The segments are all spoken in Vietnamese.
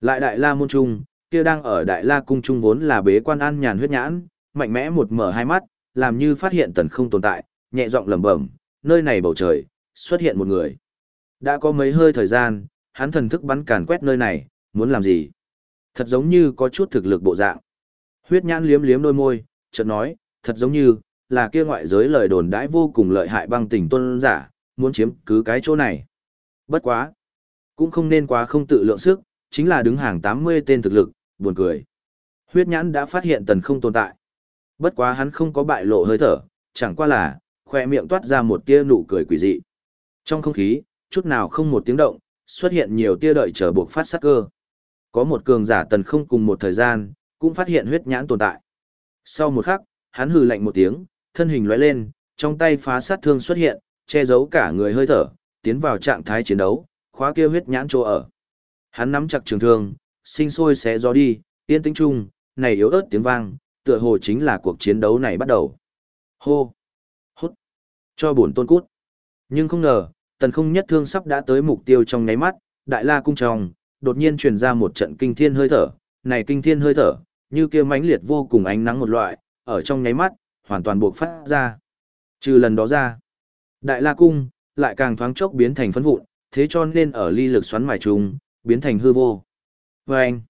Lại Đại La môn trung, kia đang ở Đại La cung trung vốn là bế quan an nhàn huyết nhãn, mạnh mẽ một mở hai mắt, làm như phát hiện tần không tồn tại, nhẹ giọng lẩm bẩm, nơi này bầu trời, xuất hiện một người. Đã có mấy hơi thời gian, hắn thần thức bắn càn quét nơi này, muốn làm gì? Thật giống như có chút thực lực bộ dạng. Huyết nhãn liếm liếm đôi môi, chợt nói, thật giống như, là kia ngoại giới lời đồn đãi vô cùng lợi hại băng tình tuân giả, muốn chiếm cứ cái chỗ này. Bất quá. Cũng không nên quá không tự lượng sức, chính là đứng hàng 80 tên thực lực, buồn cười. Huyết nhãn đã phát hiện tần không tồn tại. Bất quá hắn không có bại lộ hơi thở, chẳng qua là, khoe miệng toát ra một tia nụ cười quỷ dị. Trong không khí, chút nào không một tiếng động, xuất hiện nhiều tia đợi chờ buộc phát sát cơ. Có một cường giả tần không cùng một thời gian, cũng phát hiện huyết nhãn tồn tại. Sau một khắc, hắn hừ lạnh một tiếng, thân hình lóe lên, trong tay phá sát thương xuất hiện, che giấu cả người hơi thở, tiến vào trạng thái chiến đấu, khóa kia huyết nhãn chỗ ở. Hắn nắm chặt trường thương, sinh sôi xé gió đi, yên tĩnh chung, này yếu ớt tiếng vang, tựa hồ chính là cuộc chiến đấu này bắt đầu. Hô! Hút! Cho bổn tôn cút! Nhưng không ngờ, tần không nhất thương sắp đã tới mục tiêu trong nháy mắt, đại la cung tròng, đột nhiên truyền ra một trận kinh thiên hơi thở, này kinh thiên hơi thở, như kia mãnh liệt vô cùng ánh nắng một loại, ở trong nháy mắt, hoàn toàn buộc phát ra. Trừ lần đó ra, đại la cung, lại càng thoáng chốc biến thành phấn vụn, thế cho nên ở ly lực xoắn mài trùng, biến thành hư vô. Và anh,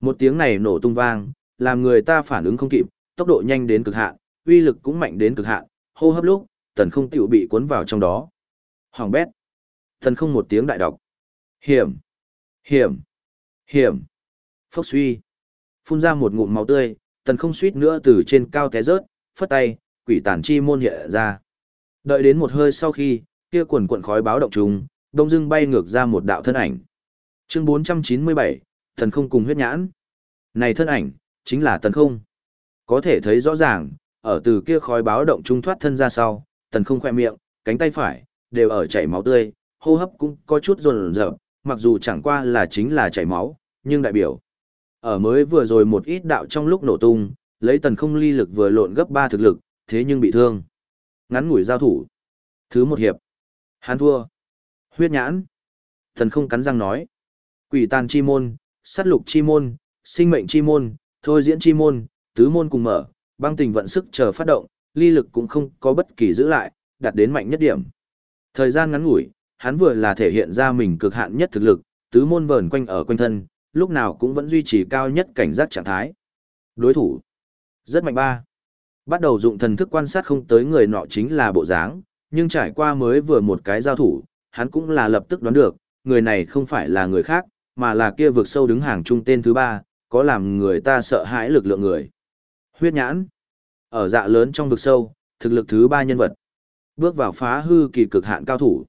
một tiếng này nổ tung vang, làm người ta phản ứng không kịp, tốc độ nhanh đến cực hạn, uy lực cũng mạnh đến cực hạn, hô hấp lúc, tần không tiểu bị cuốn vào trong đó. Hoàng bét. Tần không một tiếng đại đọc. Hiểm. Hiểm. Hiểm. Phốc suy. Phun ra một ngụm máu tươi, tần không suýt nữa từ trên cao té rớt, phất tay, quỷ tản chi môn hiện ra. Đợi đến một hơi sau khi, kia quần quần khói báo động trùng, đông dưng bay ngược ra một đạo thân ảnh. Chương 497, thần không cùng huyết nhãn. Này thân ảnh, chính là tần không. Có thể thấy rõ ràng, ở từ kia khói báo động trung thoát thân ra sau, tần không khoe miệng, cánh tay phải, đều ở chảy máu tươi, hô hấp cũng có chút rồn rợp, mặc dù chẳng qua là chính là chảy máu, nhưng đại biểu. Ở mới vừa rồi một ít đạo trong lúc nổ tung, lấy tần không ly lực vừa lộn gấp 3 thực lực, thế nhưng bị thương. Ngắn ngủi giao thủ. Thứ một hiệp. Hắn thua. Huyết nhãn. Tần không cắn răng nói. Quỷ tàn chi môn, sát lục chi môn, sinh mệnh chi môn, thôi diễn chi môn, tứ môn cùng mở, băng tình vận sức chờ phát động, ly lực cũng không có bất kỳ giữ lại, đạt đến mạnh nhất điểm. Thời gian ngắn ngủi, hắn vừa là thể hiện ra mình cực hạn nhất thực lực, tứ môn vờn quanh ở quanh thân, lúc nào cũng vẫn duy trì cao nhất cảnh giác trạng thái. Đối thủ rất mạnh ba. Bắt đầu dụng thần thức quan sát không tới người nọ chính là bộ dáng, nhưng trải qua mới vừa một cái giao thủ, hắn cũng là lập tức đoán được, người này không phải là người khác, mà là kia vực sâu đứng hàng trung tên thứ ba, có làm người ta sợ hãi lực lượng người. Huyết nhãn. Ở dạ lớn trong vực sâu, thực lực thứ ba nhân vật. Bước vào phá hư kỳ cực hạn cao thủ.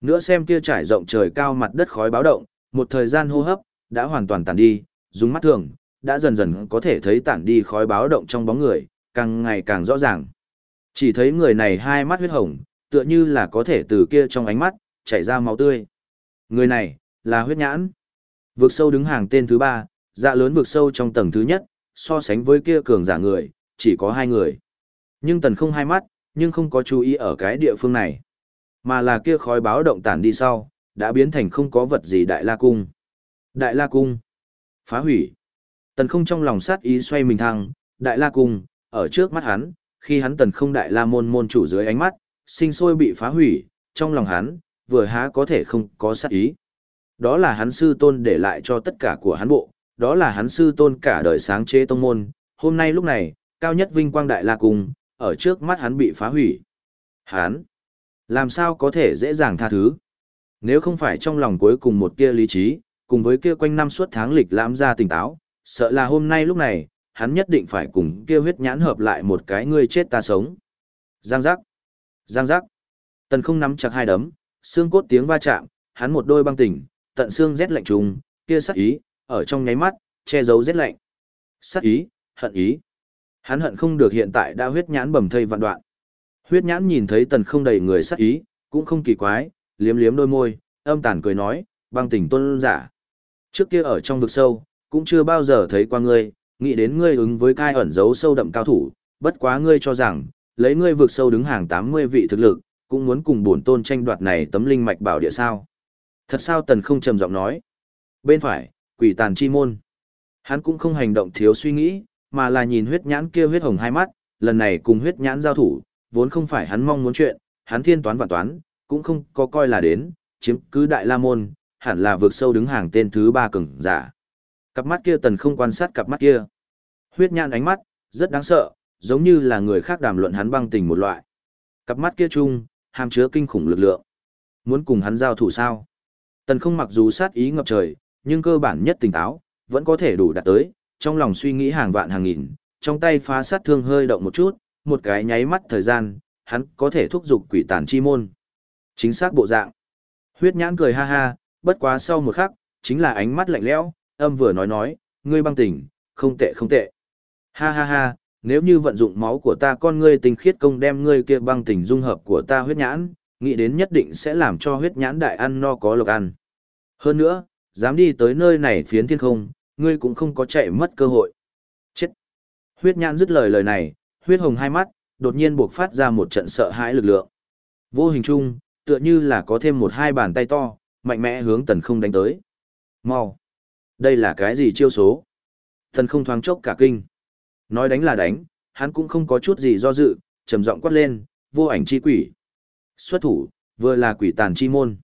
Nữa xem kia trải rộng trời cao mặt đất khói báo động, một thời gian hô hấp, đã hoàn toàn tàn đi, dùng mắt thường, đã dần dần có thể thấy tản đi khói báo động trong bóng người, càng ngày càng rõ ràng. Chỉ thấy người này hai mắt huyết hồng, tựa như là có thể từ kia trong ánh mắt, chảy ra máu tươi. Người này, là huyết nhãn. Vực sâu đứng hàng tên thứ ba, dạ lớn vực sâu trong tầng thứ nhất, so sánh với kia cường giả người, chỉ có hai người. Nhưng tần không hai mắt, nhưng không có chú ý ở cái địa phương này. Mà là kia khói báo động tản đi sau, đã biến thành không có vật gì đại la cung. Đại la cung. Phá hủy. Tần không trong lòng sát ý xoay mình thăng, đại la cung, ở trước mắt hắn, khi hắn tần không đại la môn môn chủ dưới ánh mắt, sinh sôi bị phá hủy, trong lòng hắn, vừa há có thể không có sát ý. Đó là hắn sư tôn để lại cho tất cả của hắn bộ, đó là hắn sư tôn cả đời sáng chế tông môn, hôm nay lúc này, cao nhất vinh quang đại la cung, ở trước mắt hắn bị phá hủy. Hắn, làm sao có thể dễ dàng tha thứ? Nếu không phải trong lòng cuối cùng một kia lý trí, cùng với kia quanh năm suốt tháng lịch lãm ra tỉnh táo, sợ là hôm nay lúc này, hắn nhất định phải cùng kia huyết nhãn hợp lại một cái ngươi chết ta sống. Giang giác, giang giác. Tần không nắm chặt hai đấm, xương cốt tiếng va chạm, hắn một đôi băng tỉnh, tận xương rét lạnh trùng, kia sát ý, ở trong nháy mắt, che giấu rét lạnh. sát ý, hận ý. Hắn hận không được hiện tại đã huyết nhãn bầm thây vạn đoạn. Huyết nhãn nhìn thấy tần không đầy người sát ý, cũng không kỳ quái, liếm liếm đôi môi, âm tàn cười nói, băng tỉnh tôn giả. Trước kia ở trong vực sâu, cũng chưa bao giờ thấy qua ngươi, nghĩ đến ngươi ứng với cai ẩn giấu sâu đậm cao thủ, bất quá ngươi cho rằng, lấy ngươi vực sâu đứng hàng 80 vị thực lực, cũng muốn cùng bổn tôn tranh đoạt này tấm linh mạch bảo địa sao. Thật sao tần không trầm giọng nói. Bên phải, quỷ tàn chi môn. Hắn cũng không hành động thiếu suy nghĩ, mà là nhìn huyết nhãn kia huyết hồng hai mắt, lần này cùng huyết nhãn giao thủ, vốn không phải hắn mong muốn chuyện, hắn thiên toán và toán, cũng không có coi là đến, chiếm cứ đại la môn, hẳn là vượt sâu đứng hàng tên thứ ba cường giả. Cặp mắt kia tần không quan sát cặp mắt kia. Huyết nhãn ánh mắt, rất đáng sợ, giống như là người khác đàm luận hắn băng tình một loại. Cặp mắt kia chung, hàm chứa kinh khủng lực lượng. Muốn cùng hắn giao thủ sao? Tần không mặc dù sát ý ngập trời, nhưng cơ bản nhất tỉnh táo, vẫn có thể đủ đạt tới, trong lòng suy nghĩ hàng vạn hàng nghìn, trong tay phá sát thương hơi động một chút, một cái nháy mắt thời gian, hắn có thể thúc giục quỷ tàn chi môn. Chính xác bộ dạng. Huyết nhãn cười ha ha, bất quá sau một khắc, chính là ánh mắt lạnh lẽo, âm vừa nói nói, ngươi băng tỉnh, không tệ không tệ. Ha ha ha, nếu như vận dụng máu của ta con ngươi tinh khiết công đem ngươi kia băng tỉnh dung hợp của ta huyết nhãn, nghĩ đến nhất định sẽ làm cho huyết nhãn đại ăn no có lộc ăn. Hơn nữa, dám đi tới nơi này phiến thiên không, ngươi cũng không có chạy mất cơ hội. Chết! Huyết nhãn dứt lời lời này, huyết hồng hai mắt, đột nhiên buộc phát ra một trận sợ hãi lực lượng. Vô hình chung, tựa như là có thêm một hai bàn tay to, mạnh mẽ hướng tần không đánh tới. Mau! Đây là cái gì chiêu số? Tần không thoáng chốc cả kinh. Nói đánh là đánh, hắn cũng không có chút gì do dự, trầm giọng quát lên, vô ảnh chi quỷ. Xuất thủ, vừa là quỷ tàn chi môn.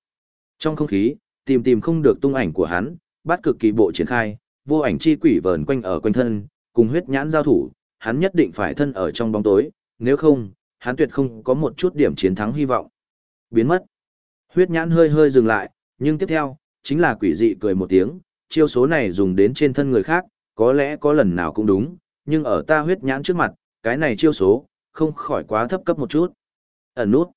Trong không khí, tìm tìm không được tung ảnh của hắn, bắt cực kỳ bộ triển khai, vô ảnh chi quỷ vờn quanh ở quanh thân, cùng huyết nhãn giao thủ, hắn nhất định phải thân ở trong bóng tối, nếu không, hắn tuyệt không có một chút điểm chiến thắng hy vọng. Biến mất. Huyết nhãn hơi hơi dừng lại, nhưng tiếp theo, chính là quỷ dị cười một tiếng, chiêu số này dùng đến trên thân người khác, có lẽ có lần nào cũng đúng, nhưng ở ta huyết nhãn trước mặt, cái này chiêu số, không khỏi quá thấp cấp một chút. Ẩn nút.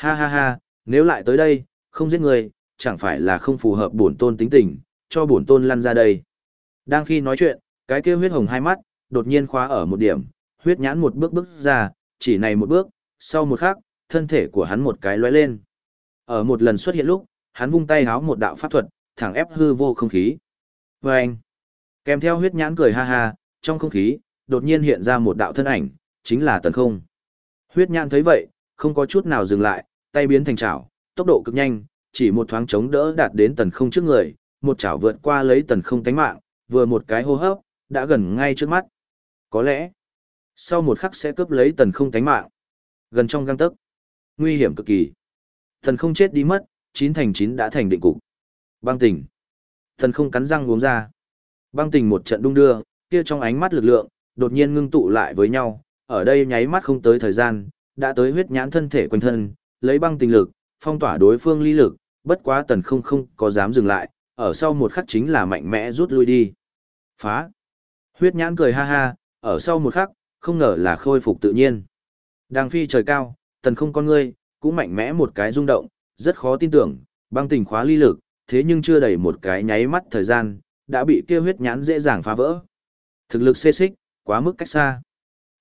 Ha ha ha, nếu lại tới đây, không giết người, chẳng phải là không phù hợp bổn tôn tính tình, cho bổn tôn lăn ra đây. Đang khi nói chuyện, cái kia huyết hồng hai mắt, đột nhiên khóa ở một điểm, huyết nhãn một bước bước ra, chỉ này một bước, sau một khắc, thân thể của hắn một cái lóe lên. Ở một lần xuất hiện lúc, hắn vung tay háo một đạo pháp thuật, thẳng ép hư vô không khí. Và anh, kèm theo huyết nhãn cười ha ha, trong không khí, đột nhiên hiện ra một đạo thân ảnh, chính là tần không. Huyết nhãn thấy vậy, không có chút nào dừng lại, tay biến thành chảo, tốc độ cực nhanh, chỉ một thoáng chống đỡ đạt đến tần không trước người, một chảo vượt qua lấy tần không tánh mạng, vừa một cái hô hấp, đã gần ngay trước mắt. Có lẽ, sau một khắc sẽ cướp lấy tần không tánh mạng. Gần trong găng tấc. Nguy hiểm cực kỳ. Tần không chết đi mất, chín thành chín đã thành định cục. Băng tình, Tần không cắn răng uống ra. Băng tình một trận đung đưa, kia trong ánh mắt lực lượng, đột nhiên ngưng tụ lại với nhau. Ở đây nháy mắt không tới thời gian, đã tới huyết nhãn thân thể quanh thân, lấy băng tình lực, phong tỏa đối phương ly lực, bất quá tần không không có dám dừng lại, ở sau một khắc chính là mạnh mẽ rút lui đi. Phá. Huyết nhãn cười ha ha, ở sau một khắc, không ngờ là khôi phục tự nhiên. Đang phi trời cao, tần không con ngươi, cũng mạnh mẽ một cái rung động, rất khó tin tưởng, băng tình khóa ly lực, thế nhưng chưa đầy một cái nháy mắt thời gian, đã bị kia huyết nhãn dễ dàng phá vỡ. Thực lực xê xích, quá mức cách xa.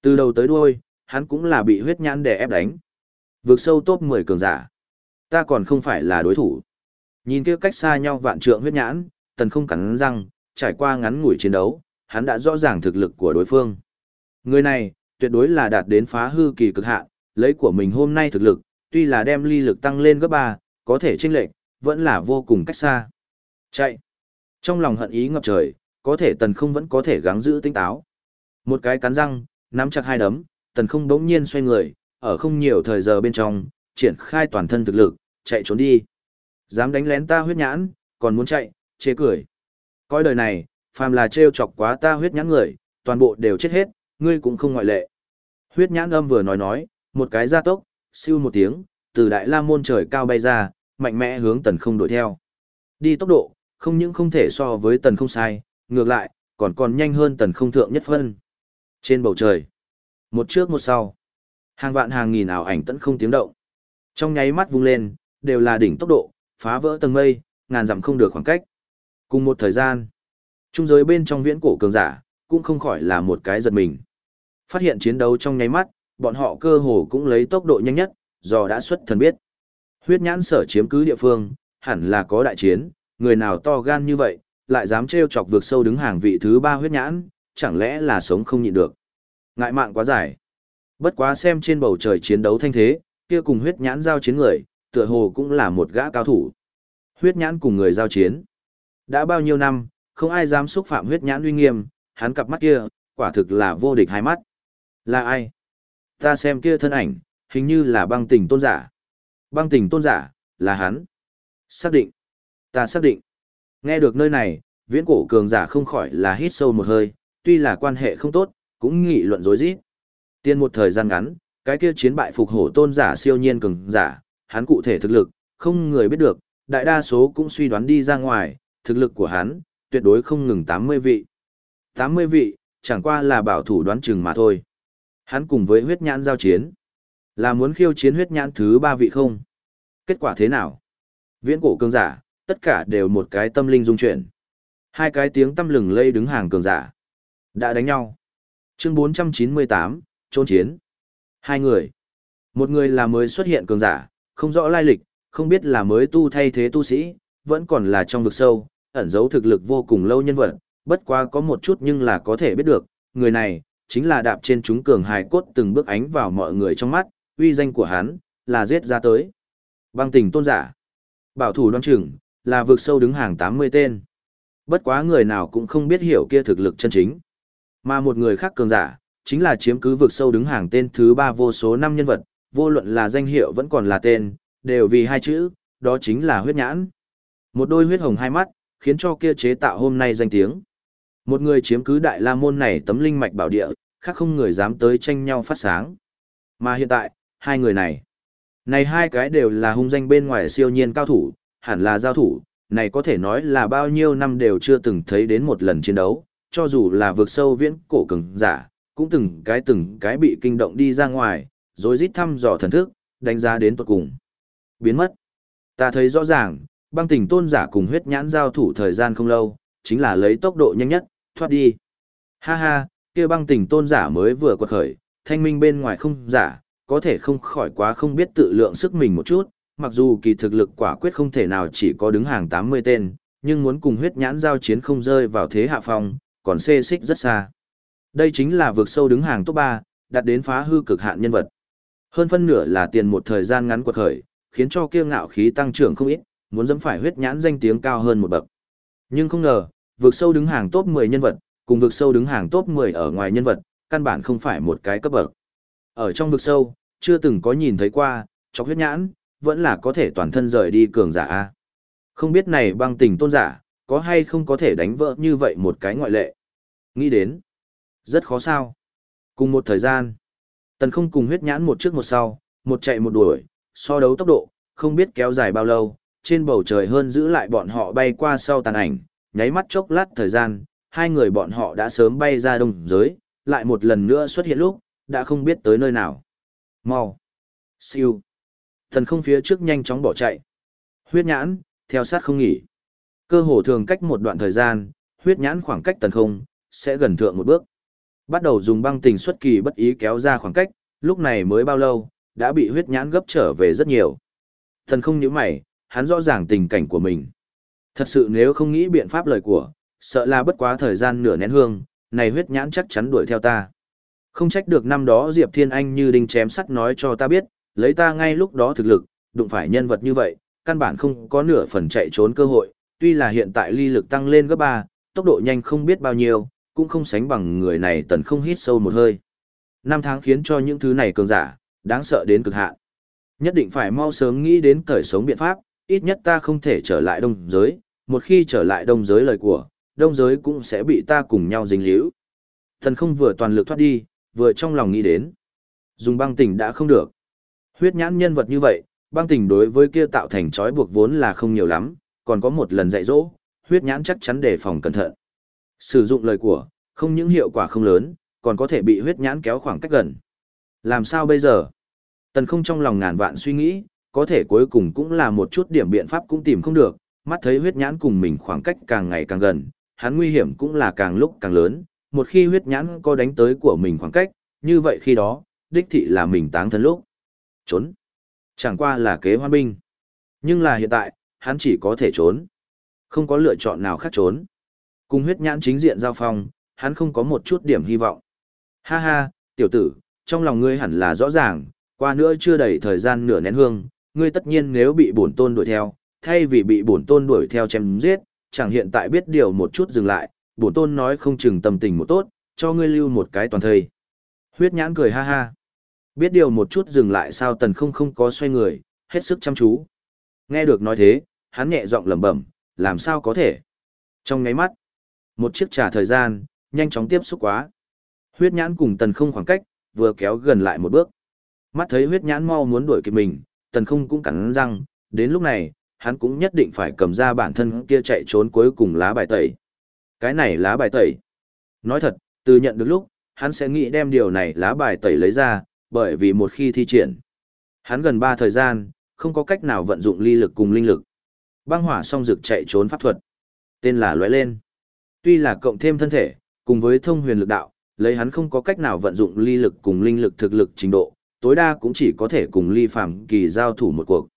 Từ đầu tới đuôi, hắn cũng là bị huyết nhãn đè ép đánh. Vượt sâu top 10 cường giả. Ta còn không phải là đối thủ. Nhìn kia cách xa nhau vạn trượng huyết nhãn, tần không cắn răng, trải qua ngắn ngủi chiến đấu, hắn đã rõ ràng thực lực của đối phương. Người này, tuyệt đối là đạt đến phá hư kỳ cực hạn, lấy của mình hôm nay thực lực, tuy là đem ly lực tăng lên gấp 3, có thể chênh lệch, vẫn là vô cùng cách xa. Chạy. Trong lòng hận ý ngập trời, có thể tần không vẫn có thể gắng giữ tinh táo. Một cái cắn răng, nắm chặt hai đấm, tần không đống nhiên xoay người, ở không nhiều thời giờ bên trong, triển khai toàn thân thực lực, chạy trốn đi. Dám đánh lén ta huyết nhãn, còn muốn chạy, chê cười. Coi đời này, phàm là trêu chọc quá ta huyết nhãn người, toàn bộ đều chết hết, ngươi cũng không ngoại lệ. Huyết nhãn âm vừa nói nói, một cái gia tốc, siêu một tiếng, từ đại la môn trời cao bay ra, mạnh mẽ hướng tần không đuổi theo. Đi tốc độ, không những không thể so với tần không sai, ngược lại, còn còn nhanh hơn tần không thượng nhất phân. Trên bầu trời, một trước một sau, hàng vạn hàng nghìn ảo ảnh tẫn không tiếng động. Trong nháy mắt vung lên, đều là đỉnh tốc độ, phá vỡ tầng mây, ngàn dặm không được khoảng cách. Cùng một thời gian, trung giới bên trong viễn cổ cường giả, cũng không khỏi là một cái giật mình. Phát hiện chiến đấu trong nháy mắt, bọn họ cơ hồ cũng lấy tốc độ nhanh nhất, do đã xuất thần biết. Huyết nhãn sở chiếm cứ địa phương, hẳn là có đại chiến, người nào to gan như vậy, lại dám trêu chọc vượt sâu đứng hàng vị thứ ba huyết nhãn, chẳng lẽ là sống không nhịn được. Ngại mạng quá dài. Bất quá xem trên bầu trời chiến đấu thanh thế, kia cùng huyết nhãn giao chiến người, tựa hồ cũng là một gã cao thủ. Huyết nhãn cùng người giao chiến. Đã bao nhiêu năm, không ai dám xúc phạm huyết nhãn uy nghiêm, hắn cặp mắt kia, quả thực là vô địch hai mắt. Là ai? Ta xem kia thân ảnh, hình như là băng tình tôn giả. Băng tình tôn giả, là hắn. Xác định. Ta xác định. Nghe được nơi này, viễn cổ cường giả không khỏi là hít sâu một hơi, tuy là quan hệ không tốt, cũng nghị luận dối rít. Tiên một thời gian ngắn, cái kia chiến bại phục hổ tôn giả siêu nhiên cường giả, hắn cụ thể thực lực, không người biết được, đại đa số cũng suy đoán đi ra ngoài, thực lực của hắn, tuyệt đối không ngừng 80 vị. 80 vị, chẳng qua là bảo thủ đoán chừng mà thôi. Hắn cùng với huyết nhãn giao chiến, là muốn khiêu chiến huyết nhãn thứ ba vị không? Kết quả thế nào? Viễn cổ cường giả, tất cả đều một cái tâm linh dung chuyển. Hai cái tiếng tâm lừng lây đứng hàng cường giả. Đã đánh nhau. Chương 498, trôn chiến. Hai người. Một người là mới xuất hiện cường giả, không rõ lai lịch, không biết là mới tu thay thế tu sĩ, vẫn còn là trong vực sâu, ẩn giấu thực lực vô cùng lâu nhân vật, bất quá có một chút nhưng là có thể biết được, người này, chính là đạp trên chúng cường hài cốt từng bước ánh vào mọi người trong mắt, uy danh của hắn, là giết ra tới. Băng tình tôn giả, bảo thủ đoan trưởng là vực sâu đứng hàng 80 tên. Bất quá người nào cũng không biết hiểu kia thực lực chân chính. Mà một người khác cường giả, chính là chiếm cứ vực sâu đứng hàng tên thứ ba vô số năm nhân vật, vô luận là danh hiệu vẫn còn là tên, đều vì hai chữ, đó chính là huyết nhãn. Một đôi huyết hồng hai mắt, khiến cho kia chế tạo hôm nay danh tiếng. Một người chiếm cứ đại la môn này tấm linh mạch bảo địa, khác không người dám tới tranh nhau phát sáng. Mà hiện tại, hai người này, này hai cái đều là hung danh bên ngoài siêu nhiên cao thủ, hẳn là giao thủ, này có thể nói là bao nhiêu năm đều chưa từng thấy đến một lần chiến đấu, cho dù là vượt sâu viễn cổ cường giả, cũng từng cái từng cái bị kinh động đi ra ngoài, rồi rít thăm dò thần thức, đánh giá đến tuột cùng. Biến mất. Ta thấy rõ ràng, băng tình tôn giả cùng huyết nhãn giao thủ thời gian không lâu, chính là lấy tốc độ nhanh nhất, thoát đi. Ha ha, kia băng tình tôn giả mới vừa quật khởi, thanh minh bên ngoài không giả, có thể không khỏi quá không biết tự lượng sức mình một chút, mặc dù kỳ thực lực quả quyết không thể nào chỉ có đứng hàng 80 tên, nhưng muốn cùng huyết nhãn giao chiến không rơi vào thế hạ phong, còn xê xích rất xa. Đây chính là vượt sâu đứng hàng top 3, đạt đến phá hư cực hạn nhân vật. Hơn phân nửa là tiền một thời gian ngắn quật khởi, khiến cho kiêu ngạo khí tăng trưởng không ít, muốn dẫm phải huyết nhãn danh tiếng cao hơn một bậc. Nhưng không ngờ, vượt sâu đứng hàng top 10 nhân vật, cùng vượt sâu đứng hàng top 10 ở ngoài nhân vật, căn bản không phải một cái cấp bậc. Ở trong vực sâu, chưa từng có nhìn thấy qua, chọc huyết nhãn, vẫn là có thể toàn thân rời đi cường giả A. Không biết này băng tình tôn giả, có hay không có thể đánh vỡ như vậy một cái ngoại lệ. Nghĩ đến, rất khó sao. Cùng một thời gian, tần không cùng huyết nhãn một trước một sau, một chạy một đuổi, so đấu tốc độ, không biết kéo dài bao lâu, trên bầu trời hơn giữ lại bọn họ bay qua sau tàn ảnh, nháy mắt chốc lát thời gian, hai người bọn họ đã sớm bay ra đông giới, lại một lần nữa xuất hiện lúc, đã không biết tới nơi nào. Mau! Siêu! Thần không phía trước nhanh chóng bỏ chạy. Huyết nhãn, theo sát không nghỉ. Cơ hồ thường cách một đoạn thời gian, huyết nhãn khoảng cách tần không, sẽ gần thượng một bước. Bắt đầu dùng băng tình xuất kỳ bất ý kéo ra khoảng cách, lúc này mới bao lâu, đã bị huyết nhãn gấp trở về rất nhiều. Thần không nhíu mày, hắn rõ ràng tình cảnh của mình. Thật sự nếu không nghĩ biện pháp lời của, sợ là bất quá thời gian nửa nén hương, này huyết nhãn chắc chắn đuổi theo ta. Không trách được năm đó Diệp Thiên Anh như đinh chém sắt nói cho ta biết, lấy ta ngay lúc đó thực lực, đụng phải nhân vật như vậy, căn bản không có nửa phần chạy trốn cơ hội, tuy là hiện tại ly lực tăng lên gấp 3, tốc độ nhanh không biết bao nhiêu, cũng không sánh bằng người này tần không hít sâu một hơi. Năm tháng khiến cho những thứ này cường giả, đáng sợ đến cực hạn. Nhất định phải mau sớm nghĩ đến cởi sống biện pháp, ít nhất ta không thể trở lại đông giới, một khi trở lại đông giới lời của, đông giới cũng sẽ bị ta cùng nhau dính líu. Thần không vừa toàn lực thoát đi, vừa trong lòng nghĩ đến. Dùng băng tỉnh đã không được. Huyết nhãn nhân vật như vậy, băng tỉnh đối với kia tạo thành trói buộc vốn là không nhiều lắm, còn có một lần dạy dỗ, huyết nhãn chắc chắn đề phòng cẩn thận. Sử dụng lời của, không những hiệu quả không lớn, còn có thể bị huyết nhãn kéo khoảng cách gần. Làm sao bây giờ? Tần không trong lòng ngàn vạn suy nghĩ, có thể cuối cùng cũng là một chút điểm biện pháp cũng tìm không được, mắt thấy huyết nhãn cùng mình khoảng cách càng ngày càng gần, hắn nguy hiểm cũng là càng lúc càng lớn, một khi huyết nhãn có đánh tới của mình khoảng cách, như vậy khi đó, đích thị là mình táng thân lúc. Trốn. Chẳng qua là kế hoan binh. Nhưng là hiện tại, hắn chỉ có thể trốn. Không có lựa chọn nào khác trốn. Cùng huyết nhãn chính diện giao phong, hắn không có một chút điểm hy vọng. Ha ha, tiểu tử, trong lòng ngươi hẳn là rõ ràng, qua nữa chưa đầy thời gian nửa nén hương, ngươi tất nhiên nếu bị bổn tôn đuổi theo, thay vì bị bổn tôn đuổi theo chém giết, chẳng hiện tại biết điều một chút dừng lại, bổn tôn nói không chừng tâm tình một tốt, cho ngươi lưu một cái toàn thời. Huyết nhãn cười ha ha. Biết điều một chút dừng lại sao tần không không có xoay người, hết sức chăm chú. Nghe được nói thế, hắn nhẹ giọng lẩm bẩm, làm sao có thể. Trong ngáy mắt, một chiếc trà thời gian, nhanh chóng tiếp xúc quá. Huyết nhãn cùng tần không khoảng cách, vừa kéo gần lại một bước. Mắt thấy huyết nhãn mau muốn đuổi kịp mình, tần không cũng cắn răng, đến lúc này, hắn cũng nhất định phải cầm ra bản thân kia chạy trốn cuối cùng lá bài tẩy. Cái này lá bài tẩy. Nói thật, từ nhận được lúc, hắn sẽ nghĩ đem điều này lá bài tẩy lấy ra, bởi vì một khi thi triển, hắn gần 3 thời gian, không có cách nào vận dụng ly lực cùng linh lực. Băng hỏa song dực chạy trốn pháp thuật, tên là lóe lên. Tuy là cộng thêm thân thể, cùng với thông huyền lực đạo, lấy hắn không có cách nào vận dụng ly lực cùng linh lực thực lực trình độ, tối đa cũng chỉ có thể cùng ly phàm kỳ giao thủ một cuộc.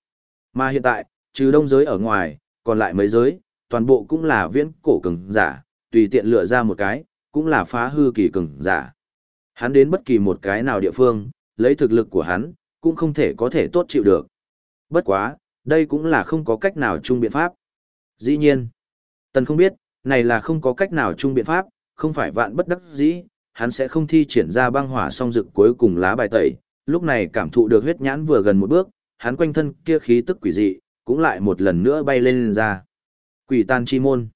Mà hiện tại, trừ đông giới ở ngoài, còn lại mấy giới, toàn bộ cũng là viễn cổ cường giả, tùy tiện lựa ra một cái, cũng là phá hư kỳ cường giả. Hắn đến bất kỳ một cái nào địa phương, lấy thực lực của hắn, cũng không thể có thể tốt chịu được. Bất quá, đây cũng là không có cách nào chung biện pháp. Dĩ nhiên, Tần không biết, này là không có cách nào chung biện pháp, không phải vạn bất đắc dĩ, hắn sẽ không thi triển ra băng hỏa song dực cuối cùng lá bài tẩy. Lúc này cảm thụ được huyết nhãn vừa gần một bước, hắn quanh thân kia khí tức quỷ dị, cũng lại một lần nữa bay lên, lên ra. Quỷ tan chi môn.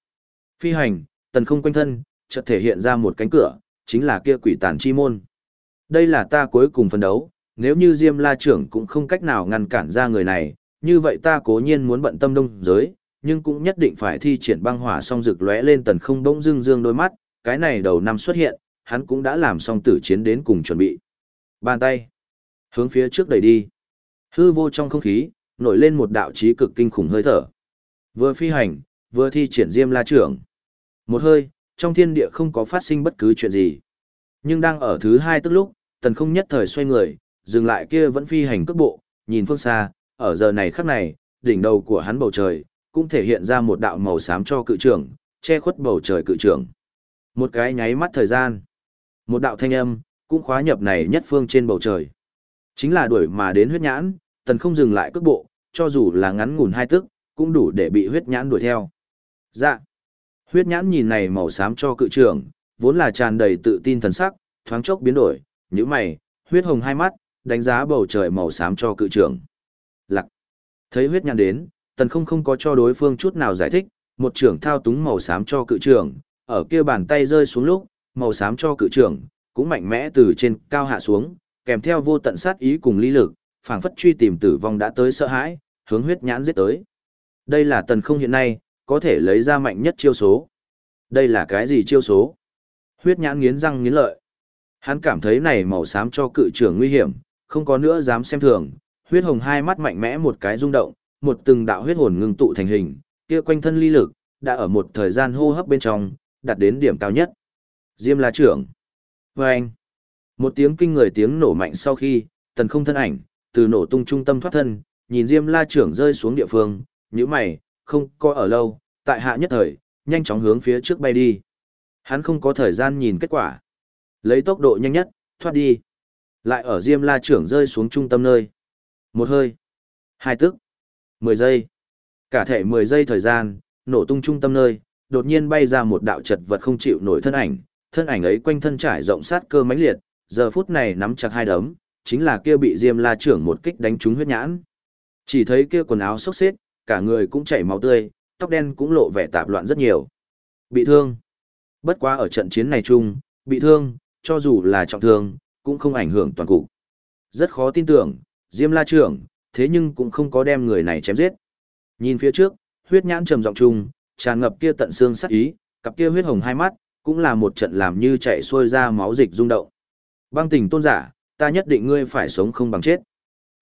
Phi hành, tần không quanh thân, chợt thể hiện ra một cánh cửa, chính là kia quỷ tàn chi môn. Đây là ta cuối cùng phân đấu, nếu như Diêm La trưởng cũng không cách nào ngăn cản ra người này, như vậy ta cố nhiên muốn bận tâm đông giới, nhưng cũng nhất định phải thi triển băng hỏa song rực lóe lên tần không bỗng dưng dương đôi mắt, cái này đầu năm xuất hiện, hắn cũng đã làm xong tử chiến đến cùng chuẩn bị. Bàn tay, hướng phía trước đẩy đi. Hư vô trong không khí, nổi lên một đạo trí cực kinh khủng hơi thở. Vừa phi hành, vừa thi triển Diêm La trưởng. Một hơi, trong thiên địa không có phát sinh bất cứ chuyện gì. Nhưng đang ở thứ hai tức lúc, tần không nhất thời xoay người, dừng lại kia vẫn phi hành cước bộ, nhìn phương xa, ở giờ này khắc này, đỉnh đầu của hắn bầu trời, cũng thể hiện ra một đạo màu xám cho cự trưởng, che khuất bầu trời cự trưởng. Một cái nháy mắt thời gian, một đạo thanh âm, cũng khóa nhập này nhất phương trên bầu trời. Chính là đuổi mà đến huyết nhãn, tần không dừng lại cước bộ, cho dù là ngắn ngủn hai tức, cũng đủ để bị huyết nhãn đuổi theo. Dạ. Huyết nhãn nhìn này màu xám cho cự trưởng, vốn là tràn đầy tự tin thần sắc, thoáng chốc biến đổi, như mày, huyết hồng hai mắt, đánh giá bầu trời màu xám cho cự trưởng. Lặc. Thấy huyết nhãn đến, tần không không có cho đối phương chút nào giải thích, một trưởng thao túng màu xám cho cự trưởng, ở kia bàn tay rơi xuống lúc, màu xám cho cự trưởng, cũng mạnh mẽ từ trên cao hạ xuống, kèm theo vô tận sát ý cùng lý lực, phảng phất truy tìm tử vong đã tới sợ hãi, hướng huyết nhãn giết tới. Đây là tần không hiện nay, có thể lấy ra mạnh nhất chiêu số. Đây là cái gì chiêu số? Huyết nhãn nghiến răng nghiến lợi. Hắn cảm thấy này màu xám cho cự trưởng nguy hiểm, không có nữa dám xem thường, huyết hồng hai mắt mạnh mẽ một cái rung động, một từng đạo huyết hồn ngưng tụ thành hình, kia quanh thân ly lực, đã ở một thời gian hô hấp bên trong, đạt đến điểm cao nhất. Diêm La trưởng. Vâng! Một tiếng kinh người tiếng nổ mạnh sau khi, tần không thân ảnh, từ nổ tung trung tâm thoát thân, nhìn Diêm La trưởng rơi xuống địa phương, như mày, không có ở lâu, tại hạ nhất thời, nhanh chóng hướng phía trước bay đi. Hắn không có thời gian nhìn kết quả. Lấy tốc độ nhanh nhất, thoát đi. Lại ở Diêm La trưởng rơi xuống trung tâm nơi. Một hơi. Hai tức. Mười giây. Cả thể mười giây thời gian, nổ tung trung tâm nơi, đột nhiên bay ra một đạo chật vật không chịu nổi thân ảnh. Thân ảnh ấy quanh thân trải rộng sát cơ mãnh liệt, giờ phút này nắm chặt hai đấm, chính là kia bị Diêm La trưởng một kích đánh trúng huyết nhãn. Chỉ thấy kia quần áo xốc xếch, cả người cũng chảy máu tươi, tóc đen cũng lộ vẻ tạp loạn rất nhiều. Bị thương. Bất quá ở trận chiến này chung, bị thương, cho dù là trọng thương, cũng không ảnh hưởng toàn cục. Rất khó tin tưởng, Diêm La trưởng, thế nhưng cũng không có đem người này chém giết. Nhìn phía trước, huyết nhãn trầm giọng trùng, tràn ngập kia tận xương sắc ý, cặp kia huyết hồng hai mắt, cũng là một trận làm như chạy xuôi ra máu dịch rung động. Băng tình tôn giả, ta nhất định ngươi phải sống không bằng chết.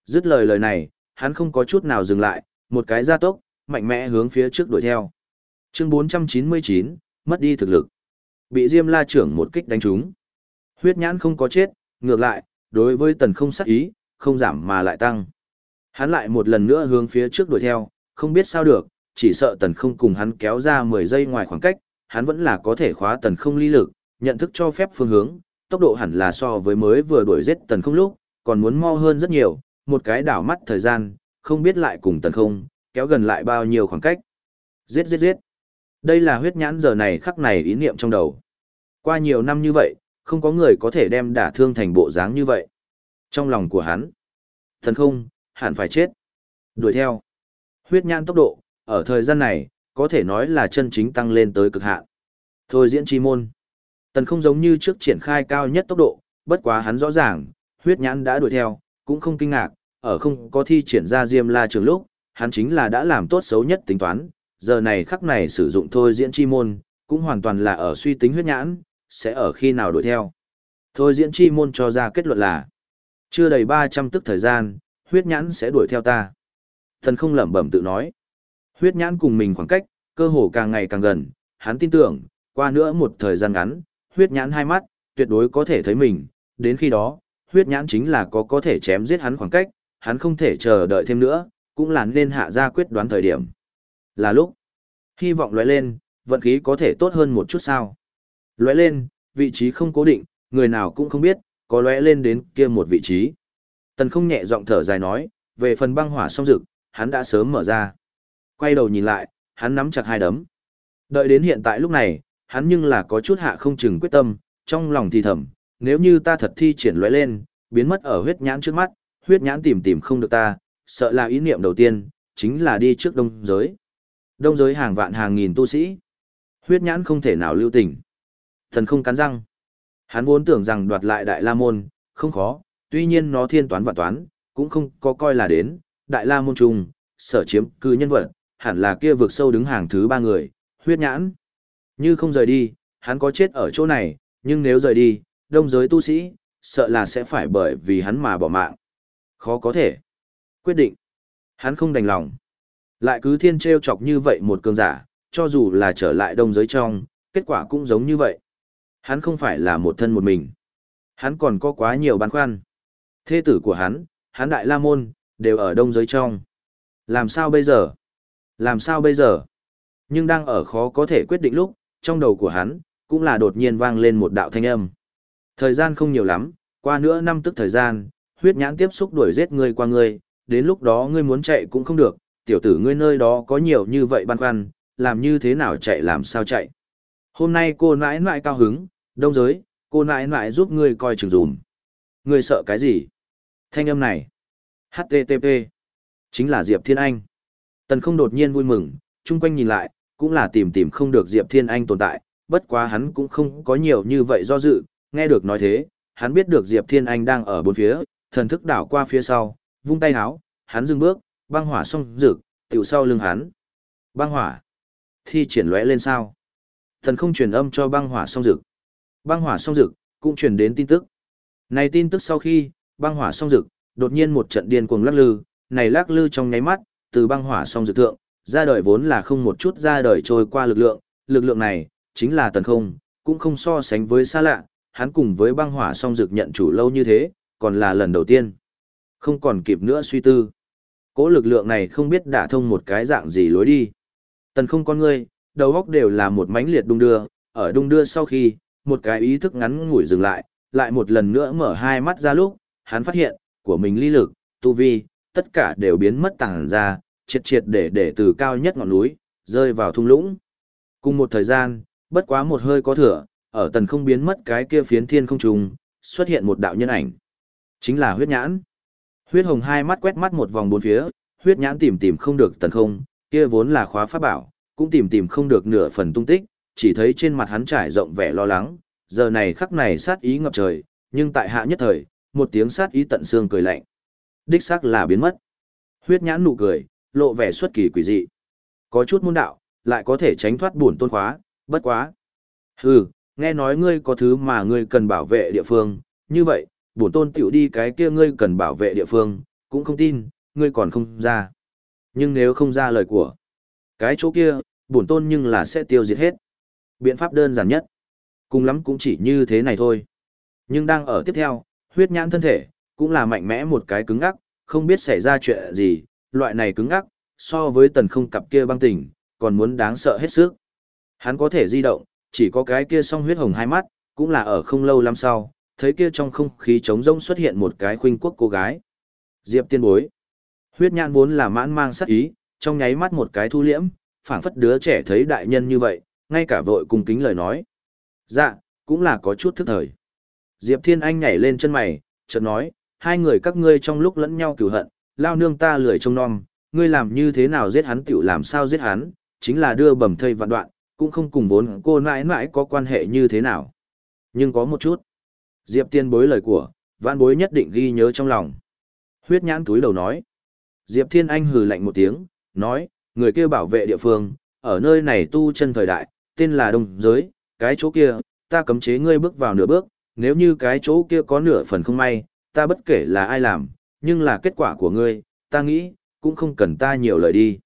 Dứt lời lời này, hắn không có chút nào dừng lại, một cái gia tốc, mạnh mẽ hướng phía trước đuổi theo. Chương 499, mất đi thực lực. Bị Diêm La trưởng một kích đánh trúng. Huyết nhãn không có chết, ngược lại, đối với tần không sát ý, không giảm mà lại tăng. Hắn lại một lần nữa hướng phía trước đuổi theo, không biết sao được, chỉ sợ tần không cùng hắn kéo ra 10 giây ngoài khoảng cách, hắn vẫn là có thể khóa tần không ly lực, nhận thức cho phép phương hướng, tốc độ hẳn là so với mới vừa đuổi giết tần không lúc, còn muốn mau hơn rất nhiều, một cái đảo mắt thời gian, không biết lại cùng tần không, kéo gần lại bao nhiêu khoảng cách. Giết giết giết. Đây là huyết nhãn giờ này khắc này ý niệm trong đầu. Qua nhiều năm như vậy, không có người có thể đem đả thương thành bộ dáng như vậy. Trong lòng của hắn, thần không, hẳn phải chết. Đuổi theo. Huyết nhãn tốc độ, ở thời gian này, có thể nói là chân chính tăng lên tới cực hạn. Thôi diễn chi môn. Tần không giống như trước triển khai cao nhất tốc độ, bất quá hắn rõ ràng, huyết nhãn đã đuổi theo, cũng không kinh ngạc, ở không có thi triển ra diêm la trường lúc, hắn chính là đã làm tốt xấu nhất tính toán, giờ này khắc này sử dụng thôi diễn chi môn, cũng hoàn toàn là ở suy tính huyết nhãn, sẽ ở khi nào đuổi theo. Thôi diễn chi môn cho ra kết luận là, chưa đầy 300 tức thời gian, huyết nhãn sẽ đuổi theo ta. Thần không lẩm bẩm tự nói, huyết nhãn cùng mình khoảng cách, cơ hồ càng ngày càng gần, hắn tin tưởng, qua nữa một thời gian ngắn, huyết nhãn hai mắt, tuyệt đối có thể thấy mình, đến khi đó, huyết nhãn chính là có có thể chém giết hắn khoảng cách, hắn không thể chờ đợi thêm nữa, cũng là nên hạ ra quyết đoán thời điểm. Là lúc, hy vọng lóe lên, vận khí có thể tốt hơn một chút sao. Lóe lên, vị trí không cố định, người nào cũng không biết, có lóe lên đến kia một vị trí. Tần không nhẹ giọng thở dài nói, về phần băng hỏa song rực, hắn đã sớm mở ra. Quay đầu nhìn lại, hắn nắm chặt hai đấm. Đợi đến hiện tại lúc này, hắn nhưng là có chút hạ không chừng quyết tâm, trong lòng thì thầm, nếu như ta thật thi triển lóe lên, biến mất ở huyết nhãn trước mắt, huyết nhãn tìm tìm không được ta, sợ là ý niệm đầu tiên, chính là đi trước đông giới. Đông giới hàng vạn hàng nghìn tu sĩ. Huyết nhãn không thể nào lưu tình. Thần không cắn răng. Hắn vốn tưởng rằng đoạt lại Đại La Môn, không khó, tuy nhiên nó thiên toán vạn toán, cũng không có coi là đến, Đại La Môn trùng, sở chiếm cư nhân vật, hẳn là kia vượt sâu đứng hàng thứ ba người, huyết nhãn. Như không rời đi, hắn có chết ở chỗ này, nhưng nếu rời đi, đông giới tu sĩ, sợ là sẽ phải bởi vì hắn mà bỏ mạng. Khó có thể. Quyết định. Hắn không đành lòng. Lại cứ thiên treo chọc như vậy một cường giả, cho dù là trở lại đông giới trong, kết quả cũng giống như vậy. Hắn không phải là một thân một mình. Hắn còn có quá nhiều băn khoăn. Thê tử của hắn, hắn đại la môn, đều ở đông giới trong. Làm sao bây giờ? Làm sao bây giờ? Nhưng đang ở khó có thể quyết định lúc, trong đầu của hắn, cũng là đột nhiên vang lên một đạo thanh âm. Thời gian không nhiều lắm, qua nữa năm tức thời gian, huyết nhãn tiếp xúc đuổi giết ngươi qua ngươi, đến lúc đó ngươi muốn chạy cũng không được, tiểu tử ngươi nơi đó có nhiều như vậy băn khoăn, làm như thế nào chạy làm sao chạy. Hôm nay cô nãi nãi cao hứng, đông giới, cô nãi nãi giúp ngươi coi chừng dùm. Ngươi sợ cái gì? Thanh âm này. HTTP. Chính là Diệp Thiên Anh. Tần không đột nhiên vui mừng, chung quanh nhìn lại, cũng là tìm tìm không được Diệp Thiên Anh tồn tại, bất quá hắn cũng không có nhiều như vậy do dự, nghe được nói thế, hắn biết được Diệp Thiên Anh đang ở bốn phía, thần thức đảo qua phía sau, vung tay háo, hắn dừng bước, băng hỏa xong rực, tiểu sau lưng hắn. Băng hỏa. Thi triển lóe lên sao? Thần không truyền âm cho băng hỏa xong rực. Băng hỏa xong rực, cũng truyền đến tin tức. Này tin tức sau khi, băng hỏa song dực đột nhiên một trận điên cuồng lắc lư, này lắc lư trong nháy mắt, từ băng hỏa song dực thượng, ra đời vốn là không một chút ra đời trôi qua lực lượng, lực lượng này, chính là tần không, cũng không so sánh với xa lạ, hắn cùng với băng hỏa song dực nhận chủ lâu như thế, còn là lần đầu tiên. Không còn kịp nữa suy tư. Cố lực lượng này không biết đả thông một cái dạng gì lối đi. Tần không con ngươi, đầu góc đều là một mánh liệt đung đưa, ở đung đưa sau khi, một cái ý thức ngắn ngủi dừng lại, lại một lần nữa mở hai mắt ra lúc, hắn phát hiện, của mình ly lực, tu vi, tất cả đều biến mất tàng ra, triệt triệt để để từ cao nhất ngọn núi, rơi vào thung lũng. Cùng một thời gian, bất quá một hơi có thừa, ở tần không biến mất cái kia phiến thiên không trùng, xuất hiện một đạo nhân ảnh. Chính là huyết nhãn. Huyết hồng hai mắt quét mắt một vòng bốn phía, huyết nhãn tìm tìm không được tần không, kia vốn là khóa pháp bảo, cũng tìm tìm không được nửa phần tung tích, chỉ thấy trên mặt hắn trải rộng vẻ lo lắng, giờ này khắc này sát ý ngập trời, nhưng tại hạ nhất thời, một tiếng sát ý tận xương cười lạnh. Đích xác là biến mất. Huyết nhãn nụ cười, lộ vẻ xuất kỳ quỷ dị. Có chút môn đạo, lại có thể tránh thoát bổn tôn khóa, bất quá. Hừ, nghe nói ngươi có thứ mà ngươi cần bảo vệ địa phương, như vậy, bổn tôn tiểu đi cái kia ngươi cần bảo vệ địa phương, cũng không tin, ngươi còn không ra. Nhưng nếu không ra lời của cái chỗ kia, bổn tôn nhưng là sẽ tiêu diệt hết. Biện pháp đơn giản nhất. Cùng lắm cũng chỉ như thế này thôi. Nhưng đang ở tiếp theo, huyết nhãn thân thể, cũng là mạnh mẽ một cái cứng ngắc, không biết xảy ra chuyện gì, loại này cứng ngắc, so với tần không cặp kia băng tỉnh, còn muốn đáng sợ hết sức. Hắn có thể di động, chỉ có cái kia song huyết hồng hai mắt, cũng là ở không lâu lắm sau, thấy kia trong không khí trống rỗng xuất hiện một cái khuynh quốc cô gái. Diệp tiên bối. Huyết nhãn vốn là mãn mang sắc ý, trong nháy mắt một cái thu liễm, phảng phất đứa trẻ thấy đại nhân như vậy, ngay cả vội cùng kính lời nói. Dạ, cũng là có chút thức thời. Diệp Thiên Anh nhảy lên chân mày, chợt nói, hai người các ngươi trong lúc lẫn nhau cửu hận, lao nương ta lười trông non, ngươi làm như thế nào giết hắn tiểu làm sao giết hắn, chính là đưa bầm thây vạn đoạn, cũng không cùng vốn cô mãi mãi có quan hệ như thế nào. Nhưng có một chút. Diệp Tiên bối lời của, vạn bối nhất định ghi nhớ trong lòng. Huyết nhãn túi đầu nói. Diệp Thiên Anh hừ lạnh một tiếng, nói, người kia bảo vệ địa phương, ở nơi này tu chân thời đại, tên là Đông Giới, cái chỗ kia, ta cấm chế ngươi bước vào nửa bước, nếu như cái chỗ kia có nửa phần không may, ta bất kể là ai làm, nhưng là kết quả của ngươi, ta nghĩ, cũng không cần ta nhiều lời đi.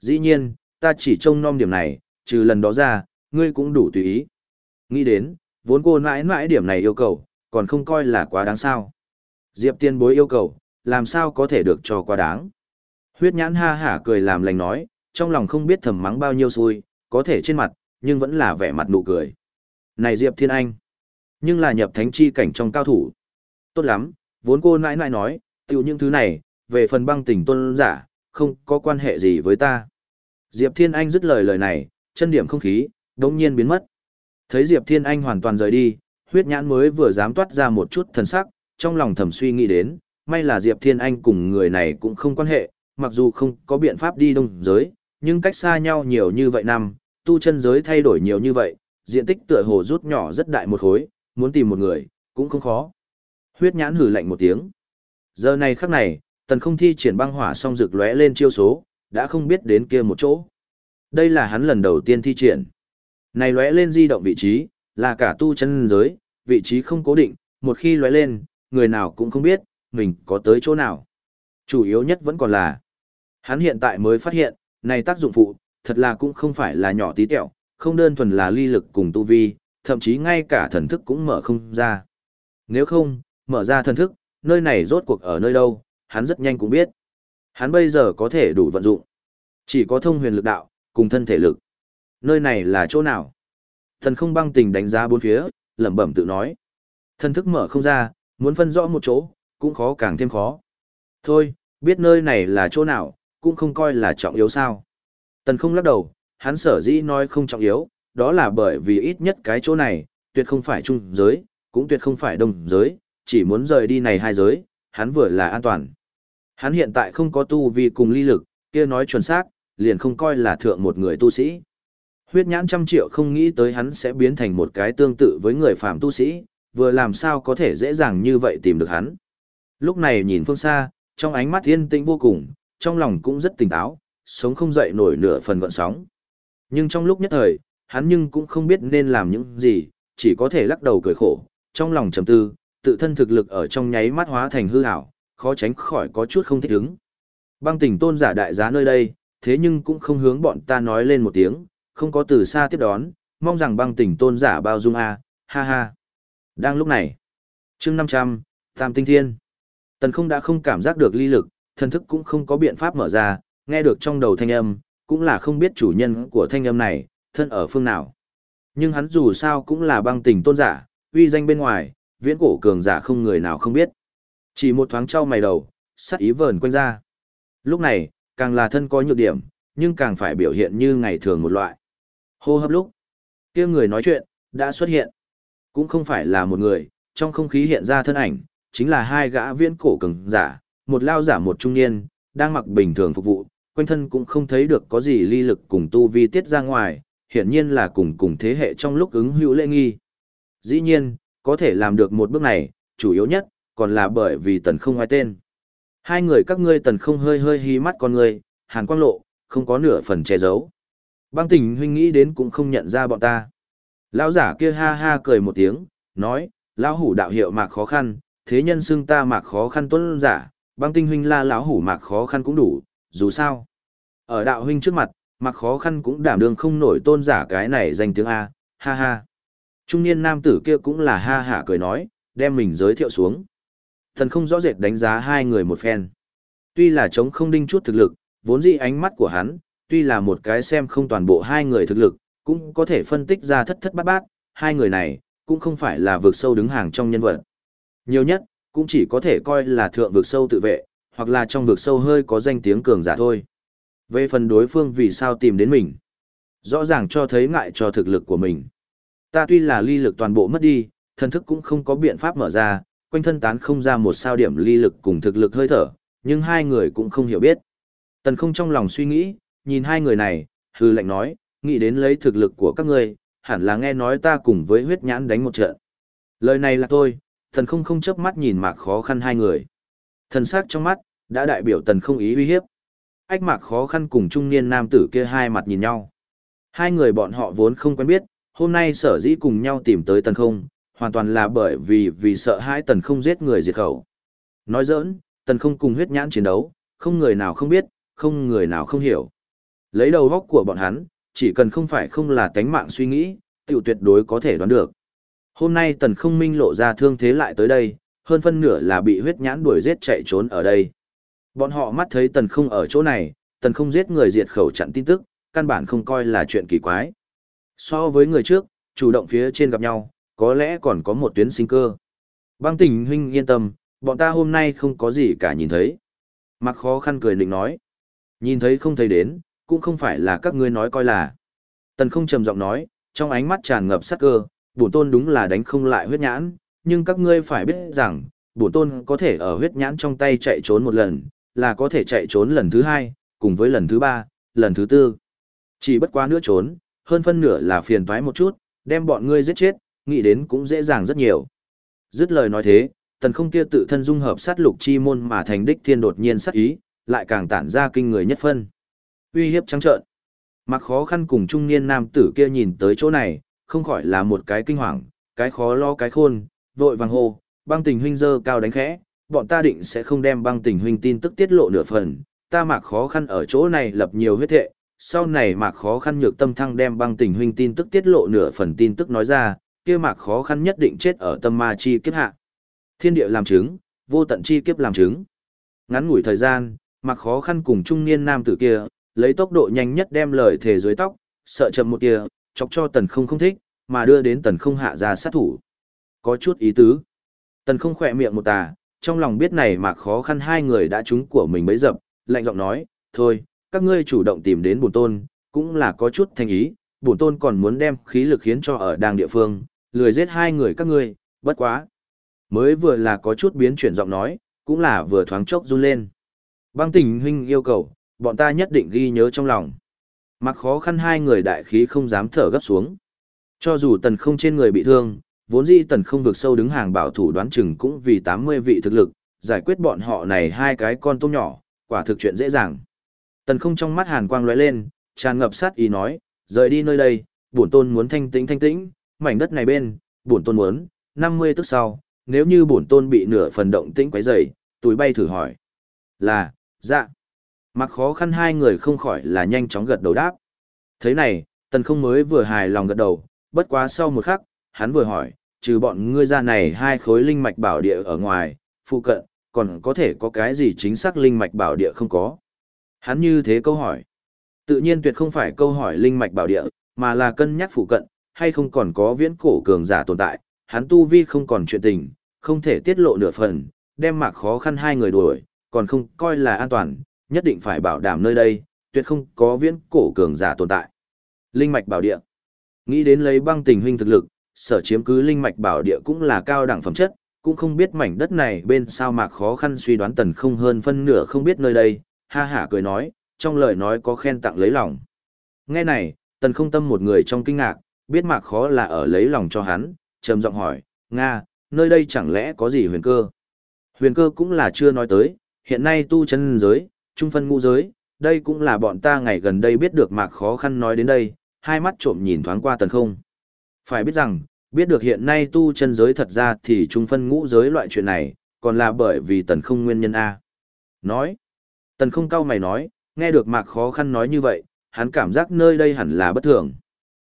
Dĩ nhiên, ta chỉ trông nom điểm này, trừ lần đó ra, ngươi cũng đủ tùy ý. Nghĩ đến, vốn cô mãi mãi điểm này yêu cầu, còn không coi là quá đáng sao. Diệp tiên bối yêu cầu, làm sao có thể được cho quá đáng. Huyết nhãn ha hả cười làm lành nói, trong lòng không biết thầm mắng bao nhiêu xui, có thể trên mặt, nhưng vẫn là vẻ mặt nụ cười. Này Diệp Thiên Anh, nhưng là nhập thánh chi cảnh trong cao thủ. Tốt lắm, vốn cô nãi nãi nói, tiểu những thứ này, về phần băng tỉnh tôn giả, không có quan hệ gì với ta. Diệp Thiên Anh dứt lời lời này, chân điểm không khí, đống nhiên biến mất. Thấy Diệp Thiên Anh hoàn toàn rời đi, huyết nhãn mới vừa dám toát ra một chút thần sắc, trong lòng thầm suy nghĩ đến, may là Diệp Thiên Anh cùng người này cũng không quan hệ, mặc dù không có biện pháp đi đông giới, nhưng cách xa nhau nhiều như vậy năm, tu chân giới thay đổi nhiều như vậy, diện tích tựa hồ rút nhỏ rất đại một khối, muốn tìm một người, cũng không khó. Huyết nhãn hử lạnh một tiếng. Giờ này khắc này, tần không thi triển băng hỏa song rực lóe lên chiêu số, đã không biết đến kia một chỗ. Đây là hắn lần đầu tiên thi triển. Này lóe lên di động vị trí, là cả tu chân giới, vị trí không cố định, một khi lóe lên, người nào cũng không biết, mình có tới chỗ nào. Chủ yếu nhất vẫn còn là, hắn hiện tại mới phát hiện, này tác dụng phụ, thật là cũng không phải là nhỏ tí tẹo, không đơn thuần là ly lực cùng tu vi, thậm chí ngay cả thần thức cũng mở không ra. Nếu không, mở ra thần thức, nơi này rốt cuộc ở nơi đâu, hắn rất nhanh cũng biết. Hắn bây giờ có thể đủ vận dụng. Chỉ có thông huyền lực đạo, cùng thân thể lực. Nơi này là chỗ nào? Thần không băng tình đánh giá bốn phía, lẩm bẩm tự nói. Thần thức mở không ra, muốn phân rõ một chỗ, cũng khó càng thêm khó. Thôi, biết nơi này là chỗ nào, cũng không coi là trọng yếu sao. Tần không lắc đầu, hắn sở dĩ nói không trọng yếu, đó là bởi vì ít nhất cái chỗ này, tuyệt không phải trung giới, cũng tuyệt không phải đông giới, chỉ muốn rời đi này hai giới, hắn vừa là an toàn. Hắn hiện tại không có tu vi cùng ly lực, kia nói chuẩn xác, liền không coi là thượng một người tu sĩ. Huyết nhãn trăm triệu không nghĩ tới hắn sẽ biến thành một cái tương tự với người phàm tu sĩ, vừa làm sao có thể dễ dàng như vậy tìm được hắn. Lúc này nhìn phương xa, trong ánh mắt yên tĩnh vô cùng, trong lòng cũng rất tỉnh táo, sống không dậy nổi nửa phần gọn sóng. Nhưng trong lúc nhất thời, hắn nhưng cũng không biết nên làm những gì, chỉ có thể lắc đầu cười khổ, trong lòng trầm tư, tự thân thực lực ở trong nháy mắt hóa thành hư ảo, khó tránh khỏi có chút không thích ứng. Băng tỉnh tôn giả đại giá nơi đây, thế nhưng cũng không hướng bọn ta nói lên một tiếng, không có từ xa tiếp đón, mong rằng băng tỉnh tôn giả bao dung a, ha ha. Đang lúc này, chương 500, Tam Tinh Thiên. Tần không đã không cảm giác được ly lực, thần thức cũng không có biện pháp mở ra, nghe được trong đầu thanh âm, cũng là không biết chủ nhân của thanh âm này, thân ở phương nào. Nhưng hắn dù sao cũng là băng tỉnh tôn giả, uy danh bên ngoài, viễn cổ cường giả không người nào không biết. Chỉ một thoáng trao mày đầu, sắc ý vờn quanh ra. Lúc này, càng là thân có nhược điểm, nhưng càng phải biểu hiện như ngày thường một loại. Hô hấp lúc, kia người nói chuyện, đã xuất hiện. Cũng không phải là một người, trong không khí hiện ra thân ảnh, chính là hai gã viễn cổ cường giả, một lao giả một trung niên, đang mặc bình thường phục vụ, quanh thân cũng không thấy được có gì ly lực cùng tu vi tiết ra ngoài, hiển nhiên là cùng cùng thế hệ trong lúc ứng hữu lễ nghi. Dĩ nhiên, có thể làm được một bước này, chủ yếu nhất, còn là bởi vì tần không ai tên. Hai người các ngươi tần không hơi hơi hí mắt con người, hàn quang lộ, không có nửa phần che giấu. Băng tình huynh nghĩ đến cũng không nhận ra bọn ta. Lão giả kia ha ha cười một tiếng, nói, lão hủ đạo hiệu mạc khó khăn, thế nhân xưng ta mạc khó khăn tuân giả, băng tinh huynh la lão hủ mạc khó khăn cũng đủ, dù sao. Ở đạo huynh trước mặt, mặc khó khăn cũng đảm đương không nổi tôn giả cái này danh tiếng A, ha ha. Trung niên nam tử kia cũng là ha hả cười nói, đem mình giới thiệu xuống. Thần không rõ rệt đánh giá hai người một phen. Tuy là chống không đinh chút thực lực, vốn dĩ ánh mắt của hắn, tuy là một cái xem không toàn bộ hai người thực lực, cũng có thể phân tích ra thất thất bát bát, hai người này, cũng không phải là vượt sâu đứng hàng trong nhân vật. Nhiều nhất, cũng chỉ có thể coi là thượng vượt sâu tự vệ, hoặc là trong vượt sâu hơi có danh tiếng cường giả thôi. Về phần đối phương vì sao tìm đến mình, rõ ràng cho thấy ngại cho thực lực của mình. Ta tuy là ly lực toàn bộ mất đi, thân thức cũng không có biện pháp mở ra, quanh thân tán không ra một sao điểm ly lực cùng thực lực hơi thở, nhưng hai người cũng không hiểu biết. Tần không trong lòng suy nghĩ, nhìn hai người này, hư lệnh nói, nghĩ đến lấy thực lực của các ngươi, hẳn là nghe nói ta cùng với huyết nhãn đánh một trận. Lời này là tôi, tần không không chớp mắt nhìn mạc khó khăn hai người. Thần sắc trong mắt, đã đại biểu tần không ý uy hiếp. Ách mạc khó khăn cùng trung niên nam tử kia hai mặt nhìn nhau. Hai người bọn họ vốn không quen biết, hôm nay sở dĩ cùng nhau tìm tới tần không, hoàn toàn là bởi vì vì sợ hai tần không giết người diệt khẩu. Nói giỡn, tần không cùng huyết nhãn chiến đấu, không người nào không biết, không người nào không hiểu. Lấy đầu góc của bọn hắn, chỉ cần không phải không là tánh mạng suy nghĩ, tiểu tuyệt đối có thể đoán được. Hôm nay tần không minh lộ ra thương thế lại tới đây, hơn phân nửa là bị huyết nhãn đuổi giết chạy trốn ở đây. Bọn họ mắt thấy tần không ở chỗ này, tần không giết người diệt khẩu chặn tin tức, căn bản không coi là chuyện kỳ quái. So với người trước, chủ động phía trên gặp nhau, có lẽ còn có một tuyến sinh cơ. Băng tình huynh yên tâm, bọn ta hôm nay không có gì cả nhìn thấy. Mặc khó khăn cười định nói. Nhìn thấy không thấy đến, cũng không phải là các ngươi nói coi là. Tần không trầm giọng nói, trong ánh mắt tràn ngập sắc cơ, bổn tôn đúng là đánh không lại huyết nhãn, nhưng các ngươi phải biết rằng, bổn tôn có thể ở huyết nhãn trong tay chạy trốn một lần, là có thể chạy trốn lần thứ hai, cùng với lần thứ ba, lần thứ tư. Chỉ bất quá nữa trốn, hơn phân nửa là phiền toái một chút, đem bọn ngươi giết chết, nghĩ đến cũng dễ dàng rất nhiều. Dứt lời nói thế, tần không kia tự thân dung hợp sát lục chi môn mà thành đích thiên đột nhiên sát ý, lại càng tản ra kinh người nhất phân. Uy hiếp trắng trợn. Mặc khó khăn cùng trung niên nam tử kia nhìn tới chỗ này, không khỏi là một cái kinh hoàng, cái khó lo cái khôn, vội vàng hô, băng tình huynh dơ cao đánh khẽ, bọn ta định sẽ không đem băng tình huynh tin tức tiết lộ nửa phần, ta mạc khó khăn ở chỗ này lập nhiều huyết thệ, sau này mạc khó khăn nhược tâm thăng đem băng tình huynh tin tức tiết lộ nửa phần tin tức nói ra, kia mạc khó khăn nhất định chết ở tâm ma chi kiếp hạ. Thiên địa làm chứng, vô tận chi kiếp làm chứng. Ngắn ngủi thời gian, mạc khó khăn cùng trung niên nam tử kia, lấy tốc độ nhanh nhất đem lời thề dưới tóc, sợ chậm một kia, chọc cho tần không không thích, mà đưa đến tần không hạ ra sát thủ. Có chút ý tứ. Tần không khỏe miệng một tà, trong lòng biết này mà khó khăn hai người đã trúng của mình bấy dập, lạnh giọng nói, thôi, các ngươi chủ động tìm đến bổn tôn, cũng là có chút thành ý, bổn tôn còn muốn đem khí lực khiến cho ở đàng địa phương, lười giết hai người các ngươi, bất quá. Mới vừa là có chút biến chuyển giọng nói, cũng là vừa thoáng chốc run lên. Băng tình huynh yêu cầu, bọn ta nhất định ghi nhớ trong lòng. Mặc khó khăn hai người đại khí không dám thở gấp xuống. Cho dù tần không trên người bị thương, vốn dĩ tần không vượt sâu đứng hàng bảo thủ đoán chừng cũng vì 80 vị thực lực, giải quyết bọn họ này hai cái con tôm nhỏ, quả thực chuyện dễ dàng. Tần không trong mắt hàn quang lóe lên, tràn ngập sát ý nói, rời đi nơi đây, bổn tôn muốn thanh tĩnh thanh tĩnh, mảnh đất này bên, bổn tôn muốn, 50 tức sau, nếu như bổn tôn bị nửa phần động tĩnh quấy rầy, túi bay thử hỏi. Là, dạ. Mặc khó khăn hai người không khỏi là nhanh chóng gật đầu đáp. Thế này, tần không mới vừa hài lòng gật đầu, bất quá sau một khắc, hắn vừa hỏi, trừ bọn ngươi ra này hai khối linh mạch bảo địa ở ngoài, phụ cận, còn có thể có cái gì chính xác linh mạch bảo địa không có. Hắn như thế câu hỏi. Tự nhiên tuyệt không phải câu hỏi linh mạch bảo địa, mà là cân nhắc phụ cận, hay không còn có viễn cổ cường giả tồn tại, hắn tu vi không còn chuyện tình, không thể tiết lộ nửa phần, đem mạc khó khăn hai người đuổi, còn không coi là an toàn, nhất định phải bảo đảm nơi đây, tuyệt không có viễn cổ cường giả tồn tại. Linh mạch bảo địa. Nghĩ đến lấy băng tình huynh thực lực, sở chiếm cứ linh mạch bảo địa cũng là cao đẳng phẩm chất, cũng không biết mảnh đất này bên sao mạc khó khăn suy đoán tần không hơn phân nửa không biết nơi đây, ha hả cười nói, trong lời nói có khen tặng lấy lòng. Nghe này, tần không tâm một người trong kinh ngạc, biết mạc khó là ở lấy lòng cho hắn, trầm giọng hỏi, Nga, nơi đây chẳng lẽ có gì huyền cơ? Huyền cơ cũng là chưa nói tới, hiện nay tu chân giới, trung phân ngũ giới, đây cũng là bọn ta ngày gần đây biết được mạc khó khăn nói đến đây, hai mắt trộm nhìn thoáng qua tần không. Phải biết rằng, biết được hiện nay tu chân giới thật ra thì trung phân ngũ giới loại chuyện này, còn là bởi vì tần không nguyên nhân A. Nói, Tần không cao mày nói, nghe được mạc khó khăn nói như vậy, hắn cảm giác nơi đây hẳn là bất thường.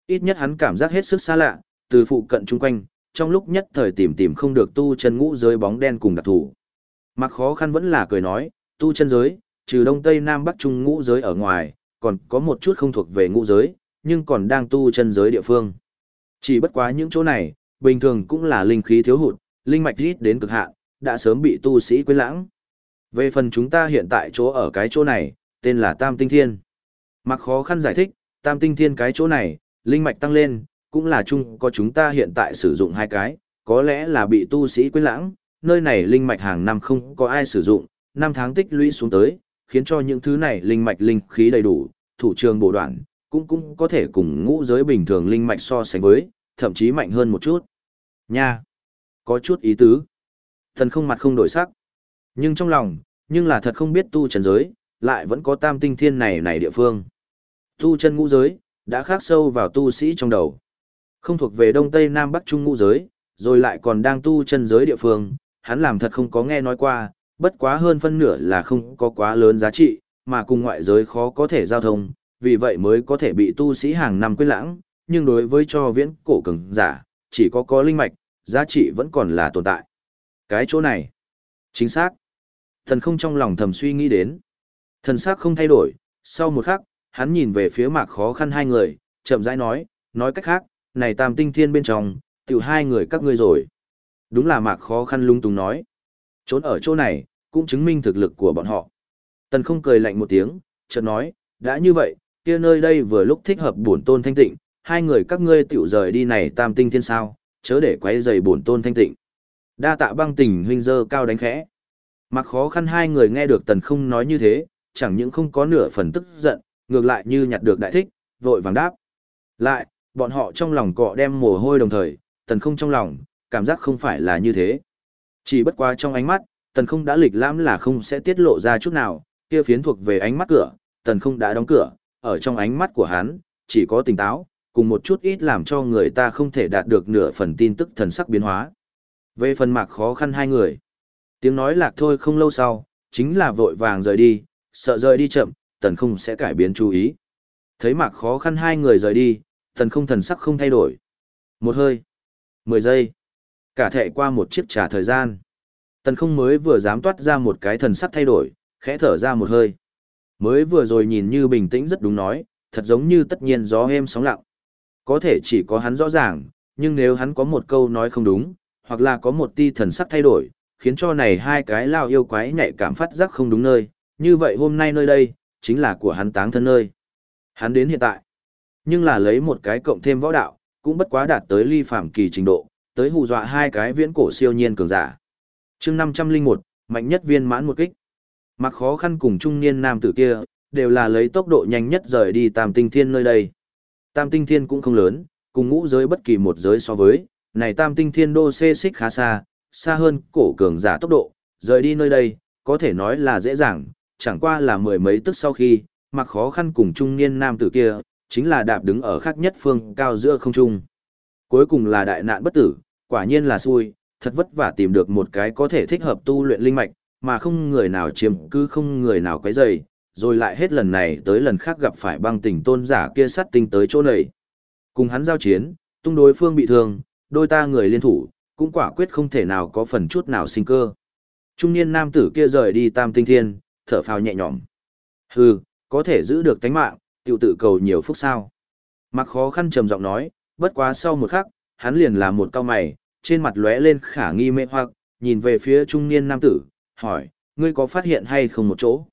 Ít nhất hắn cảm giác hết sức xa lạ, từ phụ cận chung quanh, trong lúc nhất thời tìm tìm không được tu chân ngũ giới bóng đen cùng đặc thủ. Mạc khó khăn vẫn là cười nói, tu chân giới, trừ đông tây nam bắc trung ngũ giới ở ngoài, còn có một chút không thuộc về ngũ giới, nhưng còn đang tu chân giới địa phương. Chỉ bất quá những chỗ này, bình thường cũng là linh khí thiếu hụt, linh mạch rít đến cực hạn, đã sớm bị tu sĩ quên lãng. Về phần chúng ta hiện tại chỗ ở cái chỗ này, tên là Tam Tinh Thiên. Mặc khó khăn giải thích, tam tinh thiên cái chỗ này, linh mạch tăng lên, cũng là chung có chúng ta hiện tại sử dụng hai cái, có lẽ là bị tu sĩ quên lãng, nơi này linh mạch hàng năm không có ai sử dụng, năm tháng tích lũy xuống tới, khiến cho những thứ này linh mạch linh khí đầy đủ, thủ trường bổ đoạn, cũng cũng có thể cùng ngũ giới bình thường linh mạch so sánh với, thậm chí mạnh hơn một chút. Nha! Có chút ý tứ. Thần không mặt không đổi sắc. Nhưng trong lòng, nhưng là thật không biết tu trần giới, lại vẫn có tam tinh thiên này này địa phương. Tu chân ngũ giới, đã khắc sâu vào tu sĩ trong đầu. Không thuộc về đông tây nam bắc trung ngũ giới, rồi lại còn đang tu chân giới địa phương, hắn làm thật không có nghe nói qua, bất quá hơn phân nửa là không có quá lớn giá trị, mà cùng ngoại giới khó có thể giao thông, vì vậy mới có thể bị tu sĩ hàng năm quên lãng, nhưng đối với cho viễn cổ cường giả, chỉ có có linh mạch, giá trị vẫn còn là tồn tại. Cái chỗ này, chính xác. Thần không trong lòng thầm suy nghĩ đến. Thần xác không thay đổi, sau một khắc, hắn nhìn về phía mạc khó khăn hai người, chậm rãi nói, nói cách khác, này tam tinh thiên bên trong, tiểu hai người các ngươi rồi. Đúng là mạc khó khăn lung tung nói. Trốn ở chỗ này, cũng chứng minh thực lực của bọn họ. Tần không cười lạnh một tiếng, chợt nói, đã như vậy, kia nơi đây vừa lúc thích hợp bổn tôn thanh tịnh, hai người các ngươi tiểu rời đi này tam tinh thiên sao, chớ để quấy rầy bổn tôn thanh tịnh. Đa tạ băng tình huynh dơ cao đánh khẽ. Mặc khó khăn hai người nghe được tần không nói như thế, chẳng những không có nửa phần tức giận, ngược lại như nhặt được đại thích, vội vàng đáp. Lại, bọn họ trong lòng cọ đem mồ hôi đồng thời, tần không trong lòng, cảm giác không phải là như thế. Chỉ bất quá trong ánh mắt, tần không đã lịch lãm là không sẽ tiết lộ ra chút nào, kia phiến thuộc về ánh mắt cửa, tần không đã đóng cửa, ở trong ánh mắt của hắn, chỉ có tỉnh táo, cùng một chút ít làm cho người ta không thể đạt được nửa phần tin tức thần sắc biến hóa. Về phần mạc khó khăn hai người, tiếng nói lạc thôi không lâu sau, chính là vội vàng rời đi, sợ rời đi chậm, tần không sẽ cải biến chú ý. Thấy mạc khó khăn hai người rời đi, tần không thần sắc không thay đổi. Một hơi, mười giây, cả thể qua một chiếc trà thời gian. Tần không mới vừa dám toát ra một cái thần sắc thay đổi, khẽ thở ra một hơi. Mới vừa rồi nhìn như bình tĩnh rất đúng nói, thật giống như tất nhiên gió êm sóng lặng. Có thể chỉ có hắn rõ ràng, nhưng nếu hắn có một câu nói không đúng, hoặc là có một ti thần sắc thay đổi, khiến cho này hai cái lao yêu quái nhạy cảm phát giác không đúng nơi, như vậy hôm nay nơi đây, chính là của hắn táng thân nơi. Hắn đến hiện tại, nhưng là lấy một cái cộng thêm võ đạo, cũng bất quá đạt tới ly phạm kỳ trình độ, tới hù dọa hai cái viễn cổ siêu nhiên cường giả. chương 501, mạnh nhất viên mãn một kích. Mặc khó khăn cùng trung niên nam tử kia, đều là lấy tốc độ nhanh nhất rời đi tam tinh thiên nơi đây. Tam tinh thiên cũng không lớn, cùng ngũ giới bất kỳ một giới so với, này tam tinh thiên đô xê xích khá xa, xa hơn cổ cường giả tốc độ, rời đi nơi đây, có thể nói là dễ dàng, chẳng qua là mười mấy tức sau khi, mặc khó khăn cùng trung niên nam tử kia, chính là đạp đứng ở khác nhất phương cao giữa không trung. Cuối cùng là đại nạn bất tử, quả nhiên là xui, thật vất vả tìm được một cái có thể thích hợp tu luyện linh mạch, mà không người nào chiếm cứ không người nào quấy rầy, rồi lại hết lần này tới lần khác gặp phải băng tỉnh tôn giả kia sát tinh tới chỗ này. Cùng hắn giao chiến, tung đối phương bị thương, đôi ta người liên thủ, cũng quả quyết không thể nào có phần chút nào sinh cơ. Trung niên nam tử kia rời đi tam tinh thiên, thở phào nhẹ nhõm. Hừ, có thể giữ được tánh mạng, tiểu tự cầu nhiều phúc sao. Mặc khó khăn trầm giọng nói, bất quá sau một khắc, hắn liền làm một cao mày, trên mặt lóe lên khả nghi mê hoặc, nhìn về phía trung niên nam tử, hỏi, ngươi có phát hiện hay không một chỗ?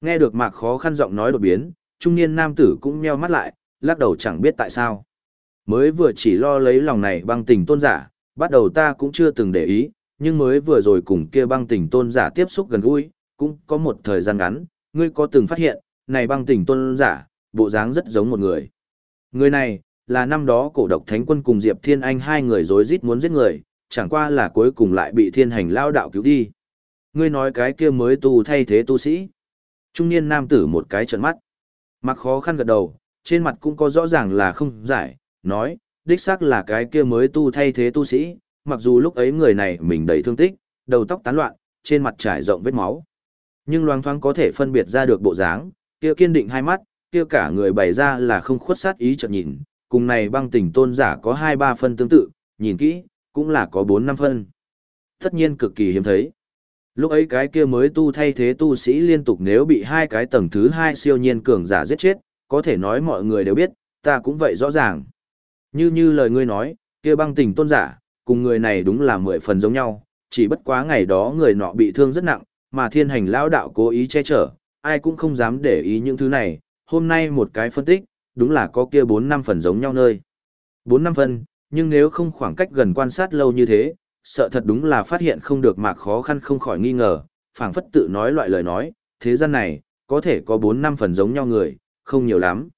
Nghe được mạc khó khăn giọng nói đột biến, trung niên nam tử cũng nheo mắt lại, lắc đầu chẳng biết tại sao. Mới vừa chỉ lo lấy lòng này băng tình tôn giả, bắt đầu ta cũng chưa từng để ý, nhưng mới vừa rồi cùng kia băng tình tôn giả tiếp xúc gần gũi, cũng có một thời gian ngắn, ngươi có từng phát hiện, này băng tình tôn giả, bộ dáng rất giống một người. Người này, là năm đó cổ độc thánh quân cùng Diệp Thiên Anh hai người rối rít muốn giết người, chẳng qua là cuối cùng lại bị thiên hành lao đạo cứu đi. Ngươi nói cái kia mới tu thay thế tu sĩ. Trung niên nam tử một cái trận mắt. Mặc khó khăn gật đầu, trên mặt cũng có rõ ràng là không giải, nói, đích xác là cái kia mới tu thay thế tu sĩ, mặc dù lúc ấy người này mình đầy thương tích, đầu tóc tán loạn, trên mặt trải rộng vết máu. Nhưng loang thoáng có thể phân biệt ra được bộ dáng, kia kiên định hai mắt, kia cả người bày ra là không khuất sát ý chợt nhìn, cùng này băng tỉnh tôn giả có hai ba phân tương tự, nhìn kỹ, cũng là có bốn năm phân. Tất nhiên cực kỳ hiếm thấy. Lúc ấy cái kia mới tu thay thế tu sĩ liên tục nếu bị hai cái tầng thứ hai siêu nhiên cường giả giết chết, có thể nói mọi người đều biết, ta cũng vậy rõ ràng. Như như lời ngươi nói, kia băng tình tôn giả, cùng người này đúng là mười phần giống nhau, chỉ bất quá ngày đó người nọ bị thương rất nặng, mà thiên hành lão đạo cố ý che chở, ai cũng không dám để ý những thứ này, hôm nay một cái phân tích, đúng là có kia bốn năm phần giống nhau nơi. bốn năm phần, nhưng nếu không khoảng cách gần quan sát lâu như thế, sợ thật đúng là phát hiện không được mạc khó khăn không khỏi nghi ngờ, phảng phất tự nói loại lời nói, thế gian này, có thể có 4 năm phần giống nhau người, không nhiều lắm.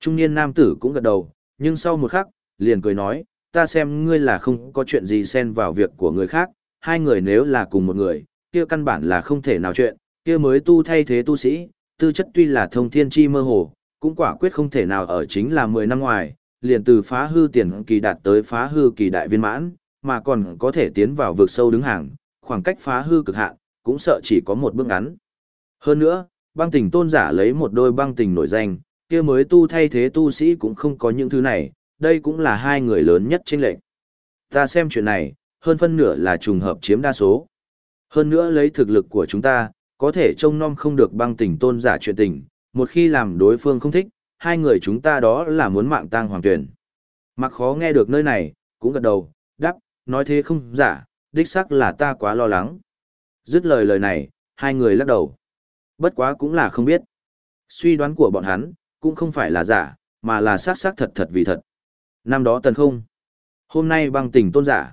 Trung niên nam tử cũng gật đầu, nhưng sau một khắc, liền cười nói, ta xem ngươi là không có chuyện gì xen vào việc của người khác, hai người nếu là cùng một người, kia căn bản là không thể nào chuyện, kia mới tu thay thế tu sĩ, tư chất tuy là thông thiên chi mơ hồ, cũng quả quyết không thể nào ở chính là 10 năm ngoài, liền từ phá hư tiền kỳ đạt tới phá hư kỳ đại viên mãn, mà còn có thể tiến vào vực sâu đứng hàng, khoảng cách phá hư cực hạn, cũng sợ chỉ có một bước ngắn. Hơn nữa, băng tình tôn giả lấy một đôi băng tình nổi danh, kia mới tu thay thế tu sĩ cũng không có những thứ này, đây cũng là hai người lớn nhất trên lệnh. Ta xem chuyện này, hơn phân nửa là trùng hợp chiếm đa số. Hơn nữa lấy thực lực của chúng ta, có thể trông nom không được băng tình tôn giả chuyện tình, một khi làm đối phương không thích, hai người chúng ta đó là muốn mạng tang hoàng tuyển. Mặc khó nghe được nơi này, cũng gật đầu, đáp, nói thế không giả, đích xác là ta quá lo lắng. Dứt lời lời này, hai người lắc đầu. Bất quá cũng là không biết. Suy đoán của bọn hắn, cũng không phải là giả, mà là xác xác thật thật vì thật. Năm đó tần không. Hôm nay băng tình tôn giả.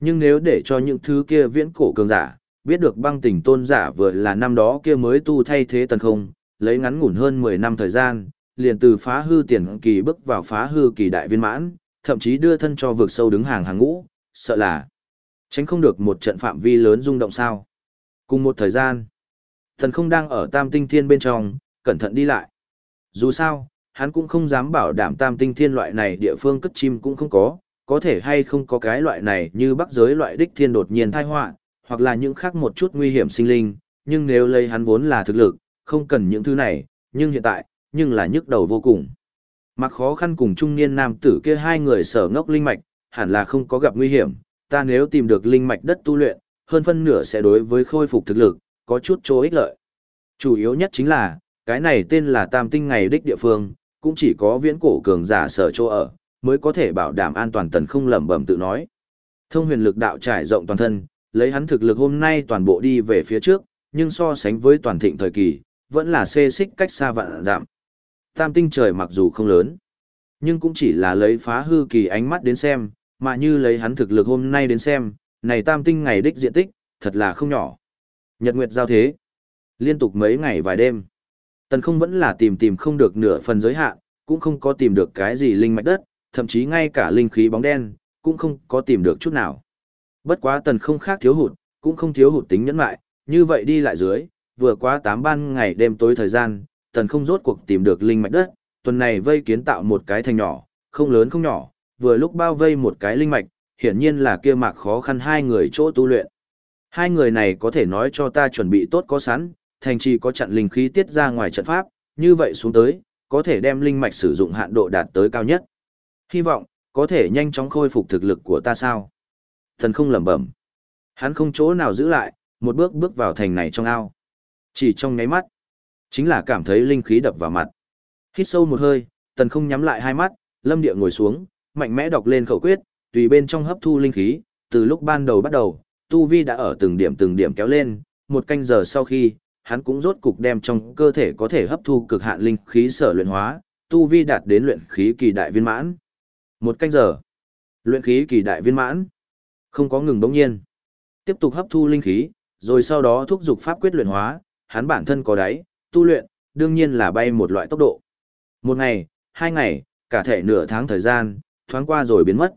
Nhưng nếu để cho những thứ kia viễn cổ cường giả, biết được băng tình tôn giả vừa là năm đó kia mới tu thay thế tần không, lấy ngắn ngủn hơn 10 năm thời gian, liền từ phá hư tiền kỳ bước vào phá hư kỳ đại viên mãn, thậm chí đưa thân cho vượt sâu đứng hàng hàng ngũ, sợ là tránh không được một trận phạm vi lớn rung động sao. Cùng một thời gian, thần không đang ở tam tinh thiên bên trong, cẩn thận đi lại. Dù sao, hắn cũng không dám bảo đảm tam tinh thiên loại này địa phương cất chim cũng không có, có thể hay không có cái loại này như bắc giới loại đích thiên đột nhiên thai họa hoặc là những khác một chút nguy hiểm sinh linh, nhưng nếu lấy hắn vốn là thực lực, không cần những thứ này, nhưng hiện tại, nhưng là nhức đầu vô cùng. Mặc khó khăn cùng trung niên nam tử kia hai người sở ngốc linh mạch, hẳn là không có gặp nguy hiểm, ta nếu tìm được linh mạch đất tu luyện, hơn phân nửa sẽ đối với khôi phục thực lực, có chút chỗ ích lợi. Chủ yếu nhất chính là, cái này tên là tam tinh ngày đích địa phương, cũng chỉ có viễn cổ cường giả sở chỗ ở, mới có thể bảo đảm an toàn tần không lẩm bẩm tự nói. Thông huyền lực đạo trải rộng toàn thân, lấy hắn thực lực hôm nay toàn bộ đi về phía trước, nhưng so sánh với toàn thịnh thời kỳ, vẫn là xê xích cách xa vạn giảm. Tam tinh trời mặc dù không lớn, nhưng cũng chỉ là lấy phá hư kỳ ánh mắt đến xem, mà như lấy hắn thực lực hôm nay đến xem, này tam tinh ngày đích diện tích, thật là không nhỏ. Nhật Nguyệt giao thế, liên tục mấy ngày vài đêm. Tần không vẫn là tìm tìm không được nửa phần giới hạn, cũng không có tìm được cái gì linh mạch đất, thậm chí ngay cả linh khí bóng đen, cũng không có tìm được chút nào. Bất quá tần không khác thiếu hụt, cũng không thiếu hụt tính nhẫn lại, như vậy đi lại dưới, vừa qua 8 ban ngày đêm tối thời gian, tần không rốt cuộc tìm được linh mạch đất, tuần này vây kiến tạo một cái thành nhỏ, không lớn không nhỏ, vừa lúc bao vây một cái linh mạch, hiển nhiên là kia mạc khó khăn hai người chỗ tu luyện. Hai người này có thể nói cho ta chuẩn bị tốt có sẵn, thành trì có chặn linh khí tiết ra ngoài trận pháp, như vậy xuống tới, có thể đem linh mạch sử dụng hạn độ đạt tới cao nhất. Hy vọng, có thể nhanh chóng khôi phục thực lực của ta sao? Thần không lẩm bẩm. Hắn không chỗ nào giữ lại, một bước bước vào thành này trong ao. Chỉ trong nháy mắt, chính là cảm thấy linh khí đập vào mặt. Hít sâu một hơi, tần không nhắm lại hai mắt, lâm địa ngồi xuống, mạnh mẽ đọc lên khẩu quyết, tùy bên trong hấp thu linh khí, từ lúc ban đầu bắt đầu, tu vi đã ở từng điểm từng điểm kéo lên, một canh giờ sau khi, hắn cũng rốt cục đem trong cơ thể có thể hấp thu cực hạn linh khí sở luyện hóa, tu vi đạt đến luyện khí kỳ đại viên mãn. Một canh giờ, luyện khí kỳ đại viên mãn, không có ngừng bỗng nhiên. Tiếp tục hấp thu linh khí, rồi sau đó thúc giục pháp quyết luyện hóa, hắn bản thân có đáy, tu luyện, đương nhiên là bay một loại tốc độ. Một ngày, hai ngày, cả thể nửa tháng thời gian, thoáng qua rồi biến mất.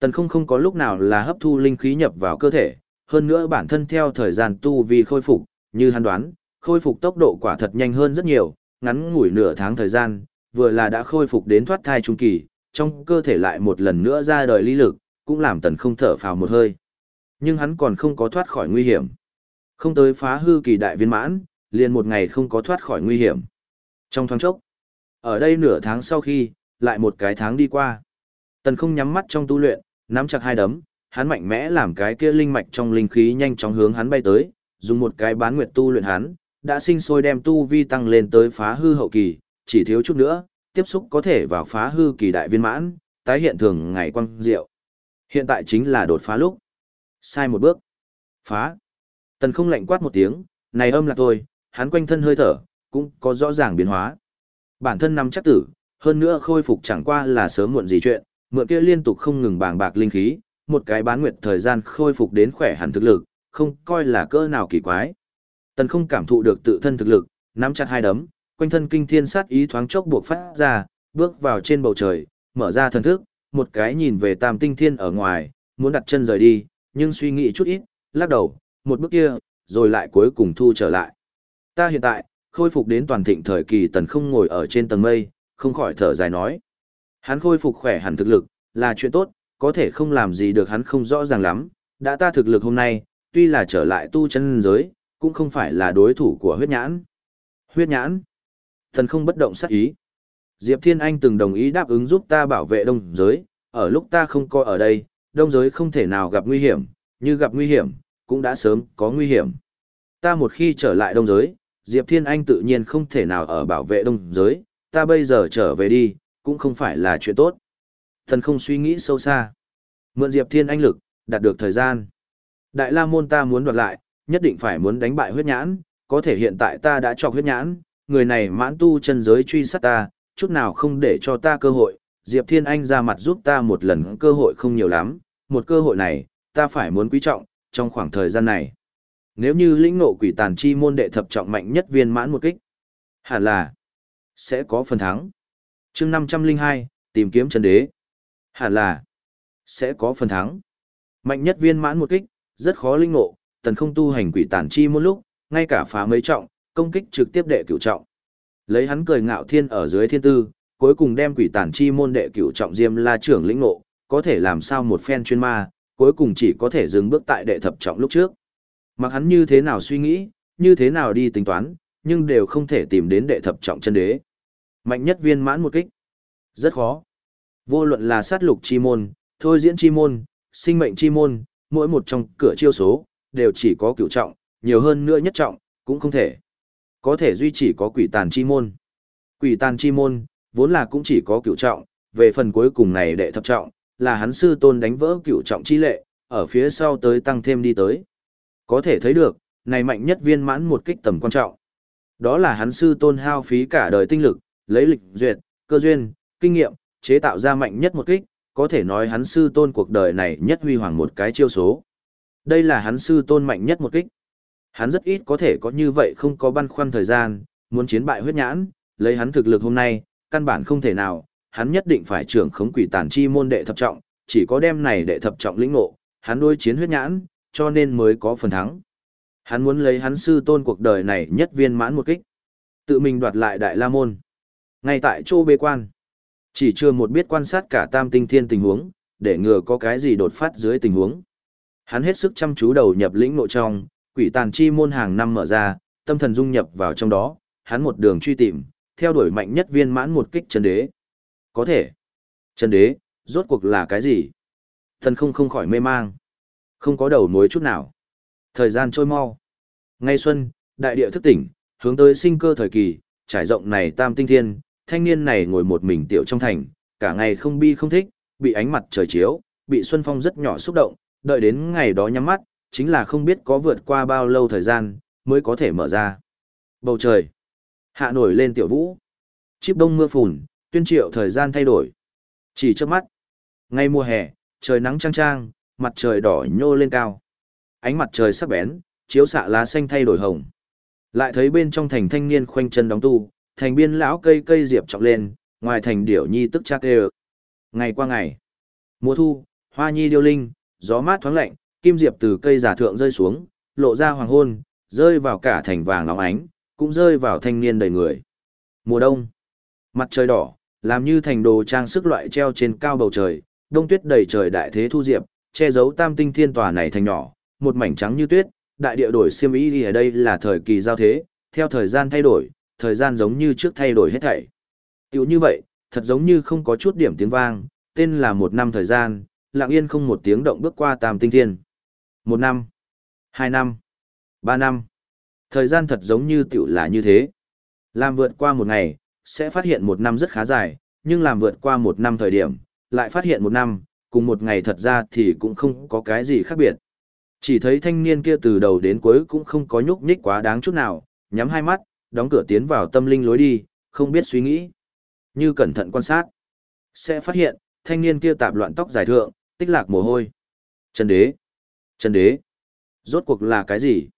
Tần không không có lúc nào là hấp thu linh khí nhập vào cơ thể, hơn nữa bản thân theo thời gian tu vi khôi phục, như hắn đoán, khôi phục tốc độ quả thật nhanh hơn rất nhiều, ngắn ngủi nửa tháng thời gian, vừa là đã khôi phục đến thoát thai trung kỳ, trong cơ thể lại một lần nữa ra đời lý lực, cũng làm tần không thở phào một hơi. Nhưng hắn còn không có thoát khỏi nguy hiểm. Không tới phá hư kỳ đại viên mãn, liền một ngày không có thoát khỏi nguy hiểm. Trong thoáng chốc, ở đây nửa tháng sau khi, lại một cái tháng đi qua. Tần không nhắm mắt trong tu luyện, nắm chặt hai đấm, hắn mạnh mẽ làm cái kia linh mạch trong linh khí nhanh chóng hướng hắn bay tới, dùng một cái bán nguyệt tu luyện hắn, đã sinh sôi đem tu vi tăng lên tới phá hư hậu kỳ, chỉ thiếu chút nữa, tiếp xúc có thể vào phá hư kỳ đại viên mãn, tái hiện thường ngày quang diệu. Hiện tại chính là đột phá lúc. Sai một bước. Phá. Tần không lạnh quát một tiếng, này âm là tôi, hắn quanh thân hơi thở, cũng có rõ ràng biến hóa. Bản thân nắm chắc tử, hơn nữa khôi phục chẳng qua là sớm muộn gì chuyện, mượn kia liên tục không ngừng bàng bạc linh khí, một cái bán nguyệt thời gian khôi phục đến khỏe hẳn thực lực, không coi là cỡ nào kỳ quái. Tần không cảm thụ được tự thân thực lực, nắm chặt hai đấm, quanh thân kinh thiên sát ý thoáng chốc buộc phát ra, bước vào trên bầu trời, mở ra thần thức, một cái nhìn về tam tinh thiên ở ngoài, muốn đặt chân rời đi, nhưng suy nghĩ chút ít, lắc đầu, một bước kia, rồi lại cuối cùng thu trở lại. Ta hiện tại, khôi phục đến toàn thịnh thời kỳ tần không ngồi ở trên tầng mây, không khỏi thở dài nói. Hắn khôi phục khỏe hẳn thực lực, là chuyện tốt, có thể không làm gì được hắn không rõ ràng lắm, đã ta thực lực hôm nay, tuy là trở lại tu chân giới, cũng không phải là đối thủ của huyết nhãn. Huyết nhãn. Thần không bất động sát ý. Diệp Thiên Anh từng đồng ý đáp ứng giúp ta bảo vệ đông giới, ở lúc ta không coi ở đây, đông giới không thể nào gặp nguy hiểm, như gặp nguy hiểm, cũng đã sớm có nguy hiểm. Ta một khi trở lại đông giới, Diệp Thiên Anh tự nhiên không thể nào ở bảo vệ đông giới, ta bây giờ trở về đi, cũng không phải là chuyện tốt. Thần không suy nghĩ sâu xa. Mượn Diệp Thiên Anh lực, đạt được thời gian. Đại La Môn ta muốn đoạt lại, nhất định phải muốn đánh bại huyết nhãn, có thể hiện tại ta đã chọc huyết nhãn, người này mãn tu chân giới truy sát ta, chút nào không để cho ta cơ hội, Diệp Thiên Anh ra mặt giúp ta một lần cơ hội không nhiều lắm, một cơ hội này, ta phải muốn quý trọng, trong khoảng thời gian này. Nếu như lĩnh ngộ quỷ tàn chi môn đệ thập trọng mạnh nhất viên mãn một kích, hẳn là sẽ có phần thắng. chương 502, tìm kiếm chân đế. Hẳn là sẽ có phần thắng. Mạnh nhất viên mãn một kích, rất khó linh ngộ, tần không tu hành quỷ tàn chi môn lúc, ngay cả phá mấy trọng, công kích trực tiếp đệ cửu trọng. Lấy hắn cười ngạo thiên ở dưới thiên tư, cuối cùng đem quỷ tàn chi môn đệ cửu trọng diêm la trưởng lĩnh ngộ, có thể làm sao một phen chuyên ma, cuối cùng chỉ có thể dừng bước tại đệ thập trọng lúc trước. Mặc hắn như thế nào suy nghĩ, như thế nào đi tính toán, nhưng đều không thể tìm đến đệ thập trọng chân đế. Mạnh nhất viên mãn một kích. Rất khó. Vô luận là sát lục chi môn, thôi diễn chi môn, sinh mệnh chi môn, mỗi một trong cửa chiêu số, đều chỉ có cửu trọng, nhiều hơn nữa nhất trọng, cũng không thể. Có thể duy trì có quỷ tàn chi môn. Quỷ tàn chi môn, vốn là cũng chỉ có cửu trọng, về phần cuối cùng này đệ thập trọng, là hắn sư tôn đánh vỡ cửu trọng chi lệ, ở phía sau tới tăng thêm đi tới. Có thể thấy được, này mạnh nhất viên mãn một kích tầm quan trọng. Đó là hắn sư tôn hao phí cả đời tinh lực, lấy lịch duyệt, cơ duyên, kinh nghiệm, chế tạo ra mạnh nhất một kích, có thể nói hắn sư tôn cuộc đời này nhất huy hoàng một cái chiêu số. Đây là hắn sư tôn mạnh nhất một kích. Hắn rất ít có thể có như vậy không có băn khoăn thời gian, muốn chiến bại huyết nhãn, lấy hắn thực lực hôm nay, căn bản không thể nào, hắn nhất định phải trưởng khống quỷ tàn chi môn đệ thập trọng, chỉ có đem này đệ thập trọng lĩnh ngộ, hắn đối chiến huyết nhãn, cho nên mới có phần thắng. Hắn muốn lấy hắn sư tôn cuộc đời này nhất viên mãn một kích. Tự mình đoạt lại đại la môn. Ngay tại chỗ bê quan. Chỉ chưa một biết quan sát cả tam tinh thiên tình huống, để ngừa có cái gì đột phát dưới tình huống. Hắn hết sức chăm chú đầu nhập lĩnh nội trong, quỷ tàn chi môn hàng năm mở ra, tâm thần dung nhập vào trong đó, hắn một đường truy tìm, theo đuổi mạnh nhất viên mãn một kích chân đế. Có thể. Chân đế, rốt cuộc là cái gì? Thần không không khỏi mê mang. Không có đầu mối chút nào. Thời gian trôi mau. Ngay xuân, đại địa thức tỉnh, hướng tới sinh cơ thời kỳ, trải rộng này tam tinh thiên, thanh niên này ngồi một mình tiểu trong thành, cả ngày không bi không thích, bị ánh mặt trời chiếu, bị xuân phong rất nhỏ xúc động, đợi đến ngày đó nhắm mắt, chính là không biết có vượt qua bao lâu thời gian, mới có thể mở ra. Bầu trời, hạ nổi lên tiểu vũ, chip đông mưa phùn, tuyên triệu thời gian thay đổi. Chỉ trước mắt, ngay mùa hè, trời nắng trang trang, mặt trời đỏ nhô lên cao. Ánh mặt trời sắc bén, chiếu xạ lá xanh thay đổi hồng. Lại thấy bên trong thành thanh niên khoanh chân đóng tu, thành biên lão cây cây diệp trọng lên, ngoài thành điểu nhi tức chắc đều. Ngày qua ngày, mùa thu, hoa nhi điêu linh, gió mát thoáng lạnh, kim diệp từ cây giả thượng rơi xuống, lộ ra hoàng hôn, rơi vào cả thành vàng nóng ánh, cũng rơi vào thanh niên đầy người. Mùa đông, mặt trời đỏ, làm như thành đồ trang sức loại treo trên cao bầu trời, đông tuyết đầy trời đại thế thu diệp, che giấu tam tinh thiên tòa này thành nhỏ, một mảnh trắng như tuyết, đại địa đổi xiêm y thì ở đây là thời kỳ giao thế, theo thời gian thay đổi, thời gian giống như trước thay đổi hết thảy. Tiểu như vậy, thật giống như không có chút điểm tiếng vang, tên là một năm thời gian, lặng yên không một tiếng động bước qua tam tinh thiên. Một năm, hai năm, ba năm. Thời gian thật giống như tiểu là như thế. Làm vượt qua một ngày, sẽ phát hiện một năm rất khá dài, nhưng làm vượt qua một năm thời điểm, lại phát hiện một năm, cùng một ngày thật ra thì cũng không có cái gì khác biệt. Chỉ thấy thanh niên kia từ đầu đến cuối cũng không có nhúc nhích quá đáng chút nào, nhắm hai mắt, đóng cửa tiến vào tâm linh lối đi, không biết suy nghĩ. Như cẩn thận quan sát, sẽ phát hiện, thanh niên kia tạp loạn tóc dài thượng, tích lạc mồ hôi. Chân đế. Chân đế. Rốt cuộc là cái gì?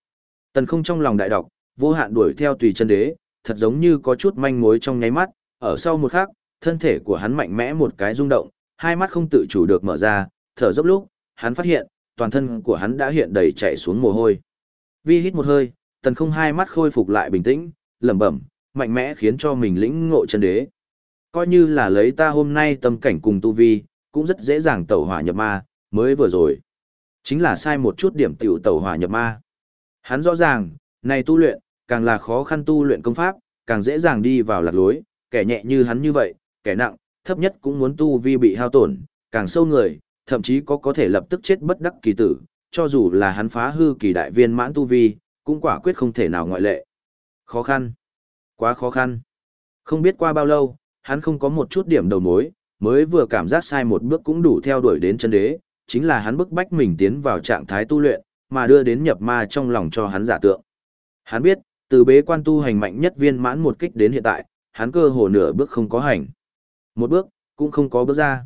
Tần không trong lòng đại đọc, vô hạn đuổi theo tùy chân đế, thật giống như có chút manh mối trong nháy mắt, ở sau một khắc, thân thể của hắn mạnh mẽ một cái rung động, hai mắt không tự chủ được mở ra, thở dốc lúc, hắn phát hiện, toàn thân của hắn đã hiện đầy chảy xuống mồ hôi. Vi hít một hơi, tần không hai mắt khôi phục lại bình tĩnh, lẩm bẩm, mạnh mẽ khiến cho mình lĩnh ngộ chân đế. Coi như là lấy ta hôm nay tâm cảnh cùng tu vi, cũng rất dễ dàng tẩu hỏa nhập ma, mới vừa rồi. Chính là sai một chút điểm tiểu tẩu hỏa nhập ma. Hắn rõ ràng, này tu luyện, càng là khó khăn tu luyện công pháp, càng dễ dàng đi vào lạc lối, kẻ nhẹ như hắn như vậy, kẻ nặng, thấp nhất cũng muốn tu vi bị hao tổn, càng sâu người, thậm chí có có thể lập tức chết bất đắc kỳ tử, cho dù là hắn phá hư kỳ đại viên mãn tu vi, cũng quả quyết không thể nào ngoại lệ. Khó khăn. Quá khó khăn. Không biết qua bao lâu, hắn không có một chút điểm đầu mối, mới vừa cảm giác sai một bước cũng đủ theo đuổi đến chân đế, chính là hắn bức bách mình tiến vào trạng thái tu luyện, mà đưa đến nhập ma trong lòng cho hắn giả tượng. Hắn biết, từ bế quan tu hành mạnh nhất viên mãn một kích đến hiện tại, hắn cơ hồ nửa bước không có hành. Một bước, cũng không có bước ra.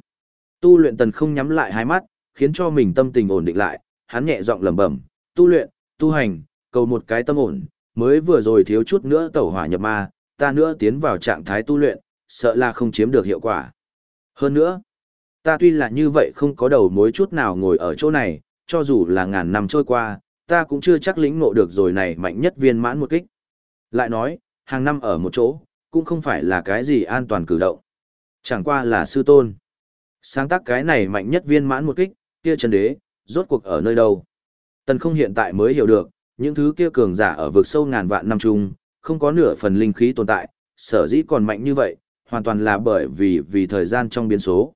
Tu luyện tần không nhắm lại hai mắt, khiến cho mình tâm tình ổn định lại, hắn nhẹ giọng lẩm bẩm, tu luyện, tu hành, cầu một cái tâm ổn, mới vừa rồi thiếu chút nữa tẩu hỏa nhập ma, ta nữa tiến vào trạng thái tu luyện, sợ là không chiếm được hiệu quả. Hơn nữa, ta tuy là như vậy không có đầu mối chút nào ngồi ở chỗ này, cho dù là ngàn năm trôi qua, ta cũng chưa chắc lĩnh ngộ được rồi này mạnh nhất viên mãn một kích. Lại nói, hàng năm ở một chỗ, cũng không phải là cái gì an toàn cử động. Chẳng qua là sư tôn. Sáng tác cái này mạnh nhất viên mãn một kích, kia chân đế, rốt cuộc ở nơi đâu. Tần không hiện tại mới hiểu được, những thứ kia cường giả ở vực sâu ngàn vạn năm chung, không có nửa phần linh khí tồn tại, sở dĩ còn mạnh như vậy, hoàn toàn là bởi vì vì thời gian trong biến số.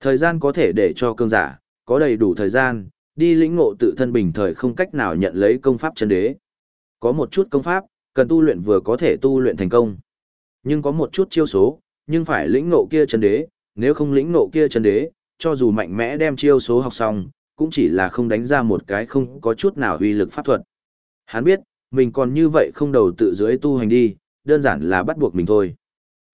Thời gian có thể để cho cường giả, có đầy đủ thời gian, đi lĩnh ngộ tự thân bình thời không cách nào nhận lấy công pháp chân đế. Có một chút công pháp, cần tu luyện vừa có thể tu luyện thành công. Nhưng có một chút chiêu số, nhưng phải lĩnh ngộ kia chân đế, nếu không lĩnh ngộ kia chân đế, cho dù mạnh mẽ đem chiêu số học xong, cũng chỉ là không đánh ra một cái không có chút nào uy lực pháp thuật. Hắn biết, mình còn như vậy không đầu tự dưới tu hành đi, đơn giản là bắt buộc mình thôi.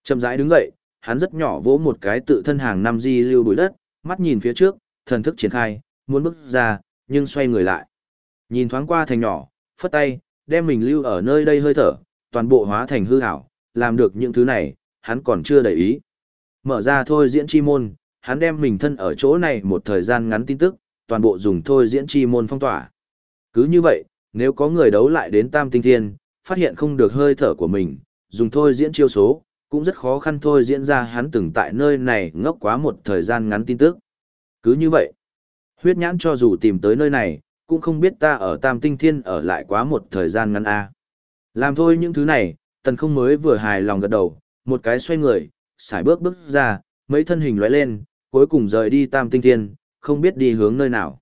Chậm rãi đứng dậy, hắn rất nhỏ vỗ một cái tự thân hàng năm di lưu bụi đất, mắt nhìn phía trước, thần thức triển khai, muốn bước ra, nhưng xoay người lại. Nhìn thoáng qua thành nhỏ, phất tay, đem mình lưu ở nơi đây hơi thở, toàn bộ hóa thành hư ảo, làm được những thứ này, hắn còn chưa để ý. Mở ra thôi diễn chi môn, hắn đem mình thân ở chỗ này một thời gian ngắn tin tức, toàn bộ dùng thôi diễn chi môn phong tỏa. Cứ như vậy, nếu có người đấu lại đến tam tinh thiên, phát hiện không được hơi thở của mình, dùng thôi diễn chiêu số, cũng rất khó khăn thôi diễn ra hắn từng tại nơi này ngốc quá một thời gian ngắn tin tức. Cứ như vậy, huyết nhãn cho dù tìm tới nơi này, cũng không biết ta ở tam tinh thiên ở lại quá một thời gian ngắn a. Làm thôi những thứ này, tần không mới vừa hài lòng gật đầu, một cái xoay người, xài bước bước ra, mấy thân hình lóe lên, cuối cùng rời đi tam tinh thiên, không biết đi hướng nơi nào.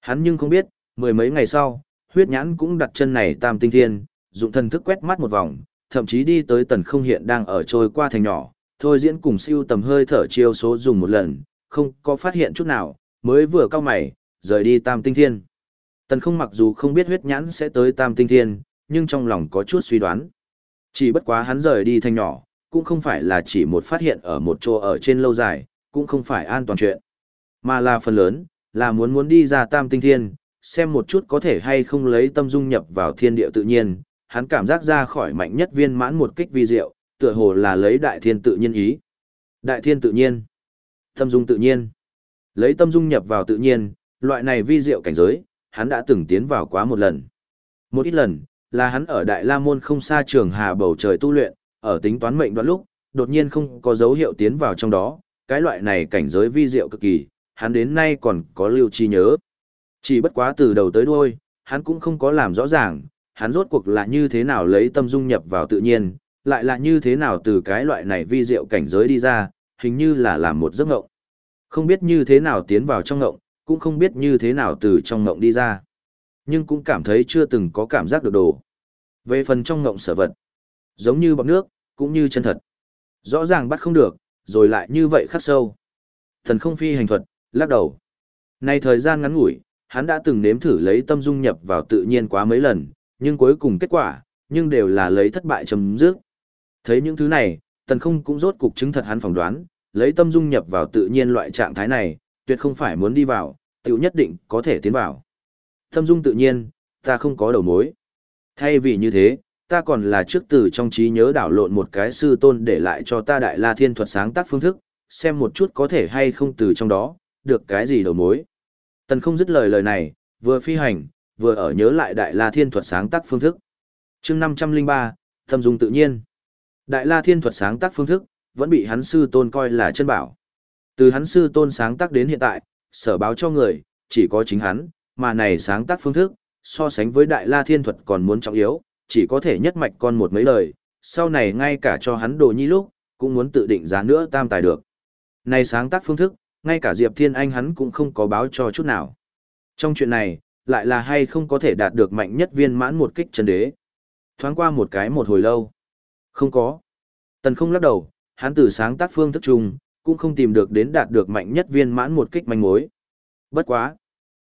Hắn nhưng không biết, mười mấy ngày sau, huyết nhãn cũng đặt chân này tam tinh thiên, dụng thần thức quét mắt một vòng, thậm chí đi tới tần không hiện đang ở trôi qua thành nhỏ, thôi diễn cùng siêu tầm hơi thở chiêu số dùng một lần, không có phát hiện chút nào, mới vừa cao mày, rời đi tam tinh thiên. Tần không mặc dù không biết huyết nhãn sẽ tới tam tinh thiên, nhưng trong lòng có chút suy đoán. Chỉ bất quá hắn rời đi thành nhỏ, cũng không phải là chỉ một phát hiện ở một chỗ ở trên lâu dài, cũng không phải an toàn chuyện. Mà là phần lớn, là muốn muốn đi ra tam tinh thiên, xem một chút có thể hay không lấy tâm dung nhập vào thiên địa tự nhiên, hắn cảm giác ra khỏi mạnh nhất viên mãn một kích vi diệu, tựa hồ là lấy đại thiên tự nhiên ý. Đại thiên tự nhiên, tâm dung tự nhiên. Lấy tâm dung nhập vào tự nhiên, loại này vi diệu cảnh giới, hắn đã từng tiến vào quá một lần. Một ít lần, là hắn ở Đại La Môn không xa trường hà bầu trời tu luyện, ở tính toán mệnh đoạn lúc, đột nhiên không có dấu hiệu tiến vào trong đó, cái loại này cảnh giới vi diệu cực kỳ, hắn đến nay còn có lưu chi nhớ. Chỉ bất quá từ đầu tới đuôi, hắn cũng không có làm rõ ràng, hắn rốt cuộc là như thế nào lấy tâm dung nhập vào tự nhiên, lại là như thế nào từ cái loại này vi diệu cảnh giới đi ra, hình như là làm một giấc ngộng. Không biết như thế nào tiến vào trong ngộng, cũng không biết như thế nào từ trong ngộng đi ra. Nhưng cũng cảm thấy chưa từng có cảm giác được đồ. Về phần trong ngộng sở vật, giống như bọc nước, cũng như chân thật. Rõ ràng bắt không được, rồi lại như vậy khắc sâu. Thần không phi hành thuật, lắc đầu. Nay thời gian ngắn ngủi, hắn đã từng nếm thử lấy tâm dung nhập vào tự nhiên quá mấy lần, nhưng cuối cùng kết quả, nhưng đều là lấy thất bại chấm dứt. Thấy những thứ này, tần không cũng rốt cục chứng thật hắn phỏng đoán, lấy tâm dung nhập vào tự nhiên loại trạng thái này, tuyệt không phải muốn đi vào, tiểu nhất định có thể tiến vào. Tâm dung tự nhiên, ta không có đầu mối. Thay vì như thế, ta còn là trước từ trong trí nhớ đảo lộn một cái sư tôn để lại cho ta đại la thiên thuật sáng tác phương thức, xem một chút có thể hay không từ trong đó, được cái gì đầu mối. Tần không dứt lời lời này, vừa phi hành, vừa ở nhớ lại đại la thiên thuật sáng tác phương thức. chương 503, thâm dung tự nhiên. Đại la thiên thuật sáng tác phương thức, vẫn bị hắn sư tôn coi là chân bảo. Từ hắn sư tôn sáng tác đến hiện tại, sở báo cho người, chỉ có chính hắn, mà này sáng tác phương thức, so sánh với đại la thiên thuật còn muốn trọng yếu, chỉ có thể nhất mạch con một mấy lời, sau này ngay cả cho hắn đồ nhi lúc, cũng muốn tự định giá nữa tam tài được. Này sáng tác phương thức, ngay cả Diệp Thiên Anh hắn cũng không có báo cho chút nào. Trong chuyện này, lại là hay không có thể đạt được mạnh nhất viên mãn một kích chân đế. Thoáng qua một cái một hồi lâu. Không có. Tần không lắc đầu, hắn từ sáng tác phương thức chung, cũng không tìm được đến đạt được mạnh nhất viên mãn một kích manh mối. Bất quá.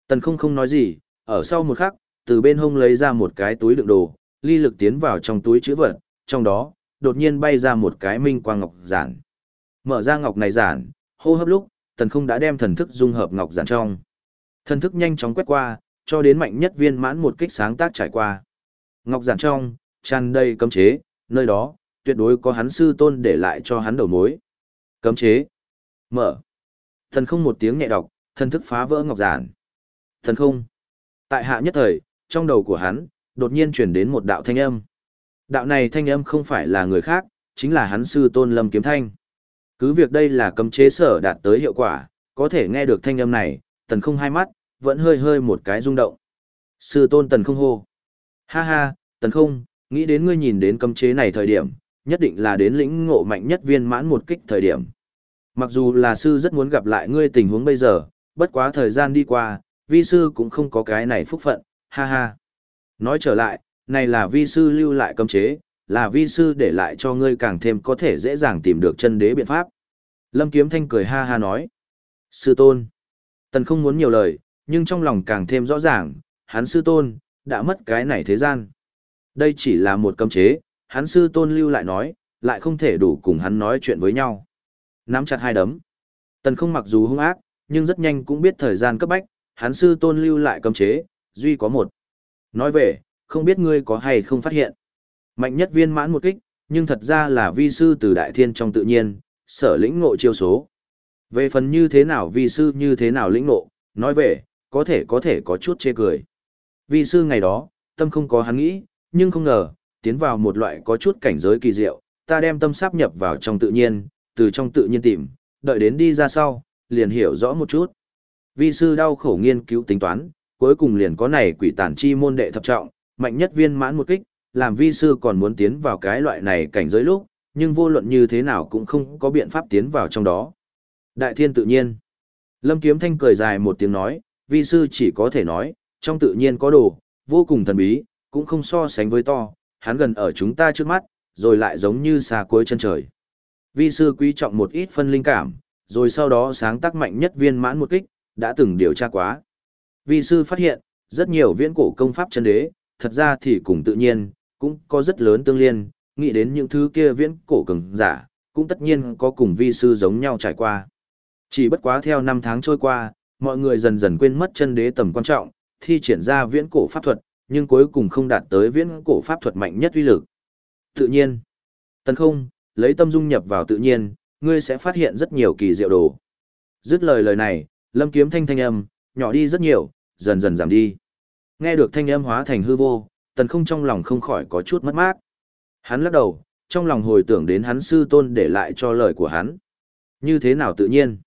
Tần không không nói gì, ở sau một khắc, từ bên hông lấy ra một cái túi đựng đồ, ly lực tiến vào trong túi chữ vật, trong đó, đột nhiên bay ra một cái minh quang ngọc giản. Mở ra ngọc này giản, hô hấp lúc, tần không đã đem thần thức dung hợp ngọc giản trong. Thần thức nhanh chóng quét qua, cho đến mạnh nhất viên mãn một kích sáng tác trải qua. Ngọc giản trong, tràn đầy cấm chế, nơi đó, tuyệt đối có hắn sư tôn để lại cho hắn đầu mối. Cấm chế. Mở. Thần không một tiếng nhẹ đọc, thần thức phá vỡ ngọc giản. Thần không. Tại hạ nhất thời, trong đầu của hắn, đột nhiên chuyển đến một đạo thanh âm. Đạo này thanh âm không phải là người khác, chính là hắn sư tôn lâm kiếm thanh. Cứ việc đây là cấm chế sở đạt tới hiệu quả, có thể nghe được thanh âm này, tần không hai mắt, vẫn hơi hơi một cái rung động. Sư tôn tần không hô. Ha ha, tần không, nghĩ đến ngươi nhìn đến cấm chế này thời điểm, nhất định là đến lĩnh ngộ mạnh nhất viên mãn một kích thời điểm. Mặc dù là sư rất muốn gặp lại ngươi tình huống bây giờ, bất quá thời gian đi qua, vi sư cũng không có cái này phúc phận, ha ha. Nói trở lại, này là vi sư lưu lại cấm chế, là vi sư để lại cho ngươi càng thêm có thể dễ dàng tìm được chân đế biện pháp. Lâm Kiếm Thanh cười ha ha nói. Sư tôn. Tần không muốn nhiều lời, nhưng trong lòng càng thêm rõ ràng, hắn sư tôn, đã mất cái này thế gian. Đây chỉ là một cấm chế, hắn sư tôn lưu lại nói, lại không thể đủ cùng hắn nói chuyện với nhau. Nắm chặt hai đấm. Tần không mặc dù hung ác, nhưng rất nhanh cũng biết thời gian cấp bách, hắn sư tôn lưu lại cấm chế, duy có một. Nói về, không biết ngươi có hay không phát hiện. Mạnh nhất viên mãn một kích, nhưng thật ra là vi sư từ đại thiên trong tự nhiên, sở lĩnh ngộ chiêu số. Về phần như thế nào vi sư như thế nào lĩnh ngộ, nói về, có thể có thể có chút chê cười. Vi sư ngày đó, tâm không có hắn nghĩ, nhưng không ngờ, tiến vào một loại có chút cảnh giới kỳ diệu, ta đem tâm sáp nhập vào trong tự nhiên, từ trong tự nhiên tìm, đợi đến đi ra sau, liền hiểu rõ một chút. Vi sư đau khổ nghiên cứu tính toán, cuối cùng liền có này quỷ tản chi môn đệ thập trọng, mạnh nhất viên mãn một kích, làm vi sư còn muốn tiến vào cái loại này cảnh giới lúc, nhưng vô luận như thế nào cũng không có biện pháp tiến vào trong đó. Đại thiên tự nhiên. Lâm Kiếm Thanh cười dài một tiếng nói, vi sư chỉ có thể nói, trong tự nhiên có đồ, vô cùng thần bí, cũng không so sánh với to, hắn gần ở chúng ta trước mắt, rồi lại giống như xa cuối chân trời. Vi sư quý trọng một ít phân linh cảm, rồi sau đó sáng tác mạnh nhất viên mãn một kích, đã từng điều tra quá. Vi sư phát hiện, rất nhiều viễn cổ công pháp chân đế, thật ra thì cùng tự nhiên, cũng có rất lớn tương liên, nghĩ đến những thứ kia viễn cổ cường giả, cũng tất nhiên có cùng vi sư giống nhau trải qua. Chỉ bất quá theo năm tháng trôi qua, mọi người dần dần quên mất chân đế tầm quan trọng, thi triển ra viễn cổ pháp thuật, nhưng cuối cùng không đạt tới viễn cổ pháp thuật mạnh nhất uy lực. Tự nhiên, tấn không, lấy tâm dung nhập vào tự nhiên, ngươi sẽ phát hiện rất nhiều kỳ diệu đồ. Dứt lời lời này, lâm kiếm thanh thanh âm, nhỏ đi rất nhiều, dần dần giảm đi. Nghe được thanh âm hóa thành hư vô, tần không trong lòng không khỏi có chút mất mát. Hắn lắc đầu, trong lòng hồi tưởng đến hắn sư tôn để lại cho lời của hắn. Như thế nào tự nhiên?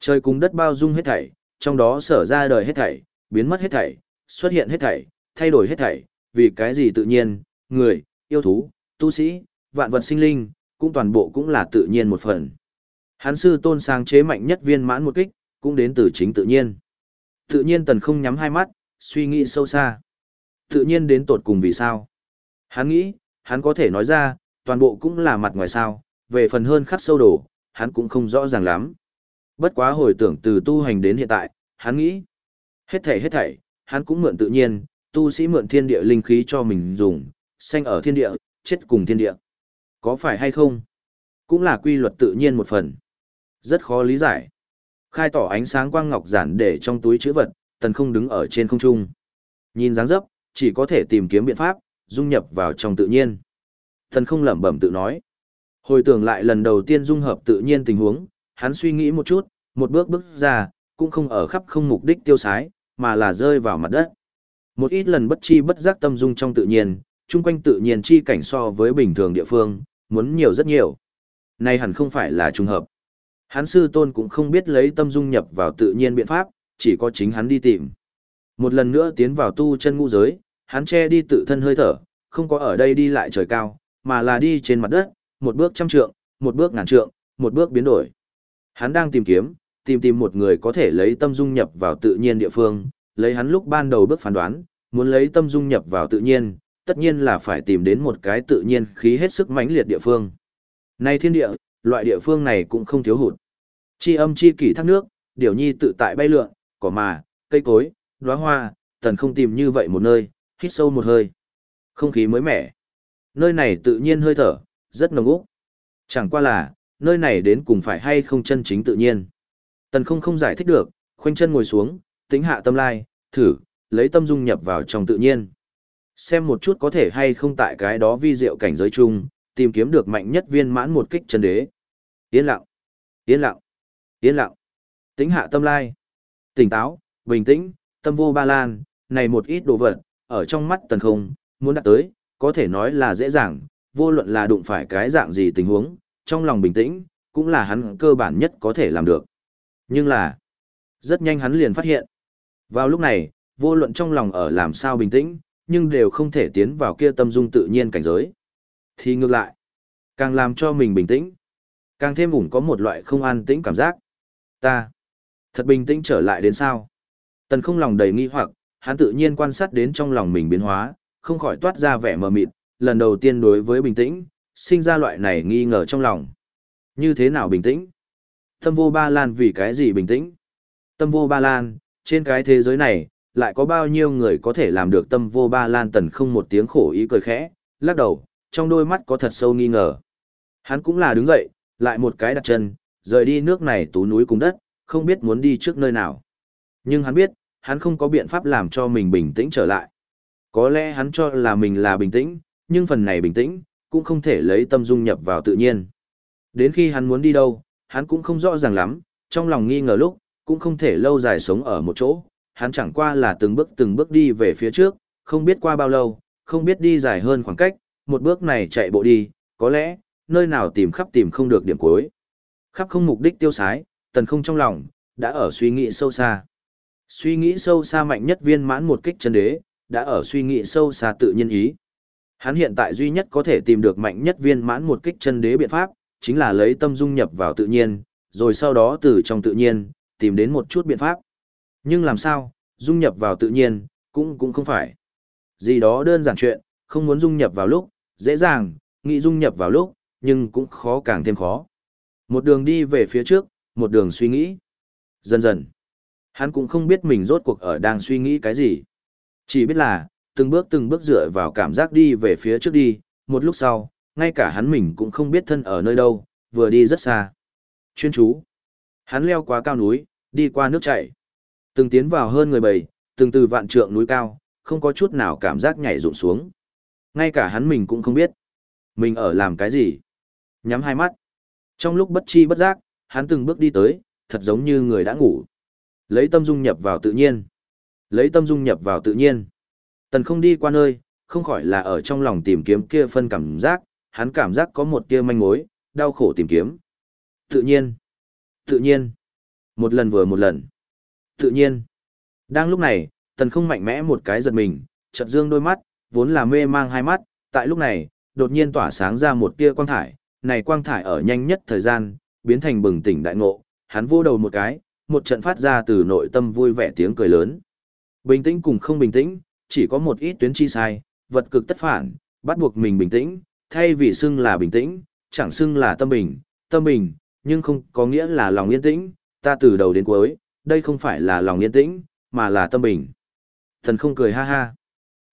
Trời cùng đất bao dung hết thảy, trong đó sở ra đời hết thảy, biến mất hết thảy, xuất hiện hết thảy, thay đổi hết thảy, vì cái gì tự nhiên, người, yêu thú, tu sĩ, vạn vật sinh linh, cũng toàn bộ cũng là tự nhiên một phần. Hắn sư tôn sáng chế mạnh nhất viên mãn một kích, cũng đến từ chính tự nhiên. Tự nhiên tần không nhắm hai mắt, suy nghĩ sâu xa. Tự nhiên đến tột cùng vì sao? Hắn nghĩ, hắn có thể nói ra, toàn bộ cũng là mặt ngoài sao, về phần hơn khắc sâu đổ, hắn cũng không rõ ràng lắm. Bất quá hồi tưởng từ tu hành đến hiện tại, hắn nghĩ, hết thảy hết thảy, hắn cũng mượn tự nhiên, tu sĩ mượn thiên địa linh khí cho mình dùng, sanh ở thiên địa, chết cùng thiên địa. Có phải hay không? Cũng là quy luật tự nhiên một phần. Rất khó lý giải. Khai tỏ ánh sáng quang ngọc giản để trong túi chữ vật, tần không đứng ở trên không trung. Nhìn dáng dấp, chỉ có thể tìm kiếm biện pháp, dung nhập vào trong tự nhiên. Tần không lẩm bẩm tự nói. Hồi tưởng lại lần đầu tiên dung hợp tự nhiên tình huống, hắn suy nghĩ một chút, một bước bước ra, cũng không ở khắp không mục đích tiêu sái, mà là rơi vào mặt đất. Một ít lần bất chi bất giác tâm dung trong tự nhiên, chung quanh tự nhiên chi cảnh so với bình thường địa phương, muốn nhiều rất nhiều. Này hẳn không phải là trùng hợp. Hắn sư tôn cũng không biết lấy tâm dung nhập vào tự nhiên biện pháp, chỉ có chính hắn đi tìm. Một lần nữa tiến vào tu chân ngũ giới, hắn che đi tự thân hơi thở, không có ở đây đi lại trời cao, mà là đi trên mặt đất, một bước trăm trượng, một bước ngàn trượng, một bước biến đổi. Hắn đang tìm kiếm, tìm tìm một người có thể lấy tâm dung nhập vào tự nhiên địa phương, lấy hắn lúc ban đầu bước phán đoán, muốn lấy tâm dung nhập vào tự nhiên, tất nhiên là phải tìm đến một cái tự nhiên khí hết sức mãnh liệt địa phương. Nay thiên địa, loại địa phương này cũng không thiếu hụt. Chi âm chi kỷ thác nước, điều nhi tự tại bay lượn, cỏ mà, cây cối, đóa hoa, tần không tìm như vậy một nơi, hít sâu một hơi. Không khí mới mẻ. Nơi này tự nhiên hơi thở, rất nồng úc. Chẳng qua là, nơi này đến cùng phải hay không chân chính tự nhiên. Tần không không giải thích được, khoanh chân ngồi xuống, tính hạ tâm lai, thử, lấy tâm dung nhập vào trong tự nhiên. Xem một chút có thể hay không tại cái đó vi diệu cảnh giới chung, tìm kiếm được mạnh nhất viên mãn một kích chân đế. Yên lặng, yên lặng, yên lặng. Tính hạ tâm lai, tỉnh táo, bình tĩnh, tâm vô ba lan, này một ít đồ vật, ở trong mắt tần không, muốn đạt tới, có thể nói là dễ dàng, vô luận là đụng phải cái dạng gì tình huống, trong lòng bình tĩnh, cũng là hắn cơ bản nhất có thể làm được. Nhưng là, rất nhanh hắn liền phát hiện. Vào lúc này, vô luận trong lòng ở làm sao bình tĩnh, nhưng đều không thể tiến vào kia tâm dung tự nhiên cảnh giới. Thì ngược lại, càng làm cho mình bình tĩnh, càng thêm ủng có một loại không an tĩnh cảm giác. Ta, thật bình tĩnh trở lại đến sao? Tần không lòng đầy nghi hoặc, hắn tự nhiên quan sát đến trong lòng mình biến hóa, không khỏi toát ra vẻ mờ mịt, lần đầu tiên đối với bình tĩnh, sinh ra loại này nghi ngờ trong lòng. Như thế nào bình tĩnh? Tâm vô ba lan vì cái gì bình tĩnh? Tâm vô ba lan, trên cái thế giới này, lại có bao nhiêu người có thể làm được tâm vô ba lan tần không một tiếng khổ ý cười khẽ, lắc đầu, trong đôi mắt có thật sâu nghi ngờ. Hắn cũng là đứng dậy, lại một cái đặt chân, rời đi nước này tú núi cùng đất, không biết muốn đi trước nơi nào. Nhưng hắn biết, hắn không có biện pháp làm cho mình bình tĩnh trở lại. Có lẽ hắn cho là mình là bình tĩnh, nhưng phần này bình tĩnh, cũng không thể lấy tâm dung nhập vào tự nhiên. Đến khi hắn muốn đi đâu, hắn cũng không rõ ràng lắm, trong lòng nghi ngờ lúc, cũng không thể lâu dài sống ở một chỗ, hắn chẳng qua là từng bước từng bước đi về phía trước, không biết qua bao lâu, không biết đi dài hơn khoảng cách, một bước này chạy bộ đi, có lẽ, nơi nào tìm khắp tìm không được điểm cuối. Khắp không mục đích tiêu sái, tần không trong lòng, đã ở suy nghĩ sâu xa. Suy nghĩ sâu xa mạnh nhất viên mãn một kích chân đế, đã ở suy nghĩ sâu xa tự nhiên ý. Hắn hiện tại duy nhất có thể tìm được mạnh nhất viên mãn một kích chân đế biện pháp, chính là lấy tâm dung nhập vào tự nhiên, rồi sau đó từ trong tự nhiên, tìm đến một chút biện pháp. Nhưng làm sao, dung nhập vào tự nhiên, cũng cũng không phải. Gì đó đơn giản chuyện, không muốn dung nhập vào lúc, dễ dàng, nghĩ dung nhập vào lúc, nhưng cũng khó càng thêm khó. Một đường đi về phía trước, một đường suy nghĩ. Dần dần, hắn cũng không biết mình rốt cuộc ở đang suy nghĩ cái gì. Chỉ biết là, từng bước từng bước dựa vào cảm giác đi về phía trước đi, một lúc sau, ngay cả hắn mình cũng không biết thân ở nơi đâu, vừa đi rất xa. Chuyên chú. Hắn leo qua cao núi, đi qua nước chảy. Từng tiến vào hơn người bầy, từng từ vạn trượng núi cao, không có chút nào cảm giác nhảy rụng xuống. Ngay cả hắn mình cũng không biết. Mình ở làm cái gì? Nhắm hai mắt. Trong lúc bất chi bất giác, hắn từng bước đi tới, thật giống như người đã ngủ. Lấy tâm dung nhập vào tự nhiên. Lấy tâm dung nhập vào tự nhiên. Tần không đi qua nơi, không khỏi là ở trong lòng tìm kiếm kia phân cảm giác, hắn cảm giác có một tia manh mối, đau khổ tìm kiếm. Tự nhiên. Tự nhiên. Một lần vừa một lần. Tự nhiên. Đang lúc này, tần không mạnh mẽ một cái giật mình, chợt dương đôi mắt, vốn là mê mang hai mắt, tại lúc này, đột nhiên tỏa sáng ra một tia quang thải, này quang thải ở nhanh nhất thời gian, biến thành bừng tỉnh đại ngộ, hắn vô đầu một cái, một trận phát ra từ nội tâm vui vẻ tiếng cười lớn. Bình tĩnh cùng không bình tĩnh, chỉ có một ít tuyến chi sai, vật cực tất phản, bắt buộc mình bình tĩnh, thay vì xưng là bình tĩnh, chẳng xưng là tâm bình, tâm bình, nhưng không có nghĩa là lòng yên tĩnh, ta từ đầu đến cuối, đây không phải là lòng yên tĩnh, mà là tâm bình. Thần không cười ha ha.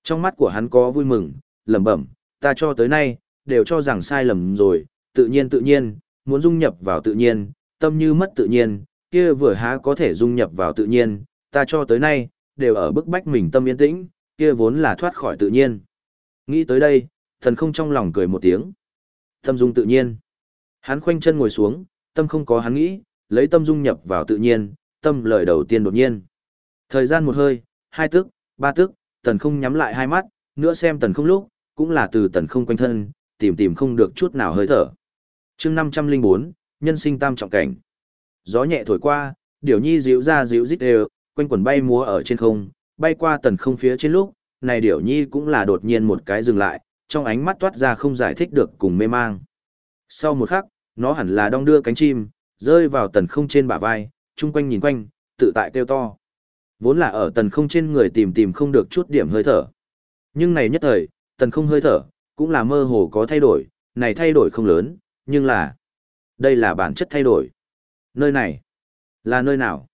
Trong mắt của hắn có vui mừng, lẩm bẩm, ta cho tới nay, đều cho rằng sai lầm rồi, tự nhiên tự nhiên, muốn dung nhập vào tự nhiên, tâm như mất tự nhiên, kia vừa há có thể dung nhập vào tự nhiên, ta cho tới nay, đều ở bức bách mình tâm yên tĩnh, kia vốn là thoát khỏi tự nhiên. Nghĩ tới đây, thần không trong lòng cười một tiếng. Tâm dung tự nhiên. Hắn khoanh chân ngồi xuống, tâm không có hắn nghĩ, lấy tâm dung nhập vào tự nhiên, tâm lời đầu tiên đột nhiên. Thời gian một hơi, hai tức, ba tức, tần không nhắm lại hai mắt, nữa xem tần không lúc, cũng là từ tần không quanh thân, tìm tìm không được chút nào hơi thở. chương 504, nhân sinh tam trọng cảnh. Gió nhẹ thổi qua, điểu nhi dịu ra dịu rít đều, quanh quần bay múa ở trên không, bay qua tần không phía trên lúc, này điểu nhi cũng là đột nhiên một cái dừng lại, trong ánh mắt toát ra không giải thích được cùng mê mang. Sau một khắc, nó hẳn là đong đưa cánh chim, rơi vào tần không trên bả vai, chung quanh nhìn quanh, tự tại kêu to. Vốn là ở tần không trên người tìm tìm không được chút điểm hơi thở. Nhưng này nhất thời, tần không hơi thở, cũng là mơ hồ có thay đổi, này thay đổi không lớn, nhưng là... Đây là bản chất thay đổi. Nơi này, là nơi nào?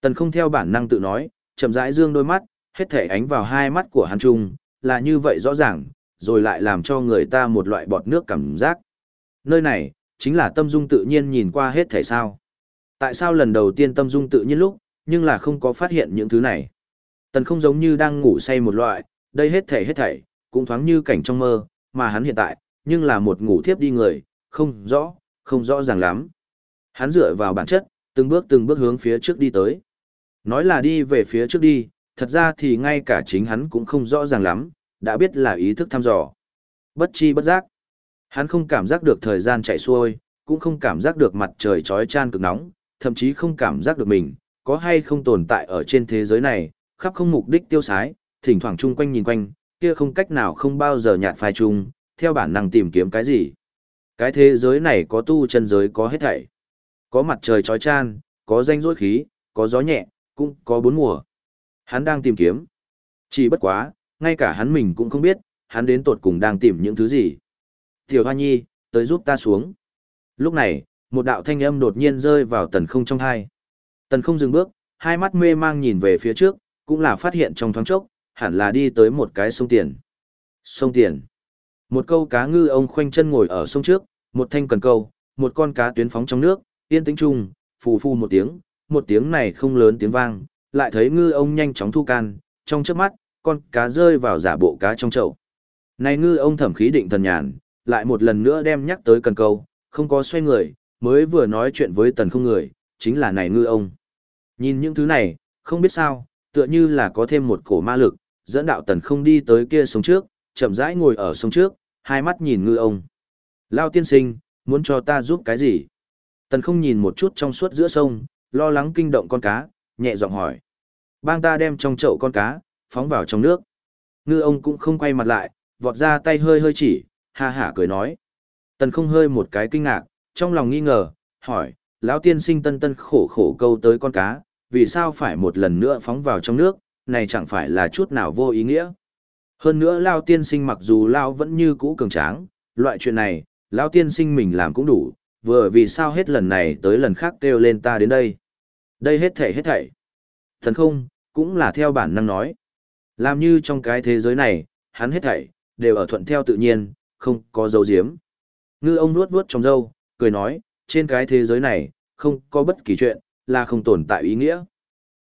Tần không theo bản năng tự nói, chậm rãi dương đôi mắt, hết thể ánh vào hai mắt của hắn trung, là như vậy rõ ràng, rồi lại làm cho người ta một loại bọt nước cảm giác. Nơi này, chính là tâm dung tự nhiên nhìn qua hết thể sao. Tại sao lần đầu tiên tâm dung tự nhiên lúc, nhưng là không có phát hiện những thứ này. Tần không giống như đang ngủ say một loại, đây hết thể hết thảy, cũng thoáng như cảnh trong mơ, mà hắn hiện tại, nhưng là một ngủ thiếp đi người, không rõ, không rõ ràng lắm. Hắn dựa vào bản chất, từng bước từng bước hướng phía trước đi tới. Nói là đi về phía trước đi, thật ra thì ngay cả chính hắn cũng không rõ ràng lắm, đã biết là ý thức thăm dò. Bất chi bất giác. Hắn không cảm giác được thời gian chạy xuôi, cũng không cảm giác được mặt trời trói chan cực nóng, thậm chí không cảm giác được mình, có hay không tồn tại ở trên thế giới này, khắp không mục đích tiêu sái, thỉnh thoảng chung quanh nhìn quanh, kia không cách nào không bao giờ nhạt phai chung, theo bản năng tìm kiếm cái gì. Cái thế giới này có tu chân giới có hết thảy. Có mặt trời chói chan, có danh dối khí, có gió nhẹ, cũng có bốn mùa. Hắn đang tìm kiếm. Chỉ bất quá, ngay cả hắn mình cũng không biết, hắn đến tột cùng đang tìm những thứ gì. Tiểu Hoa Nhi, tới giúp ta xuống. Lúc này, một đạo thanh âm đột nhiên rơi vào tần không trong hai. Tần không dừng bước, hai mắt mê mang nhìn về phía trước, cũng là phát hiện trong thoáng chốc, hẳn là đi tới một cái sông tiền. Sông tiền. Một câu cá ngư ông khoanh chân ngồi ở sông trước, một thanh cần câu, một con cá tuyến phóng trong nước, yên tĩnh chung, phù phù một tiếng, một tiếng này không lớn tiếng vang, lại thấy ngư ông nhanh chóng thu can, trong trước mắt, con cá rơi vào giả bộ cá trong chậu. Này ngư ông thẩm khí định thần nhàn, lại một lần nữa đem nhắc tới cần câu, không có xoay người, mới vừa nói chuyện với tần không người, chính là này ngư ông. Nhìn những thứ này, không biết sao, tựa như là có thêm một cổ ma lực, dẫn đạo tần không đi tới kia sông trước, chậm rãi ngồi ở sông trước, hai mắt nhìn ngư ông. Lao tiên sinh, muốn cho ta giúp cái gì? Tần không nhìn một chút trong suốt giữa sông, lo lắng kinh động con cá, nhẹ giọng hỏi. Bang ta đem trong chậu con cá, phóng vào trong nước. Ngư ông cũng không quay mặt lại, vọt ra tay hơi hơi chỉ, ha hả cười nói. Tần không hơi một cái kinh ngạc, trong lòng nghi ngờ, hỏi, lão tiên sinh tân tân khổ khổ câu tới con cá, vì sao phải một lần nữa phóng vào trong nước, này chẳng phải là chút nào vô ý nghĩa. Hơn nữa Lao tiên sinh mặc dù Lao vẫn như cũ cường tráng, loại chuyện này, Lao tiên sinh mình làm cũng đủ, vừa vì sao hết lần này tới lần khác kêu lên ta đến đây. Đây hết thảy hết thảy. Thần không, cũng là theo bản năng nói. Làm như trong cái thế giới này, hắn hết thảy, đều ở thuận theo tự nhiên, không có dấu diếm. Ngư ông nuốt vuốt trong dâu, cười nói, trên cái thế giới này, không có bất kỳ chuyện, là không tồn tại ý nghĩa.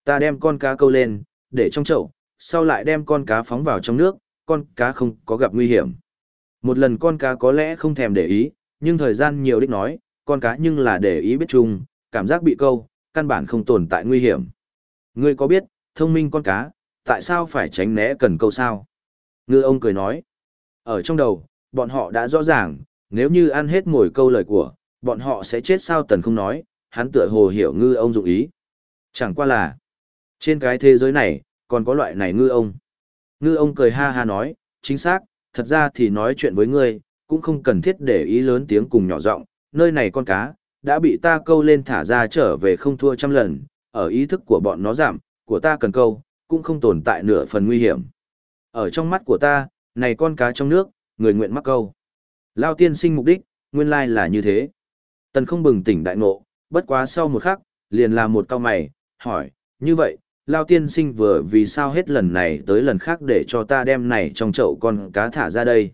Ta đem con cá câu lên, để trong chậu, sau lại đem con cá phóng vào trong nước, con cá không có gặp nguy hiểm. Một lần con cá có lẽ không thèm để ý, nhưng thời gian nhiều đích nói, con cá nhưng là để ý biết chung, cảm giác bị câu, căn bản không tồn tại nguy hiểm. Ngươi có biết, thông minh con cá, tại sao phải tránh né cần câu sao? Ngư ông cười nói, ở trong đầu, bọn họ đã rõ ràng, nếu như ăn hết mồi câu lời của, bọn họ sẽ chết sao tần không nói, hắn tựa hồ hiểu ngư ông dụng ý. Chẳng qua là, trên cái thế giới này, còn có loại này ngư ông. Ngư ông cười ha ha nói, chính xác, thật ra thì nói chuyện với ngươi, cũng không cần thiết để ý lớn tiếng cùng nhỏ giọng nơi này con cá, đã bị ta câu lên thả ra trở về không thua trăm lần, ở ý thức của bọn nó giảm, của ta cần câu, cũng không tồn tại nửa phần nguy hiểm. Ở trong mắt của ta, này con cá trong nước, người nguyện mắc câu. Lao tiên sinh mục đích, nguyên lai là như thế. Tần không bừng tỉnh đại ngộ, bất quá sau một khắc, liền là một cao mày, hỏi, như vậy, Lao tiên sinh vừa vì sao hết lần này tới lần khác để cho ta đem này trong chậu con cá thả ra đây.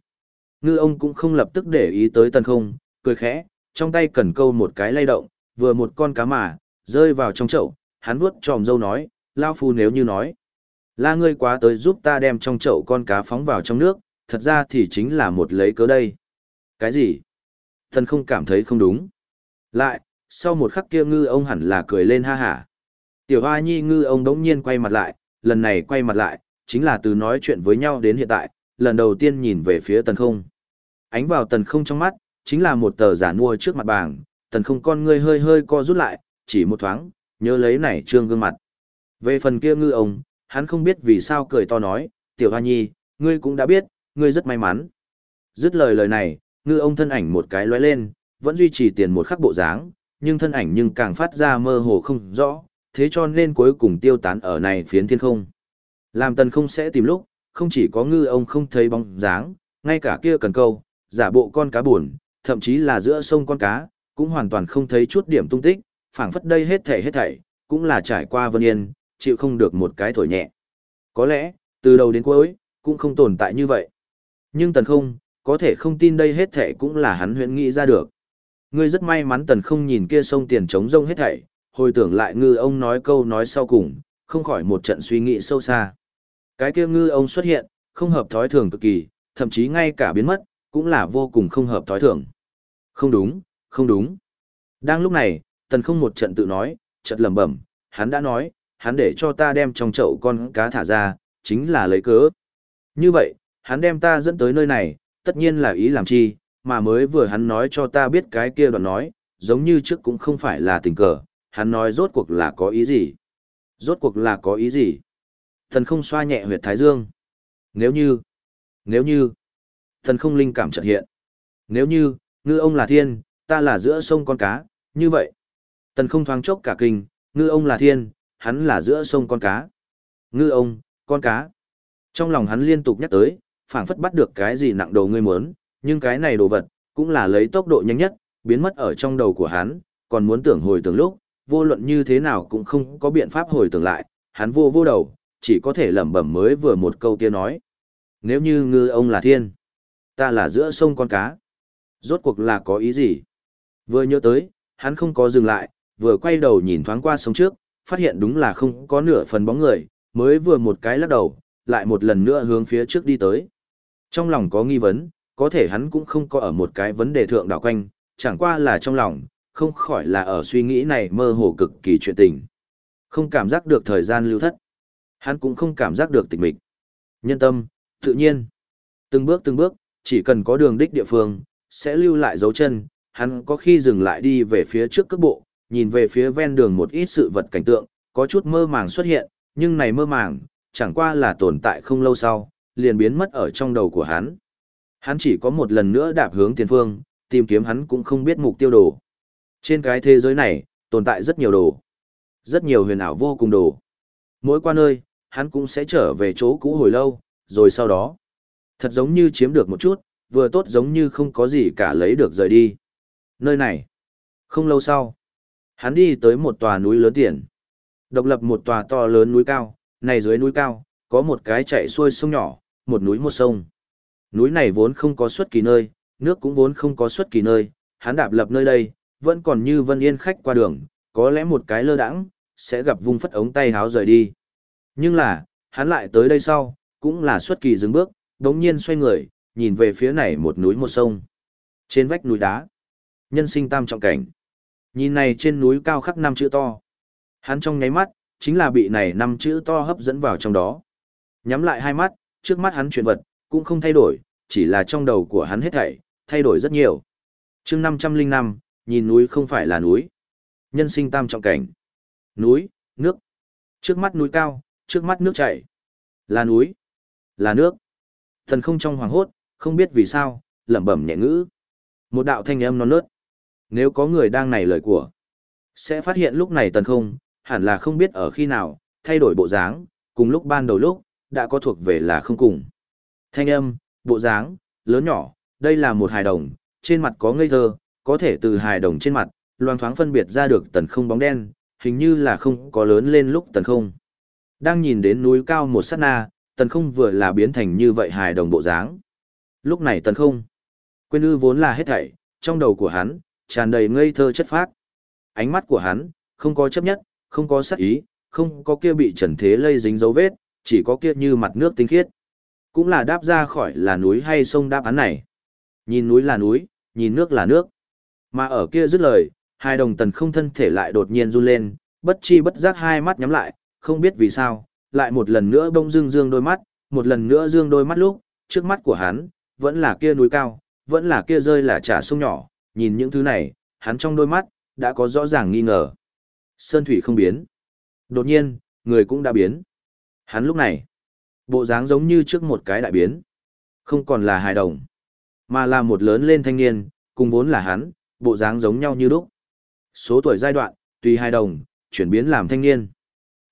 Ngư ông cũng không lập tức để ý tới tần không, cười khẽ, trong tay cần câu một cái lay động, vừa một con cá mà, rơi vào trong chậu, hắn vuốt tròm dâu nói, lao phu nếu như nói, là ngươi quá tới giúp ta đem trong chậu con cá phóng vào trong nước, thật ra thì chính là một lấy cớ đây. Cái gì? Tần không cảm thấy không đúng. Lại, sau một khắc kia ngư ông hẳn là cười lên ha hả. Tiểu hoa nhi ngư ông đống nhiên quay mặt lại, lần này quay mặt lại, chính là từ nói chuyện với nhau đến hiện tại, lần đầu tiên nhìn về phía tần không. Ánh vào tần không trong mắt, chính là một tờ giả nua trước mặt bảng, tần không con ngươi hơi hơi co rút lại, chỉ một thoáng, nhớ lấy nảy trương gương mặt. Về phần kia ngư ông, hắn không biết vì sao cười to nói, tiểu hoa nhi, ngươi cũng đã biết, ngươi rất may mắn. Dứt lời lời này, ngư ông thân ảnh một cái lóe lên, vẫn duy trì tiền một khắc bộ dáng, nhưng thân ảnh nhưng càng phát ra mơ hồ không rõ, thế cho nên cuối cùng tiêu tán ở này phiến thiên không. Làm tần không sẽ tìm lúc, không chỉ có ngư ông không thấy bóng dáng, ngay cả kia cần câu, giả bộ con cá buồn, thậm chí là giữa sông con cá, cũng hoàn toàn không thấy chút điểm tung tích, phảng phất đây hết thảy hết thảy, cũng là trải qua vân yên, chịu không được một cái thổi nhẹ. Có lẽ, từ đầu đến cuối, cũng không tồn tại như vậy. Nhưng tần không, có thể không tin đây hết thảy cũng là hắn huyễn nghĩ ra được. Ngươi rất may mắn tần không nhìn kia sông tiền trống rông hết thảy, hồi tưởng lại ngư ông nói câu nói sau cùng, không khỏi một trận suy nghĩ sâu xa. Cái kia ngư ông xuất hiện, không hợp thói thường cực kỳ, thậm chí ngay cả biến mất, cũng là vô cùng không hợp thói thường. Không đúng, không đúng. Đang lúc này, tần không một trận tự nói, trận lẩm bẩm, hắn đã nói, hắn để cho ta đem trong chậu con cá thả ra, chính là lấy cớ. Như vậy, hắn đem ta dẫn tới nơi này, tất nhiên là ý làm chi, mà mới vừa hắn nói cho ta biết cái kia đoạn nói, giống như trước cũng không phải là tình cờ, hắn nói rốt cuộc là có ý gì. Rốt cuộc là có ý gì? Thần không xoa nhẹ huyệt thái dương. Nếu như, nếu như, thần không linh cảm chợt hiện. Nếu như, ngư ông là thiên, ta là giữa sông con cá, như vậy. Tần không thoáng chốc cả kinh, ngư ông là thiên, hắn là giữa sông con cá. Ngư ông, con cá. Trong lòng hắn liên tục nhắc tới, phảng phất bắt được cái gì nặng đầu ngươi muốn, nhưng cái này đồ vật, cũng là lấy tốc độ nhanh nhất, biến mất ở trong đầu của hắn, còn muốn tưởng hồi tưởng lúc, vô luận như thế nào cũng không có biện pháp hồi tưởng lại, hắn vô vô đầu, chỉ có thể lẩm bẩm mới vừa một câu kia nói. Nếu như ngư ông là thiên, ta là giữa sông con cá, rốt cuộc là có ý gì? Vừa nhớ tới, hắn không có dừng lại, vừa quay đầu nhìn thoáng qua sông trước, phát hiện đúng là không có nửa phần bóng người, mới vừa một cái lắc đầu, lại một lần nữa hướng phía trước đi tới. Trong lòng có nghi vấn, có thể hắn cũng không có ở một cái vấn đề thượng đảo quanh, chẳng qua là trong lòng, không khỏi là ở suy nghĩ này mơ hồ cực kỳ chuyện tình. Không cảm giác được thời gian lưu thất. Hắn cũng không cảm giác được tịch mịch. Nhân tâm, tự nhiên. Từng bước từng bước, chỉ cần có đường đích địa phương, sẽ lưu lại dấu chân, hắn có khi dừng lại đi về phía trước cước bộ, nhìn về phía ven đường một ít sự vật cảnh tượng, có chút mơ màng xuất hiện, nhưng này mơ màng, chẳng qua là tồn tại không lâu sau, liền biến mất ở trong đầu của hắn. Hắn chỉ có một lần nữa đạp hướng tiền phương, tìm kiếm hắn cũng không biết mục tiêu đồ. Trên cái thế giới này, tồn tại rất nhiều đồ. Rất nhiều huyền ảo vô cùng đồ. Mỗi qua nơi, hắn cũng sẽ trở về chỗ cũ hồi lâu, rồi sau đó. Thật giống như chiếm được một chút, vừa tốt giống như không có gì cả lấy được rời đi. Nơi này. Không lâu sau, hắn đi tới một tòa núi lớn tiền. Độc lập một tòa to lớn núi cao, này dưới núi cao, có một cái chạy xuôi sông nhỏ, một núi một sông. Núi này vốn không có xuất kỳ nơi, nước cũng vốn không có xuất kỳ nơi, hắn đạp lập nơi đây, vẫn còn như vân yên khách qua đường, có lẽ một cái lơ đãng sẽ gặp vung phất ống tay háo rời đi. Nhưng là, hắn lại tới đây sau, cũng là xuất kỳ dừng bước, đống nhiên xoay người, nhìn về phía này một núi một sông. Trên vách núi đá, nhân sinh tam trọng cảnh. Nhìn này trên núi cao khắc năm chữ to. Hắn trong nháy mắt, chính là bị này năm chữ to hấp dẫn vào trong đó. Nhắm lại hai mắt, trước mắt hắn chuyển vật, cũng không thay đổi, chỉ là trong đầu của hắn hết thảy, thay đổi rất nhiều. chương 505, nhìn núi không phải là núi. Nhân sinh tam trọng cảnh. Núi, nước. Trước mắt núi cao, trước mắt nước chảy. Là núi, là nước. Thần không trong hoàng hốt, không biết vì sao, lẩm bẩm nhẹ ngữ. Một đạo thanh âm non nớt. Nếu có người đang này lời của, sẽ phát hiện lúc này tần không, hẳn là không biết ở khi nào, thay đổi bộ dáng, cùng lúc ban đầu lúc, đã có thuộc về là không cùng. Thanh âm, bộ dáng, lớn nhỏ, đây là một hài đồng, trên mặt có ngây thơ, có thể từ hài đồng trên mặt, loang thoáng phân biệt ra được tần không bóng đen, hình như là không có lớn lên lúc tần không. Đang nhìn đến núi cao một sát na, tần không vừa là biến thành như vậy hài đồng bộ dáng. Lúc này tần không, quên ư vốn là hết thảy, trong đầu của hắn, tràn đầy ngây thơ chất phác. Ánh mắt của hắn, không có chấp nhất, không có sắc ý, không có kia bị trần thế lây dính dấu vết, chỉ có kia như mặt nước tinh khiết. Cũng là đáp ra khỏi là núi hay sông đáp án này. Nhìn núi là núi, nhìn nước là nước. Mà ở kia dứt lời, hai đồng tần không thân thể lại đột nhiên run lên, bất chi bất giác hai mắt nhắm lại, không biết vì sao, lại một lần nữa bông dương dương đôi mắt, một lần nữa dương đôi mắt lúc, trước mắt của hắn, vẫn là kia núi cao, vẫn là kia rơi là trả sông nhỏ, nhìn những thứ này, hắn trong đôi mắt, đã có rõ ràng nghi ngờ. Sơn thủy không biến. Đột nhiên, người cũng đã biến. Hắn lúc này, bộ dáng giống như trước một cái đại biến. Không còn là hài đồng, mà là một lớn lên thanh niên, cùng vốn là hắn, bộ dáng giống nhau như lúc. Số tuổi giai đoạn, tùy hài đồng, chuyển biến làm thanh niên.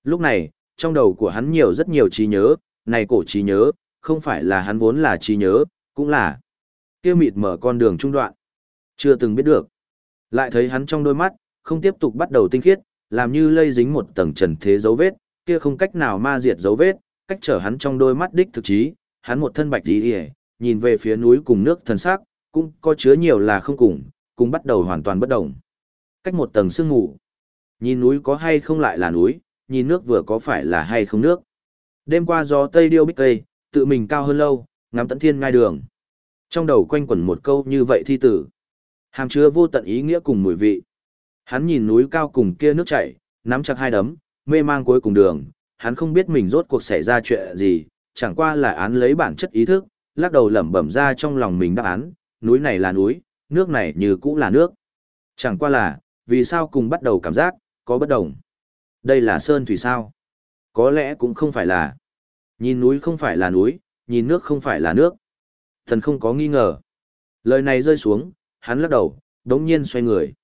Lúc này, trong đầu của hắn nhiều rất nhiều trí nhớ, này cổ trí nhớ, không phải là hắn vốn là trí nhớ, cũng là kia mịt mở con đường trung đoạn. Chưa từng biết được. Lại thấy hắn trong đôi mắt, không tiếp tục bắt đầu tinh khiết, làm như lây dính một tầng trần thế dấu vết, kia không cách nào ma diệt dấu vết, cách trở hắn trong đôi mắt đích thực chí, hắn một thân bạch đi đi nhìn về phía núi cùng nước thần sắc, cũng có chứa nhiều là không cùng, cũng bắt đầu hoàn toàn bất động. Cách một tầng sương mù, nhìn núi có hay không lại là núi, nhìn nước vừa có phải là hay không nước. Đêm qua gió tây điêu bích tây, tự mình cao hơn lâu, ngắm tận thiên ngai đường. Trong đầu quanh quẩn một câu như vậy thi tử. Hàm chứa vô tận ý nghĩa cùng mùi vị. Hắn nhìn núi cao cùng kia nước chảy, nắm chặt hai đấm, mê mang cuối cùng đường, hắn không biết mình rốt cuộc xảy ra chuyện gì, chẳng qua là án lấy bản chất ý thức, lắc đầu lẩm bẩm ra trong lòng mình đáp án, núi này là núi, nước này như cũ là nước. Chẳng qua là, vì sao cùng bắt đầu cảm giác, có bất đồng. Đây là sơn thủy sao? Có lẽ cũng không phải là. Nhìn núi không phải là núi, nhìn nước không phải là nước. Thần không có nghi ngờ. Lời này rơi xuống, hắn lắc đầu, đống nhiên xoay người.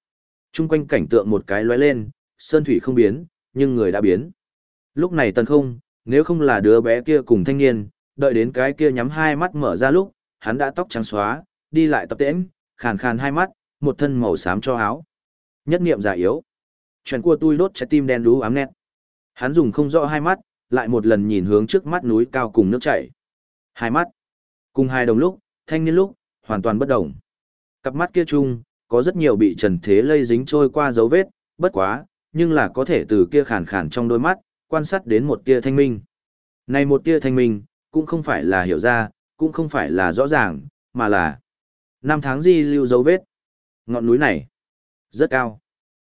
Trung quanh cảnh tượng một cái lóe lên, sơn thủy không biến, nhưng người đã biến. Lúc này tần không, nếu không là đứa bé kia cùng thanh niên, đợi đến cái kia nhắm hai mắt mở ra lúc, hắn đã tóc trắng xóa, đi lại tập tễnh, khàn khàn hai mắt, một thân màu xám cho áo. Nhất niệm giả yếu. Chuyện của tôi đốt trái tim đen đú ám nét. Hắn dùng không rõ hai mắt, lại một lần nhìn hướng trước mắt núi cao cùng nước chảy. Hai mắt. Cùng hai đồng lúc, thanh niên lúc, hoàn toàn bất đồng. Cặp mắt kia chung, có rất nhiều bị trần thế lây dính trôi qua dấu vết, bất quá, nhưng là có thể từ kia khàn khàn trong đôi mắt, quan sát đến một tia thanh minh. Này một tia thanh minh, cũng không phải là hiểu ra, cũng không phải là rõ ràng, mà là năm tháng di lưu dấu vết. Ngọn núi này, rất cao.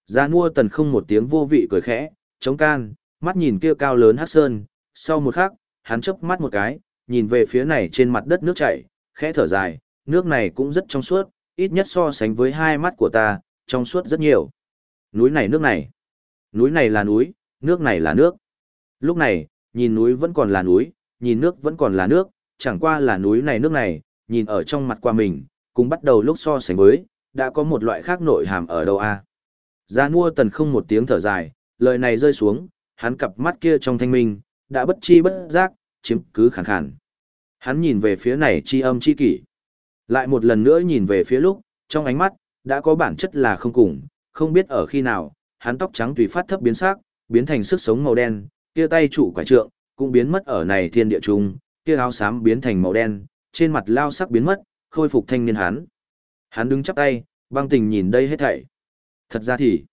Gia mua tần không một tiếng vô vị cười khẽ, chống can, mắt nhìn kia cao lớn hát sơn, sau một khắc, hắn chớp mắt một cái, nhìn về phía này trên mặt đất nước chảy, khẽ thở dài, nước này cũng rất trong suốt, ít nhất so sánh với hai mắt của ta, trong suốt rất nhiều. Núi này nước này, núi này là núi, nước này là nước. Lúc này, nhìn núi vẫn còn là núi, nhìn nước vẫn còn là nước, chẳng qua là núi này nước này, nhìn ở trong mặt qua mình, cũng bắt đầu lúc so sánh với, đã có một loại khác nội hàm ở đâu a. À? Gia nua tần không một tiếng thở dài, lời này rơi xuống, hắn cặp mắt kia trong thanh minh, đã bất chi bất giác, chiếm cứ khàn khàn. Hắn nhìn về phía này chi âm chi kỷ. Lại một lần nữa nhìn về phía lúc, trong ánh mắt, đã có bản chất là không cùng, không biết ở khi nào, hắn tóc trắng tùy phát thấp biến sắc, biến thành sức sống màu đen, kia tay trụ quả trượng, cũng biến mất ở này thiên địa trung, kia áo xám biến thành màu đen, trên mặt lao sắc biến mất, khôi phục thanh niên hắn. Hắn đứng chắp tay, băng tình nhìn đây hết thảy. Thật ra thì,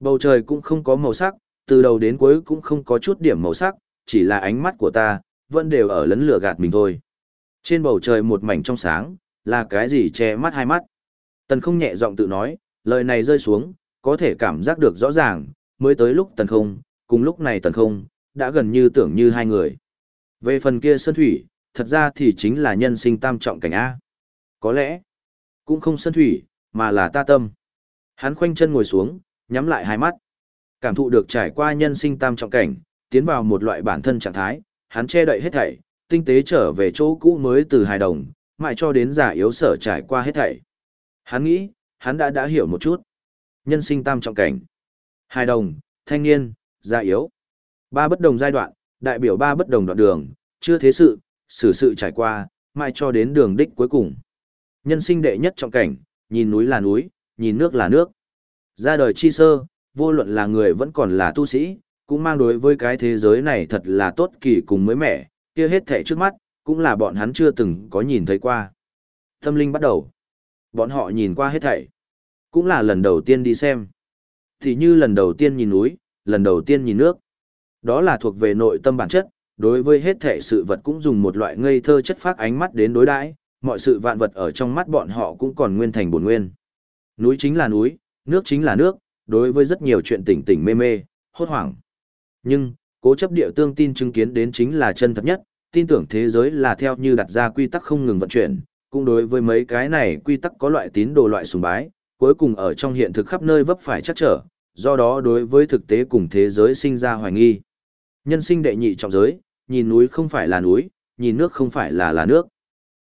bầu trời cũng không có màu sắc, từ đầu đến cuối cũng không có chút điểm màu sắc, chỉ là ánh mắt của ta, vẫn đều ở lấn lửa gạt mình thôi. Trên bầu trời một mảnh trong sáng, là cái gì che mắt hai mắt. Tần không nhẹ giọng tự nói, lời này rơi xuống, có thể cảm giác được rõ ràng, mới tới lúc tần không, cùng lúc này tần không, đã gần như tưởng như hai người. Về phần kia sơn thủy, thật ra thì chính là nhân sinh tam trọng cảnh A. Có lẽ, cũng không sơn thủy, mà là ta tâm. Hắn khoanh chân ngồi xuống, nhắm lại hai mắt. Cảm thụ được trải qua nhân sinh tam trọng cảnh, tiến vào một loại bản thân trạng thái, hắn che đậy hết thảy, tinh tế trở về chỗ cũ mới từ hài đồng, mãi cho đến giả yếu sở trải qua hết thảy. Hắn nghĩ, hắn đã đã hiểu một chút. Nhân sinh tam trọng cảnh. Hài đồng, thanh niên, già yếu. Ba bất đồng giai đoạn, đại biểu ba bất đồng đoạn đường, chưa thế sự, xử sự trải qua, mãi cho đến đường đích cuối cùng. Nhân sinh đệ nhất trọng cảnh, nhìn núi là núi, nhìn nước là nước. Ra đời chi sơ, vô luận là người vẫn còn là tu sĩ, cũng mang đối với cái thế giới này thật là tốt kỳ cùng mới mẻ, kia hết thảy trước mắt, cũng là bọn hắn chưa từng có nhìn thấy qua. Tâm linh bắt đầu. Bọn họ nhìn qua hết thảy. Cũng là lần đầu tiên đi xem. Thì như lần đầu tiên nhìn núi, lần đầu tiên nhìn nước. Đó là thuộc về nội tâm bản chất, đối với hết thể sự vật cũng dùng một loại ngây thơ chất phác ánh mắt đến đối đãi, mọi sự vạn vật ở trong mắt bọn họ cũng còn nguyên thành bổn nguyên. Núi chính là núi, nước chính là nước, đối với rất nhiều chuyện tỉnh tỉnh mê mê, hốt hoảng. Nhưng, cố chấp địa tương tin chứng kiến đến chính là chân thật nhất, tin tưởng thế giới là theo như đặt ra quy tắc không ngừng vận chuyển, cũng đối với mấy cái này quy tắc có loại tín đồ loại sùng bái, cuối cùng ở trong hiện thực khắp nơi vấp phải chắc trở, do đó đối với thực tế cùng thế giới sinh ra hoài nghi. Nhân sinh đệ nhị trọng giới, nhìn núi không phải là núi, nhìn nước không phải là là nước.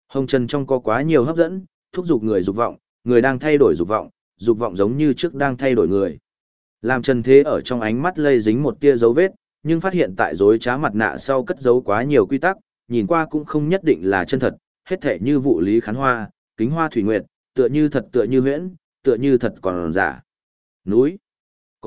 Hồng Trần trong có quá nhiều hấp dẫn, thúc giục người dục vọng, người đang thay đổi dục vọng, dục vọng giống như trước đang thay đổi người. Làm Trần Thế ở trong ánh mắt lây dính một tia dấu vết, nhưng phát hiện tại dối trá mặt nạ sau cất giấu quá nhiều quy tắc, nhìn qua cũng không nhất định là chân thật, hết thể như vụ lý khán hoa, kính hoa thủy nguyệt, tựa như thật tựa như huyễn, tựa như thật còn giả. Núi.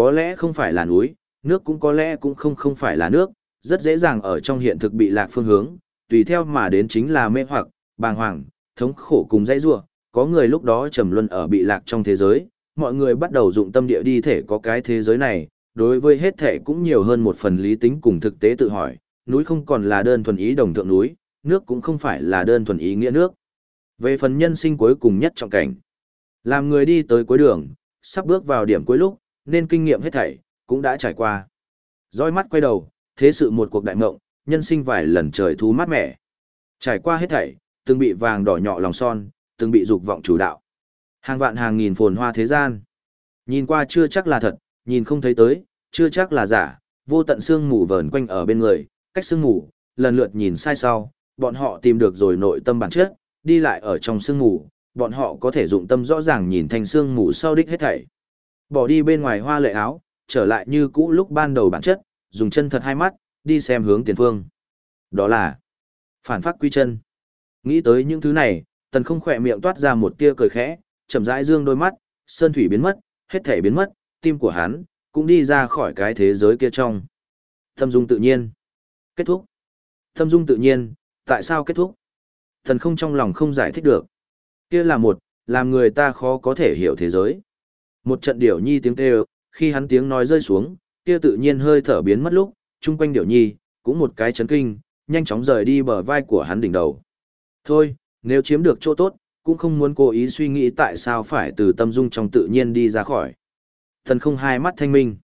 Có lẽ không phải là núi, nước cũng có lẽ cũng không không phải là nước, rất dễ dàng ở trong hiện thực bị lạc phương hướng, tùy theo mà đến chính là mê hoặc, bàng hoàng, thống khổ cùng dãy rủa. Có người lúc đó trầm luân ở bị lạc trong thế giới, mọi người bắt đầu dụng tâm địa đi thể có cái thế giới này, đối với hết thể cũng nhiều hơn một phần lý tính cùng thực tế tự hỏi, núi không còn là đơn thuần ý đồng thượng núi, nước cũng không phải là đơn thuần ý nghĩa nước. Về phần nhân sinh cuối cùng nhất trọng cảnh, làm người đi tới cuối đường, sắp bước vào điểm cuối lúc, nên kinh nghiệm hết thảy, cũng đã trải qua. Rồi mắt quay đầu, thế sự một cuộc đại mộng, nhân sinh vài lần trời thú mát mẻ. Trải qua hết thảy, từng bị vàng đỏ nhọ lòng son, từng bị dục vọng chủ đạo. Hàng vạn hàng nghìn phồn hoa thế gian. Nhìn qua chưa chắc là thật, nhìn không thấy tới, chưa chắc là giả, vô tận xương mù vờn quanh ở bên người, cách xương mù, lần lượt nhìn sai sau, bọn họ tìm được rồi nội tâm bản chất, đi lại ở trong xương mù, bọn họ có thể dụng tâm rõ ràng nhìn thành xương mù sau đích hết thảy. Bỏ đi bên ngoài hoa lệ áo, trở lại như cũ lúc ban đầu bản chất, dùng chân thật hai mắt, đi xem hướng tiền phương. Đó là phản phát quy chân. Nghĩ tới những thứ này, tần không khỏe miệng toát ra một tia cười khẽ, chậm rãi dương đôi mắt, sơn thủy biến mất, hết thể biến mất, tim của hắn cũng đi ra khỏi cái thế giới kia trong. Tâm dung tự nhiên. Kết thúc. Tâm dung tự nhiên, tại sao kết thúc? Thần không trong lòng không giải thích được. Kia là một, làm người ta khó có thể hiểu thế giới. Một trận điểu nhi tiếng kêu, khi hắn tiếng nói rơi xuống, kia tự nhiên hơi thở biến mất lúc, chung quanh điểu nhi, cũng một cái chấn kinh, nhanh chóng rời đi bờ vai của hắn đỉnh đầu. Thôi, nếu chiếm được chỗ tốt, cũng không muốn cố ý suy nghĩ tại sao phải từ tâm dung trong tự nhiên đi ra khỏi. Thần không hai mắt thanh minh.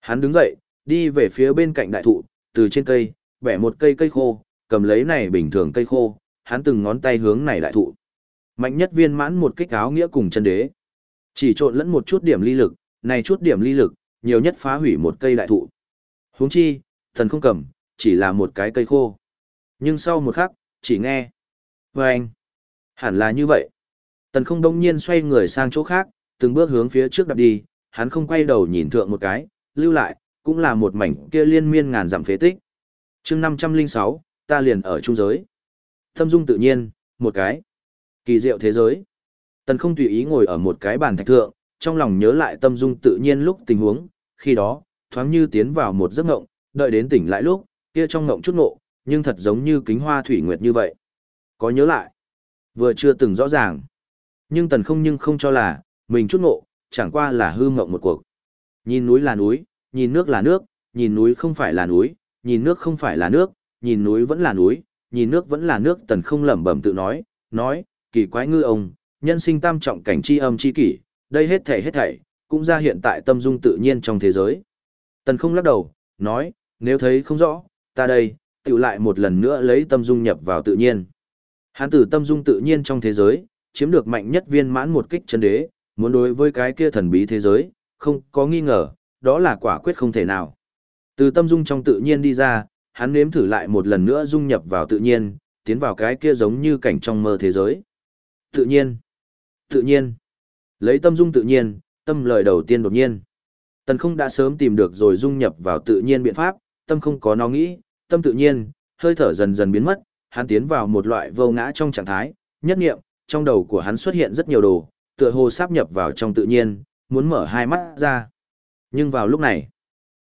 Hắn đứng dậy, đi về phía bên cạnh đại thụ, từ trên cây, bẻ một cây cây khô, cầm lấy này bình thường cây khô, hắn từng ngón tay hướng này đại thụ. Mạnh nhất viên mãn một kích áo nghĩa cùng chân đế. Chỉ trộn lẫn một chút điểm ly lực, này chút điểm ly lực, nhiều nhất phá hủy một cây đại thụ. Huống chi, thần không cầm, chỉ là một cái cây khô. Nhưng sau một khắc, chỉ nghe. Và anh, hẳn là như vậy. Tần không đông nhiên xoay người sang chỗ khác, từng bước hướng phía trước đạp đi, hắn không quay đầu nhìn thượng một cái, lưu lại, cũng là một mảnh kia liên miên ngàn dặm phế tích. chương 506, ta liền ở trung giới. Thâm dung tự nhiên, một cái. Kỳ diệu thế giới. Tần không tùy ý ngồi ở một cái bàn thạch thượng, trong lòng nhớ lại tâm dung tự nhiên lúc tình huống, khi đó, thoáng như tiến vào một giấc ngộng, đợi đến tỉnh lại lúc, kia trong ngộng chút ngộ, nhưng thật giống như kính hoa thủy nguyệt như vậy. Có nhớ lại, vừa chưa từng rõ ràng. Nhưng tần không nhưng không cho là, mình chút ngộ, chẳng qua là hư ngộng một cuộc. Nhìn núi là núi, nhìn nước là nước, nhìn núi không phải là núi, nhìn nước không phải là nước, nhìn núi vẫn là núi, nhìn nước vẫn là nước tần không lẩm bẩm tự nói, nói, kỳ quái ngư ông, nhân sinh tam trọng cảnh chi âm chi kỷ, đây hết thảy hết thảy, cũng ra hiện tại tâm dung tự nhiên trong thế giới. Tần không lắc đầu, nói, nếu thấy không rõ, ta đây, tự lại một lần nữa lấy tâm dung nhập vào tự nhiên. Hán tử tâm dung tự nhiên trong thế giới, chiếm được mạnh nhất viên mãn một kích chân đế, muốn đối với cái kia thần bí thế giới, không có nghi ngờ, đó là quả quyết không thể nào. Từ tâm dung trong tự nhiên đi ra, hắn nếm thử lại một lần nữa dung nhập vào tự nhiên, tiến vào cái kia giống như cảnh trong mơ thế giới. Tự nhiên, tự nhiên, lấy tâm dung tự nhiên, tâm lời đầu tiên đột nhiên. Tần không đã sớm tìm được rồi dung nhập vào tự nhiên biện pháp, tâm không có nó nghĩ, tâm tự nhiên, hơi thở dần dần biến mất, hắn tiến vào một loại vô ngã trong trạng thái, nhất nghiệm, trong đầu của hắn xuất hiện rất nhiều đồ, tựa hồ sáp nhập vào trong tự nhiên, muốn mở hai mắt ra. Nhưng vào lúc này,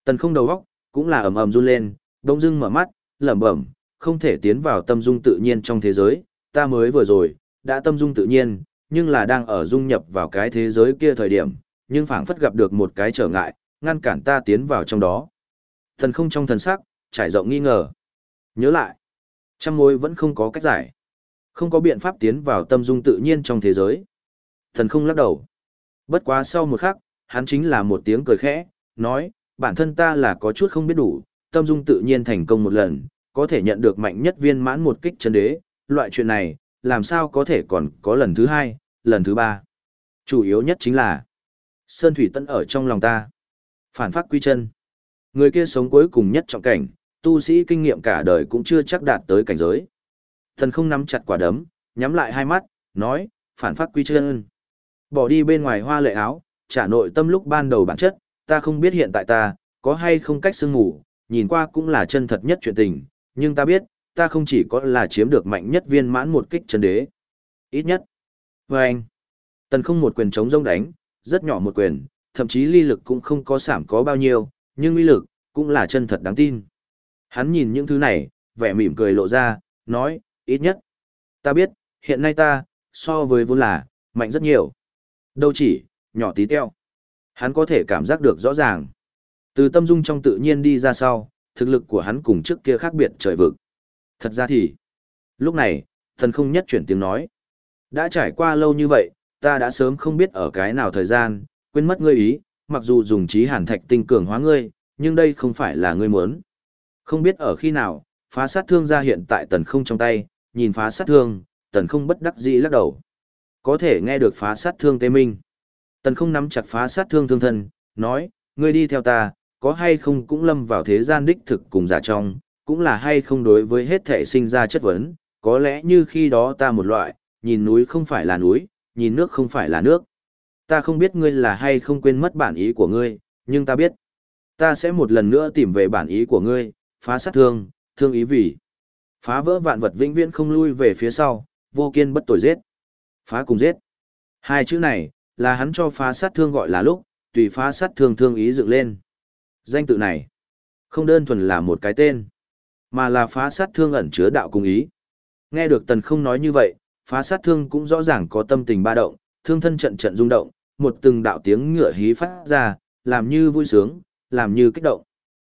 tần không đầu góc, cũng là ầm ầm run lên, đông dưng mở mắt, lẩm bẩm, không thể tiến vào tâm dung tự nhiên trong thế giới, ta mới vừa rồi, đã tâm dung tự nhiên, nhưng là đang ở dung nhập vào cái thế giới kia thời điểm, nhưng phảng phất gặp được một cái trở ngại, ngăn cản ta tiến vào trong đó. Thần không trong thần sắc, trải rộng nghi ngờ. Nhớ lại, trăm mối vẫn không có cách giải. Không có biện pháp tiến vào tâm dung tự nhiên trong thế giới. Thần không lắc đầu. Bất quá sau một khắc, hắn chính là một tiếng cười khẽ, nói, bản thân ta là có chút không biết đủ, tâm dung tự nhiên thành công một lần, có thể nhận được mạnh nhất viên mãn một kích chân đế, loại chuyện này, làm sao có thể còn có lần thứ hai, lần thứ ba. Chủ yếu nhất chính là, Sơn Thủy Tân ở trong lòng ta. Phản phát quy chân. Người kia sống cuối cùng nhất trọng cảnh, tu sĩ kinh nghiệm cả đời cũng chưa chắc đạt tới cảnh giới. Thần không nắm chặt quả đấm, nhắm lại hai mắt, nói, phản phát quy chân. Bỏ đi bên ngoài hoa lệ áo, trả nội tâm lúc ban đầu bản chất, ta không biết hiện tại ta, có hay không cách sương ngủ, nhìn qua cũng là chân thật nhất chuyện tình, nhưng ta biết, ta không chỉ có là chiếm được mạnh nhất viên mãn một kích chân đế. Ít nhất. Và anh, tần không một quyền chống rông đánh, rất nhỏ một quyền, thậm chí ly lực cũng không có giảm có bao nhiêu, nhưng uy lực, cũng là chân thật đáng tin. Hắn nhìn những thứ này, vẻ mỉm cười lộ ra, nói, ít nhất. Ta biết, hiện nay ta, so với vốn là, mạnh rất nhiều. Đâu chỉ, nhỏ tí teo. Hắn có thể cảm giác được rõ ràng. Từ tâm dung trong tự nhiên đi ra sau, thực lực của hắn cùng trước kia khác biệt trời vực. Thật ra thì, lúc này, thần không nhất chuyển tiếng nói. Đã trải qua lâu như vậy, ta đã sớm không biết ở cái nào thời gian, quên mất ngươi ý, mặc dù dùng trí hàn thạch tinh cường hóa ngươi, nhưng đây không phải là ngươi muốn. Không biết ở khi nào, phá sát thương ra hiện tại tần không trong tay, nhìn phá sát thương, tần không bất đắc dĩ lắc đầu. Có thể nghe được phá sát thương tê minh. Tần không nắm chặt phá sát thương thương thân, nói, ngươi đi theo ta, có hay không cũng lâm vào thế gian đích thực cùng giả trong, cũng là hay không đối với hết thể sinh ra chất vấn, có lẽ như khi đó ta một loại, nhìn núi không phải là núi, nhìn nước không phải là nước. Ta không biết ngươi là hay không quên mất bản ý của ngươi, nhưng ta biết. Ta sẽ một lần nữa tìm về bản ý của ngươi, phá sát thương, thương ý vì. Phá vỡ vạn vật vĩnh viễn không lui về phía sau, vô kiên bất tội giết. Phá cùng giết. Hai chữ này, là hắn cho phá sát thương gọi là lúc, tùy phá sát thương thương ý dựng lên. Danh tự này, không đơn thuần là một cái tên, mà là phá sát thương ẩn chứa đạo cung ý. Nghe được tần không nói như vậy, phá sát thương cũng rõ ràng có tâm tình ba động, thương thân trận trận rung động, một từng đạo tiếng ngựa hí phát ra, làm như vui sướng, làm như kích động.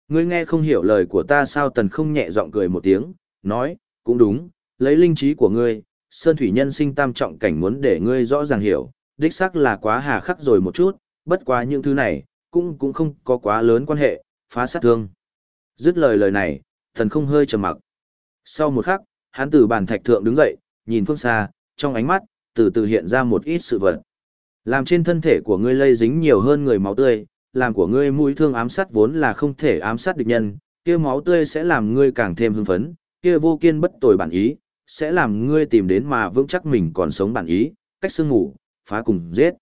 Ngươi nghe không hiểu lời của ta sao tần không nhẹ giọng cười một tiếng, nói, cũng đúng, lấy linh trí của ngươi, sơn thủy nhân sinh tam trọng cảnh muốn để ngươi rõ ràng hiểu, đích xác là quá hà khắc rồi một chút, bất quá những thứ này, cũng cũng không có quá lớn quan hệ, phá sát thương. Dứt lời lời này, thần không hơi trầm mặc. Sau một khắc, hắn từ bàn thạch thượng đứng dậy, nhìn phương xa, trong ánh mắt, từ từ hiện ra một ít sự vật. Làm trên thân thể của ngươi lây dính nhiều hơn người máu tươi, làm của ngươi mũi thương ám sát vốn là không thể ám sát địch nhân, kia máu tươi sẽ làm ngươi càng thêm hưng phấn, kia vô kiên bất tồi bản ý, sẽ làm ngươi tìm đến mà vững chắc mình còn sống bản ý, cách sương ngủ, phá cùng giết.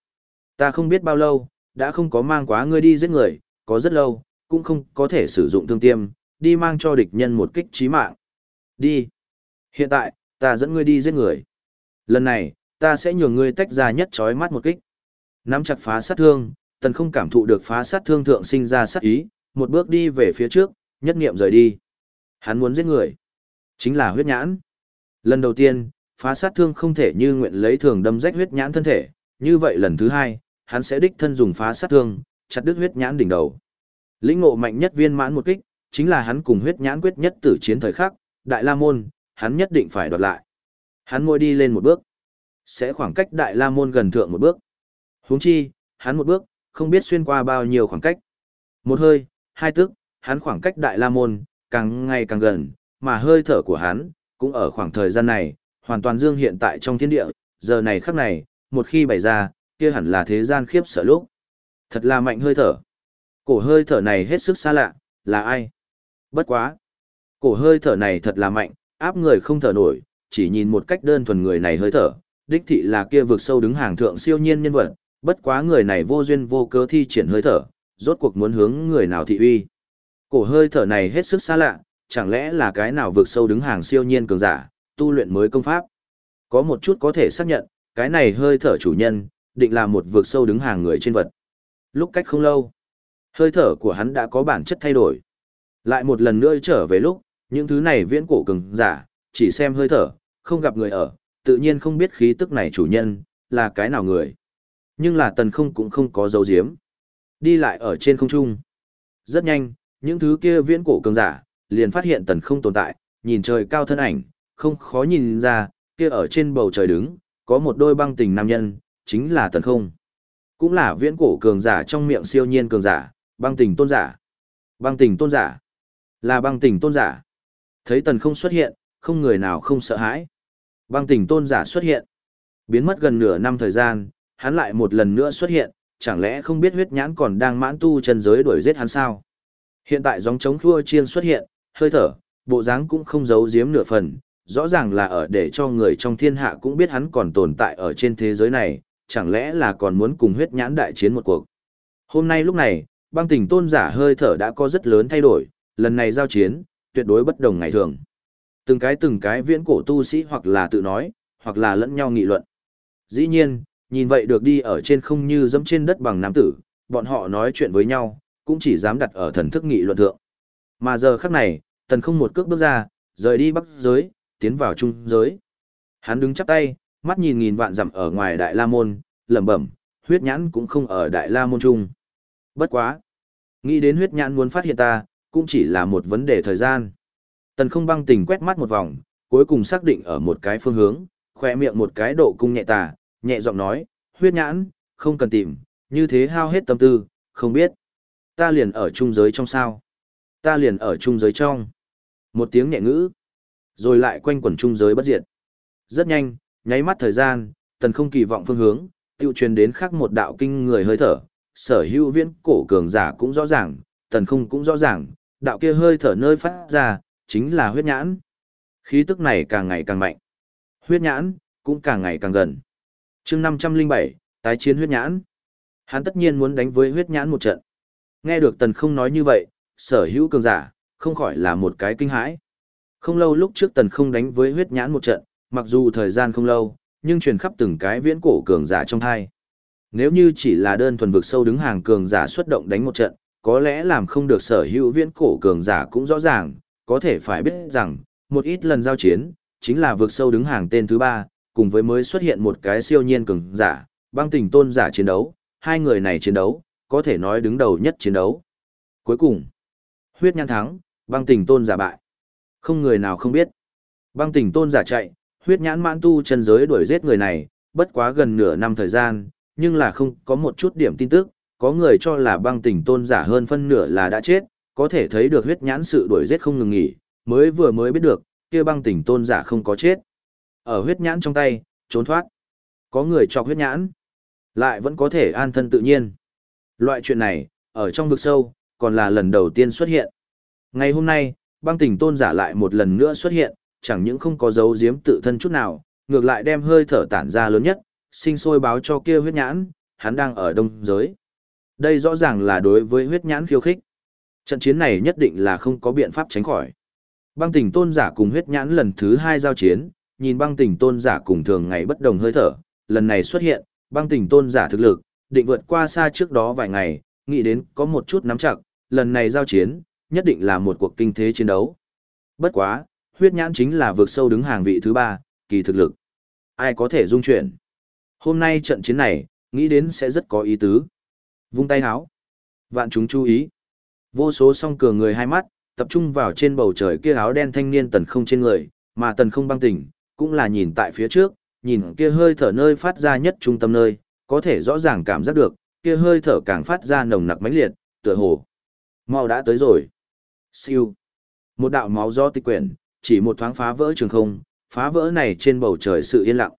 Ta không biết bao lâu, đã không có mang quá ngươi đi giết người, có rất lâu, cũng không có thể sử dụng thương tiêm, đi mang cho địch nhân một kích chí mạng. Đi. Hiện tại, ta dẫn ngươi đi giết người. Lần này, ta sẽ nhường ngươi tách ra nhất chói mắt một kích. Nắm chặt phá sát thương, tần không cảm thụ được phá sát thương thượng sinh ra sát ý, một bước đi về phía trước, nhất nghiệm rời đi. Hắn muốn giết người. Chính là huyết nhãn. Lần đầu tiên, phá sát thương không thể như nguyện lấy thường đâm rách huyết nhãn thân thể, như vậy lần thứ hai, hắn sẽ đích thân dùng phá sát thương, chặt đứt huyết nhãn đỉnh đầu. Lĩnh ngộ mạnh nhất viên mãn một kích, chính là hắn cùng huyết nhãn quyết nhất tử chiến thời khắc, Đại La Môn, hắn nhất định phải đoạt lại. Hắn môi đi lên một bước, sẽ khoảng cách Đại La Môn gần thượng một bước. Huống chi, hắn một bước, không biết xuyên qua bao nhiêu khoảng cách. Một hơi, hai tức, hắn khoảng cách Đại La Môn, càng ngày càng gần, mà hơi thở của hắn, cũng ở khoảng thời gian này, hoàn toàn dương hiện tại trong thiên địa, giờ này khắc này, một khi bày ra, kia hẳn là thế gian khiếp sợ lúc. Thật là mạnh hơi thở. Cổ hơi thở này hết sức xa lạ, là ai? Bất quá. Cổ hơi thở này thật là mạnh, áp người không thở nổi, chỉ nhìn một cách đơn thuần người này hơi thở, đích thị là kia vực sâu đứng hàng thượng siêu nhiên nhân vật, bất quá người này vô duyên vô cớ thi triển hơi thở, rốt cuộc muốn hướng người nào thị uy. Cổ hơi thở này hết sức xa lạ, chẳng lẽ là cái nào vực sâu đứng hàng siêu nhiên cường giả, tu luyện mới công pháp. Có một chút có thể xác nhận, cái này hơi thở chủ nhân, định là một vực sâu đứng hàng người trên vật. Lúc cách không lâu, hơi thở của hắn đã có bản chất thay đổi. Lại một lần nữa trở về lúc, những thứ này viễn cổ cường giả, chỉ xem hơi thở, không gặp người ở, tự nhiên không biết khí tức này chủ nhân, là cái nào người. Nhưng là tần không cũng không có dấu diếm. Đi lại ở trên không trung. Rất nhanh, những thứ kia viễn cổ cường giả, liền phát hiện tần không tồn tại, nhìn trời cao thân ảnh, không khó nhìn ra, kia ở trên bầu trời đứng, có một đôi băng tình nam nhân, chính là tần không. Cũng là viễn cổ cường giả trong miệng siêu nhiên cường giả, băng tình tôn giả. Băng tình tôn giả. Là băng tình tôn giả. Thấy tần không xuất hiện, không người nào không sợ hãi. Băng tỉnh tôn giả xuất hiện. Biến mất gần nửa năm thời gian, hắn lại một lần nữa xuất hiện, chẳng lẽ không biết huyết nhãn còn đang mãn tu chân giới đuổi giết hắn sao? Hiện tại gióng trống khua chiên xuất hiện, hơi thở, bộ dáng cũng không giấu giếm nửa phần, rõ ràng là ở để cho người trong thiên hạ cũng biết hắn còn tồn tại ở trên thế giới này, chẳng lẽ là còn muốn cùng huyết nhãn đại chiến một cuộc. Hôm nay lúc này, băng tỉnh tôn giả hơi thở đã có rất lớn thay đổi, lần này giao chiến, tuyệt đối bất đồng ngày thường. Từng cái từng cái viễn cổ tu sĩ hoặc là tự nói, hoặc là lẫn nhau nghị luận. Dĩ nhiên, nhìn vậy được đi ở trên không như dẫm trên đất bằng nam tử, bọn họ nói chuyện với nhau, cũng chỉ dám đặt ở thần thức nghị luận thượng. Mà giờ khắc này, tần không một cước bước ra, rời đi bắc giới, tiến vào trung giới. Hắn đứng chắp tay, mắt nhìn nghìn vạn dặm ở ngoài Đại La Môn, lẩm bẩm, huyết nhãn cũng không ở Đại La Môn trung. Bất quá. Nghĩ đến huyết nhãn muốn phát hiện ta, cũng chỉ là một vấn đề thời gian. Tần không băng tình quét mắt một vòng, cuối cùng xác định ở một cái phương hướng, khỏe miệng một cái độ cung nhẹ tà, nhẹ giọng nói, huyết nhãn, không cần tìm, như thế hao hết tâm tư, không biết. Ta liền ở trung giới trong sao. Ta liền ở trung giới trong. Một tiếng nhẹ ngữ. Rồi lại quanh quẩn trung giới bất diệt. Rất nhanh, nháy mắt thời gian, tần không kỳ vọng phương hướng, tiêu truyền đến khác một đạo kinh người hơi thở. Sở hữu viễn cổ cường giả cũng rõ ràng, tần không cũng rõ ràng, đạo kia hơi thở nơi phát ra, chính là huyết nhãn. Khí tức này càng ngày càng mạnh. Huyết nhãn, cũng càng ngày càng gần. chương 507, tái chiến huyết nhãn. Hắn tất nhiên muốn đánh với huyết nhãn một trận. Nghe được tần không nói như vậy, sở hữu cường giả, không khỏi là một cái kinh hãi. Không lâu lúc trước tần không đánh với huyết nhãn một trận, mặc dù thời gian không lâu, nhưng truyền khắp từng cái viễn cổ cường giả trong thai. Nếu như chỉ là đơn thuần vực sâu đứng hàng cường giả xuất động đánh một trận, có lẽ làm không được sở hữu viễn cổ cường giả cũng rõ ràng, có thể phải biết rằng, một ít lần giao chiến, chính là vượt sâu đứng hàng tên thứ ba, cùng với mới xuất hiện một cái siêu nhiên cường giả, băng tình tôn giả chiến đấu, hai người này chiến đấu, có thể nói đứng đầu nhất chiến đấu. Cuối cùng, huyết nhăn thắng, băng tình tôn giả bại. Không người nào không biết. Băng tình tôn giả chạy, huyết nhãn mãn tu chân giới đuổi giết người này, bất quá gần nửa năm thời gian, nhưng là không có một chút điểm tin tức, có người cho là băng tình tôn giả hơn phân nửa là đã chết, có thể thấy được huyết nhãn sự đuổi giết không ngừng nghỉ, mới vừa mới biết được, kia băng tình tôn giả không có chết. Ở huyết nhãn trong tay, trốn thoát. Có người chọc huyết nhãn, lại vẫn có thể an thân tự nhiên. Loại chuyện này, ở trong vực sâu, còn là lần đầu tiên xuất hiện. Ngày hôm nay, băng tình tôn giả lại một lần nữa xuất hiện, chẳng những không có dấu giếm tự thân chút nào, ngược lại đem hơi thở tản ra lớn nhất, sinh sôi báo cho kia huyết nhãn, hắn đang ở đông giới. Đây rõ ràng là đối với huyết nhãn khiêu khích. Trận chiến này nhất định là không có biện pháp tránh khỏi. Băng tình tôn giả cùng huyết nhãn lần thứ hai giao chiến, nhìn băng tình tôn giả cùng thường ngày bất đồng hơi thở, lần này xuất hiện, băng tình tôn giả thực lực, định vượt qua xa trước đó vài ngày, nghĩ đến có một chút nắm chặt, lần này giao chiến, nhất định là một cuộc kinh thế chiến đấu. Bất quá, huyết nhãn chính là vượt sâu đứng hàng vị thứ ba, kỳ thực lực. Ai có thể dung chuyển? Hôm nay trận chiến này, nghĩ đến sẽ rất có ý tứ. Vung tay háo. Vạn chúng chú ý. Vô số song cường người hai mắt, tập trung vào trên bầu trời kia áo đen thanh niên tần không trên người, mà tần không băng tỉnh, cũng là nhìn tại phía trước, nhìn kia hơi thở nơi phát ra nhất trung tâm nơi, có thể rõ ràng cảm giác được, kia hơi thở càng phát ra nồng nặc mãnh liệt, tựa hồ. Mau đã tới rồi. Siêu. Một đạo máu do tịch quyển, chỉ một thoáng phá vỡ trường không, phá vỡ này trên bầu trời sự yên lặng.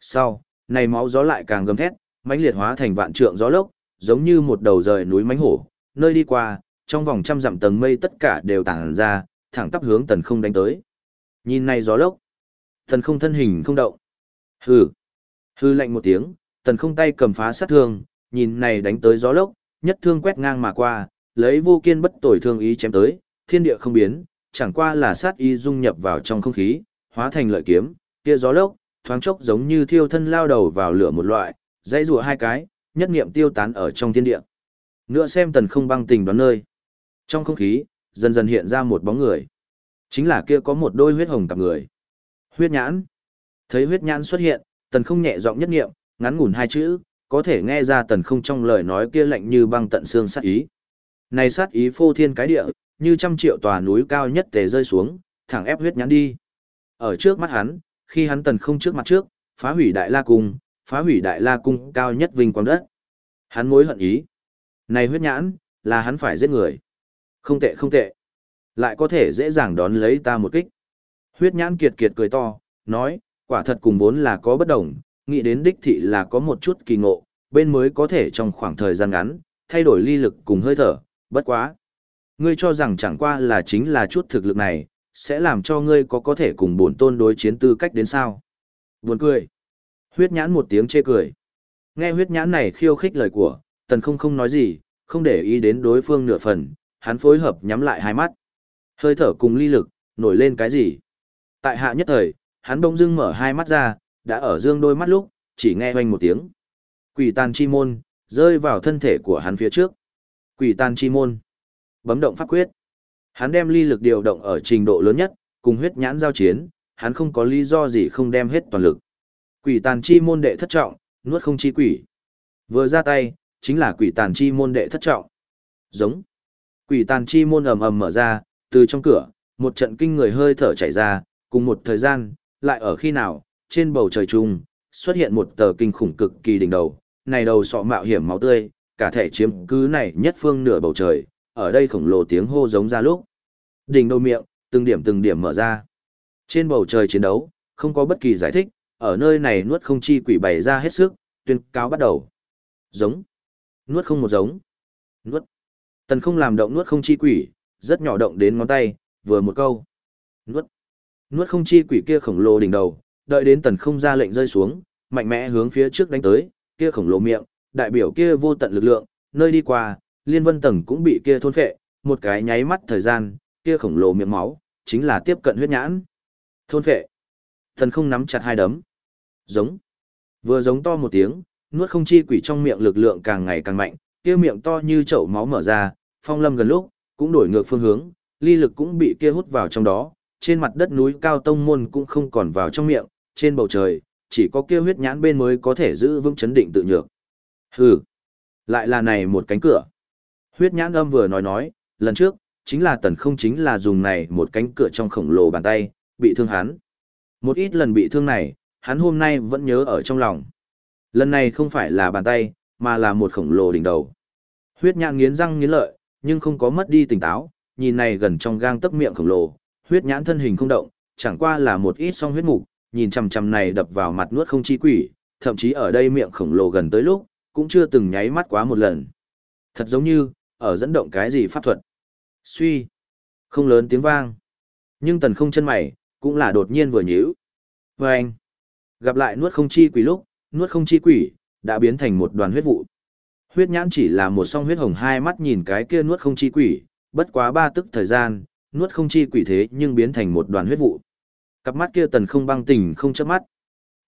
Sau, này máu gió lại càng gầm thét, mãnh liệt hóa thành vạn trượng gió lốc, giống như một đầu rời núi mãnh hổ, nơi đi qua, trong vòng trăm dặm tầng mây tất cả đều tản ra, thẳng tắp hướng tần không đánh tới. Nhìn này gió lốc, tần không thân hình không động. Hừ. Hừ lạnh một tiếng, tần không tay cầm phá sát thương, nhìn này đánh tới gió lốc, nhất thương quét ngang mà qua, lấy vô kiên bất tồi thương ý chém tới, thiên địa không biến, chẳng qua là sát ý dung nhập vào trong không khí, hóa thành lợi kiếm, kia gió lốc, thoáng chốc giống như thiêu thân lao đầu vào lửa một loại, dãy rùa hai cái, nhất niệm tiêu tán ở trong thiên địa. Nữa xem tần không băng tình đoán nơi. Trong không khí, dần dần hiện ra một bóng người. Chính là kia có một đôi huyết hồng cặp người. Huyết nhãn. Thấy huyết nhãn xuất hiện, tần không nhẹ giọng nhất niệm, ngắn ngủn hai chữ, có thể nghe ra tần không trong lời nói kia lạnh như băng tận xương sát ý. Này sát ý phô thiên cái địa, như trăm triệu tòa núi cao nhất tề rơi xuống, thẳng ép huyết nhãn đi. Ở trước mắt hắn, khi hắn tần không trước mặt trước, phá hủy đại la cung, phá hủy đại la cung cao nhất vinh quang đất. Hắn mối hận ý. Này huyết nhãn, là hắn phải giết người. Không tệ không tệ. Lại có thể dễ dàng đón lấy ta một kích. Huyết nhãn kiệt kiệt cười to, nói, quả thật cùng vốn là có bất đồng, nghĩ đến đích thị là có một chút kỳ ngộ, bên mới có thể trong khoảng thời gian ngắn, thay đổi ly lực cùng hơi thở, bất quá. Ngươi cho rằng chẳng qua là chính là chút thực lực này, sẽ làm cho ngươi có có thể cùng bổn tôn đối chiến tư cách đến sao. Buồn cười. Huyết nhãn một tiếng chê cười. Nghe huyết nhãn này khiêu khích lời của, tần không không nói gì, không để ý đến đối phương nửa phần, hắn phối hợp nhắm lại hai mắt. Hơi thở cùng ly lực, nổi lên cái gì? Tại hạ nhất thời, hắn bỗng dưng mở hai mắt ra, đã ở dương đôi mắt lúc, chỉ nghe hoanh một tiếng. Quỷ tàn chi môn, rơi vào thân thể của hắn phía trước. Quỷ tàn chi môn. Bấm động pháp quyết. Hắn đem ly lực điều động ở trình độ lớn nhất, cùng huyết nhãn giao chiến, hắn không có lý do gì không đem hết toàn lực. Quỷ tàn chi môn đệ thất trọng, nuốt không chi quỷ. Vừa ra tay, chính là quỷ tàn chi môn đệ thất trọng. Giống. Quỷ tàn chi môn ầm ầm mở ra, từ trong cửa, một trận kinh người hơi thở chảy ra, cùng một thời gian, lại ở khi nào, trên bầu trời trung, xuất hiện một tờ kinh khủng cực kỳ đỉnh đầu, này đầu sọ mạo hiểm máu tươi, cả thể chiếm cứ này nhất phương nửa bầu trời, ở đây khổng lồ tiếng hô giống ra lúc. Đỉnh đầu miệng, từng điểm từng điểm mở ra. Trên bầu trời chiến đấu, không có bất kỳ giải thích, ở nơi này nuốt không chi quỷ bày ra hết sức, tuyên cáo bắt đầu. Giống. Nuốt không một giống. Nuốt. Tần không làm động nuốt không chi quỷ, rất nhỏ động đến ngón tay, vừa một câu. Nuốt. Nuốt không chi quỷ kia khổng lồ đỉnh đầu, đợi đến tần không ra lệnh rơi xuống, mạnh mẽ hướng phía trước đánh tới, kia khổng lồ miệng, đại biểu kia vô tận lực lượng, nơi đi qua, liên vân tầng cũng bị kia thôn phệ, một cái nháy mắt thời gian, kia khổng lồ miệng máu, chính là tiếp cận huyết nhãn. Thôn phệ. Tần không nắm chặt hai đấm. Giống. Vừa giống to một tiếng, nuốt không chi quỷ trong miệng lực lượng càng ngày càng mạnh, kia miệng to như chậu máu mở ra, phong lâm gần lúc, cũng đổi ngược phương hướng, ly lực cũng bị kia hút vào trong đó, trên mặt đất núi cao tông môn cũng không còn vào trong miệng, trên bầu trời, chỉ có kia huyết nhãn bên mới có thể giữ vững chấn định tự nhược. Hừ, lại là này một cánh cửa. Huyết nhãn âm vừa nói nói, lần trước, chính là tần không chính là dùng này một cánh cửa trong khổng lồ bàn tay, bị thương hắn. Một ít lần bị thương này, hắn hôm nay vẫn nhớ ở trong lòng. Lần này không phải là bàn tay, mà là một khổng lồ đỉnh đầu. Huyết nhãn nghiến răng nghiến lợi, nhưng không có mất đi tỉnh táo, nhìn này gần trong gang tấc miệng khổng lồ, huyết nhãn thân hình không động, chẳng qua là một ít song huyết mục, nhìn chằm chằm này đập vào mặt nuốt không chi quỷ, thậm chí ở đây miệng khổng lồ gần tới lúc, cũng chưa từng nháy mắt quá một lần. Thật giống như, ở dẫn động cái gì pháp thuật. Suy, không lớn tiếng vang. Nhưng tần không chân mày, cũng là đột nhiên vừa nhíu. Và anh, gặp lại nuốt không chi quỷ lúc, nuốt không chi quỷ, đã biến thành một đoàn huyết vụ. Huyết nhãn chỉ là một song huyết hồng hai mắt nhìn cái kia nuốt không chi quỷ, bất quá ba tức thời gian, nuốt không chi quỷ thế nhưng biến thành một đoàn huyết vụ. Cặp mắt kia tần không băng tình không chớp mắt.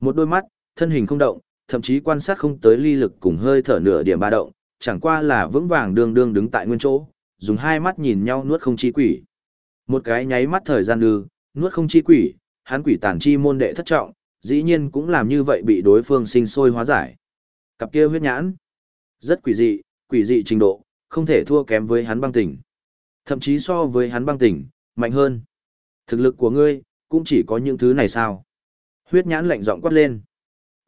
Một đôi mắt, thân hình không động, thậm chí quan sát không tới ly lực cùng hơi thở nửa điểm ba động, chẳng qua là vững vàng đương đương đứng tại nguyên chỗ, dùng hai mắt nhìn nhau nuốt không chi quỷ. Một cái nháy mắt thời gian đưa, nuốt không chi quỷ, hắn quỷ tàn chi môn đệ thất trọng, dĩ nhiên cũng làm như vậy bị đối phương sinh sôi hóa giải. Cặp kia huyết nhãn, rất quỷ dị, quỷ dị trình độ, không thể thua kém với hắn băng tỉnh Thậm chí so với hắn băng tỉnh, mạnh hơn. Thực lực của ngươi, cũng chỉ có những thứ này sao? Huyết nhãn lạnh giọng quát lên.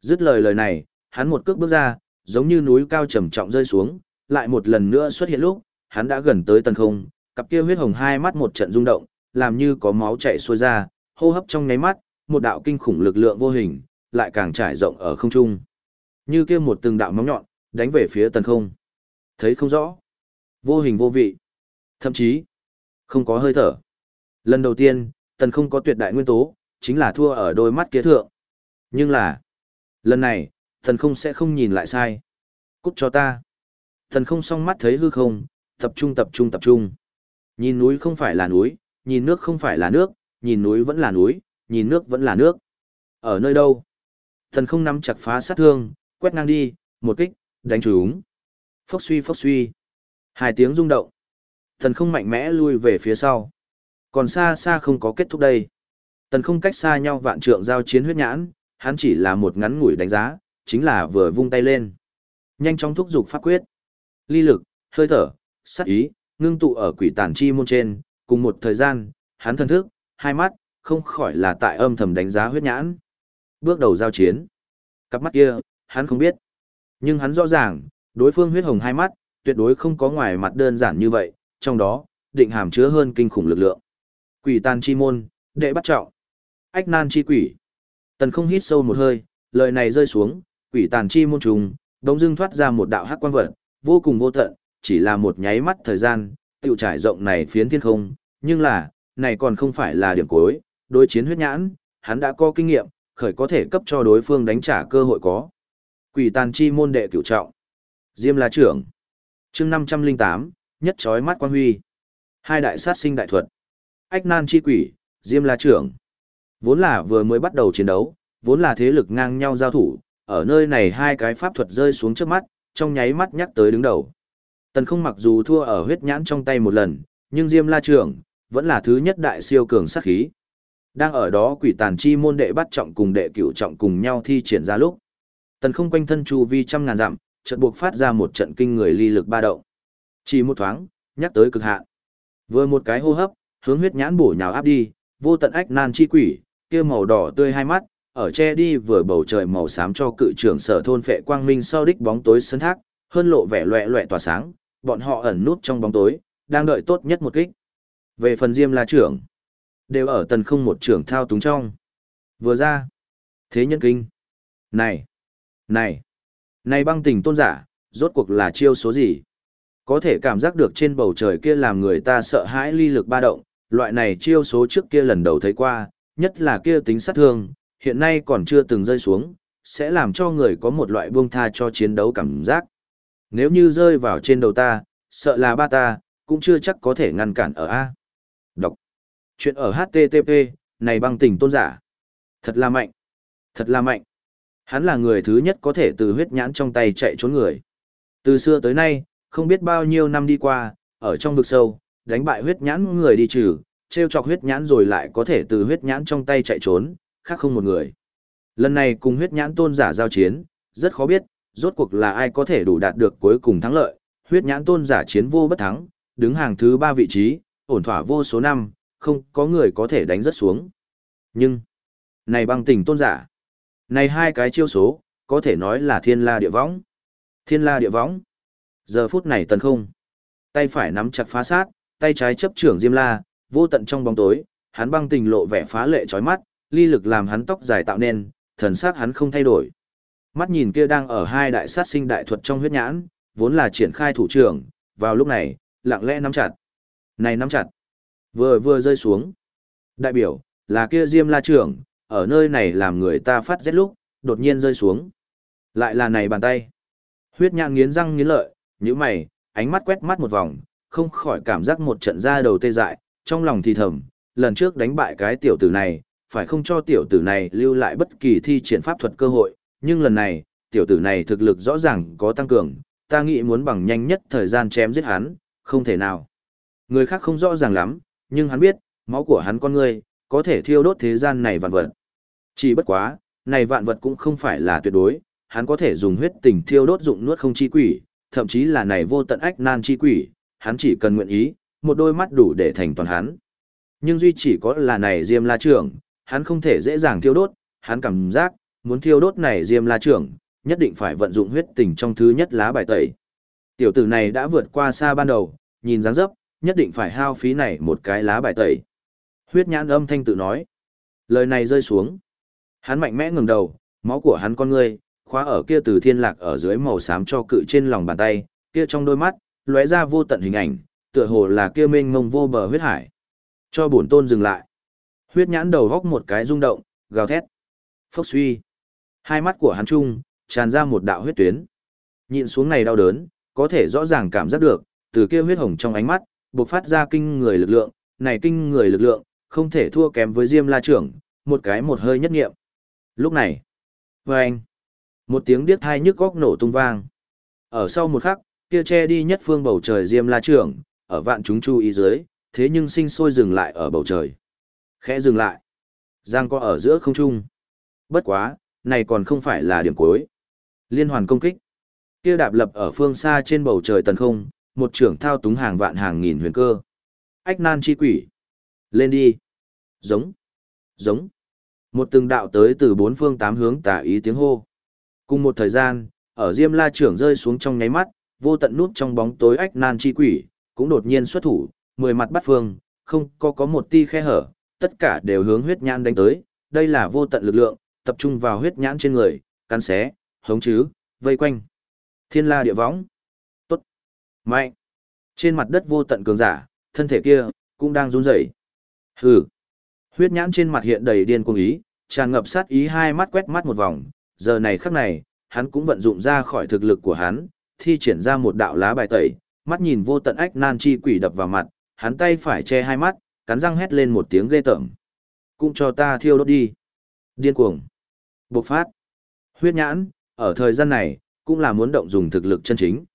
Dứt lời lời này, hắn một cước bước ra, giống như núi cao trầm trọng rơi xuống, lại một lần nữa xuất hiện lúc, hắn đã gần tới tầng không, cặp kia huyết hồng hai mắt một trận rung động, làm như có máu chảy xuôi ra, hô hấp trong nháy mắt, một đạo kinh khủng lực lượng vô hình, lại càng trải rộng ở không trung. Như kia một từng đạo móng nhọn, đánh về phía tần không. Thấy không rõ. Vô hình vô vị. Thậm chí, không có hơi thở. Lần đầu tiên, tần không có tuyệt đại nguyên tố, chính là thua ở đôi mắt kia thượng. Nhưng là, lần này, thần không sẽ không nhìn lại sai. Cút cho ta. Thần không song mắt thấy hư không, tập trung tập trung tập trung. Nhìn núi không phải là núi, nhìn nước không phải là nước, nhìn núi vẫn là núi, nhìn nước vẫn là nước. Ở nơi đâu? Thần không nắm chặt phá sát thương, quét ngang đi, một kích, đánh trúng. Phốc suy phốc suy. Hai tiếng rung động. thần không mạnh mẽ lui về phía sau. Còn xa xa không có kết thúc đây. Tần không cách xa nhau vạn trượng giao chiến huyết nhãn, hắn chỉ là một ngắn ngủi đánh giá, chính là vừa vung tay lên. Nhanh chóng thúc giục pháp quyết. Ly lực, hơi thở, sát ý, ngưng tụ ở quỷ tàn chi môn trên, cùng một thời gian, hắn thân thức, hai mắt, không khỏi là tại âm thầm đánh giá huyết nhãn. Bước đầu giao chiến. Cặp mắt kia, hắn không biết. Nhưng hắn rõ ràng, đối phương huyết hồng hai mắt, tuyệt đối không có ngoài mặt đơn giản như vậy, trong đó, định hàm chứa hơn kinh khủng lực lượng. Quỷ tàn chi môn, đệ bắt trọng. Ách nan chi quỷ. Tần không hít sâu một hơi, lời này rơi xuống, quỷ tàn chi môn trùng, đống dưng thoát ra một đạo hắc quan vật, vô cùng vô tận, chỉ là một nháy mắt thời gian, tiểu trải rộng này phiến thiên không, nhưng là, này còn không phải là điểm cuối, đối chiến huyết nhãn, hắn đã có kinh nghiệm, khởi có thể cấp cho đối phương đánh trả cơ hội có. Quỷ tàn chi môn đệ cửu trọng. Diêm La trưởng. Chương 508, nhất chói mắt quan huy. Hai đại sát sinh đại thuật. Ách nan chi quỷ, Diêm La trưởng. Vốn là vừa mới bắt đầu chiến đấu, vốn là thế lực ngang nhau giao thủ, ở nơi này hai cái pháp thuật rơi xuống trước mắt, trong nháy mắt nhắc tới đứng đầu. Tần không mặc dù thua ở huyết nhãn trong tay một lần, nhưng Diêm La trưởng, vẫn là thứ nhất đại siêu cường sát khí. Đang ở đó quỷ tàn chi môn đệ bắt trọng cùng đệ cửu trọng cùng nhau thi triển ra lúc. Tần không quanh thân chu vi trăm ngàn dặm, chợt buộc phát ra một trận kinh người ly lực ba động. Chỉ một thoáng, nhắc tới cực hạn. Vừa một cái hô hấp, hướng huyết nhãn bổ nhào áp đi, vô tận ách nan chi quỷ, kia màu đỏ tươi hai mắt, ở che đi vừa bầu trời màu xám cho cự trưởng sở thôn phệ quang minh sau đích bóng tối sân thác, hơn lộ vẻ loẹ loẹ tỏa sáng, bọn họ ẩn nút trong bóng tối, đang đợi tốt nhất một kích. Về phần Diêm La trưởng, đều ở tần không một trưởng thao túng trong. Vừa ra, thế nhân kinh. Này, này, này băng tình tôn giả, rốt cuộc là chiêu số gì? Có thể cảm giác được trên bầu trời kia làm người ta sợ hãi ly lực ba động, loại này chiêu số trước kia lần đầu thấy qua, nhất là kia tính sát thương, hiện nay còn chưa từng rơi xuống, sẽ làm cho người có một loại buông tha cho chiến đấu cảm giác. Nếu như rơi vào trên đầu ta, sợ là ba ta, cũng chưa chắc có thể ngăn cản ở A. Chuyện ở HTTP, này băng tình tôn giả. Thật là mạnh. Thật là mạnh. Hắn là người thứ nhất có thể từ huyết nhãn trong tay chạy trốn người. Từ xưa tới nay, không biết bao nhiêu năm đi qua, ở trong vực sâu, đánh bại huyết nhãn người đi trừ, treo chọc huyết nhãn rồi lại có thể từ huyết nhãn trong tay chạy trốn, khác không một người. Lần này cùng huyết nhãn tôn giả giao chiến, rất khó biết, rốt cuộc là ai có thể đủ đạt được cuối cùng thắng lợi, huyết nhãn tôn giả chiến vô bất thắng, đứng hàng thứ ba vị trí, ổn thỏa vô số năm, không có người có thể đánh rất xuống. Nhưng, này băng tình tôn giả, này hai cái chiêu số, có thể nói là thiên la địa võng. Thiên la địa võng. Giờ phút này tần không. Tay phải nắm chặt phá sát, tay trái chấp trưởng diêm la, vô tận trong bóng tối, hắn băng tình lộ vẻ phá lệ chói mắt, ly lực làm hắn tóc dài tạo nên, thần sắc hắn không thay đổi. Mắt nhìn kia đang ở hai đại sát sinh đại thuật trong huyết nhãn, vốn là triển khai thủ trưởng, vào lúc này, lặng lẽ nắm chặt. Này nắm chặt. Vừa vừa rơi xuống. Đại biểu, là kia Diêm La trưởng, ở nơi này làm người ta phát rét lúc, đột nhiên rơi xuống. Lại là này bàn tay. Huyết nhãn nghiến răng nghiến lợi, như mày, ánh mắt quét mắt một vòng, không khỏi cảm giác một trận ra đầu tê dại, trong lòng thì thầm, lần trước đánh bại cái tiểu tử này, phải không cho tiểu tử này lưu lại bất kỳ thi triển pháp thuật cơ hội, nhưng lần này, tiểu tử này thực lực rõ ràng có tăng cường, ta nghĩ muốn bằng nhanh nhất thời gian chém giết hắn, không thể nào. Người khác không rõ ràng lắm, nhưng hắn biết, máu của hắn con người, có thể thiêu đốt thế gian này vạn vật. Chỉ bất quá, này vạn vật cũng không phải là tuyệt đối, hắn có thể dùng huyết tình thiêu đốt dụng nuốt không chi quỷ, thậm chí là này vô tận ách nan chi quỷ, hắn chỉ cần nguyện ý, một đôi mắt đủ để thành toàn hắn. Nhưng duy chỉ có là này Diêm La trưởng, hắn không thể dễ dàng thiêu đốt, hắn cảm giác, muốn thiêu đốt này Diêm La trưởng, nhất định phải vận dụng huyết tình trong thứ nhất lá bài tẩy. Tiểu tử này đã vượt qua xa ban đầu, nhìn dáng dấp, nhất định phải hao phí này một cái lá bài tẩy. Huyết nhãn âm thanh tự nói. Lời này rơi xuống. Hắn mạnh mẽ ngừng đầu, máu của hắn con ngươi, khóa ở kia từ thiên lạc ở dưới màu xám cho cự trên lòng bàn tay, kia trong đôi mắt, lóe ra vô tận hình ảnh, tựa hồ là kia mênh mông vô bờ huyết hải. Cho bổn tôn dừng lại. Huyết nhãn đầu góc một cái rung động, gào thét. Phốc suy. Hai mắt của hắn trung, tràn ra một đạo huyết tuyến. Nhìn xuống này đau đớn, có thể rõ ràng cảm giác được, từ kia huyết hồng trong ánh mắt, bộc phát ra kinh người lực lượng, này kinh người lực lượng, không thể thua kém với Diêm La trưởng, một cái một hơi nhất nghiệm. Lúc này, vâng, một tiếng điếc thai nhức góc nổ tung vang. Ở sau một khắc, kia che đi nhất phương bầu trời Diêm La trưởng, ở vạn chúng chú ý dưới, thế nhưng sinh sôi dừng lại ở bầu trời. Khẽ dừng lại. Giang có ở giữa không trung. Bất quá, này còn không phải là điểm cuối. Liên hoàn công kích. Kia đạp lập ở phương xa trên bầu trời tần không, một trưởng thao túng hàng vạn hàng nghìn huyền cơ. Ách nan chi quỷ. Lên đi. Giống. Giống. Một từng đạo tới từ bốn phương tám hướng tả ý tiếng hô. Cùng một thời gian, ở Diêm La trưởng rơi xuống trong nháy mắt, vô tận nút trong bóng tối ách nan chi quỷ, cũng đột nhiên xuất thủ, mười mặt bắt phương, không có có một ti khe hở, tất cả đều hướng huyết nhãn đánh tới, đây là vô tận lực lượng, tập trung vào huyết nhãn trên người, cắn xé, hống chứ, vây quanh. Thiên la địa võng. Mạnh. Trên mặt đất vô tận cường giả, thân thể kia, cũng đang run rẩy. Hừ. Huyết nhãn trên mặt hiện đầy điên cuồng ý, tràn ngập sát ý hai mắt quét mắt một vòng, giờ này khắc này, hắn cũng vận dụng ra khỏi thực lực của hắn, thi triển ra một đạo lá bài tẩy, mắt nhìn vô tận ách nan chi quỷ đập vào mặt, hắn tay phải che hai mắt, cắn răng hét lên một tiếng ghê tởm. Cũng cho ta thiêu đốt đi. Điên cuồng. Bộc phát. Huyết nhãn, ở thời gian này, cũng là muốn động dùng thực lực chân chính.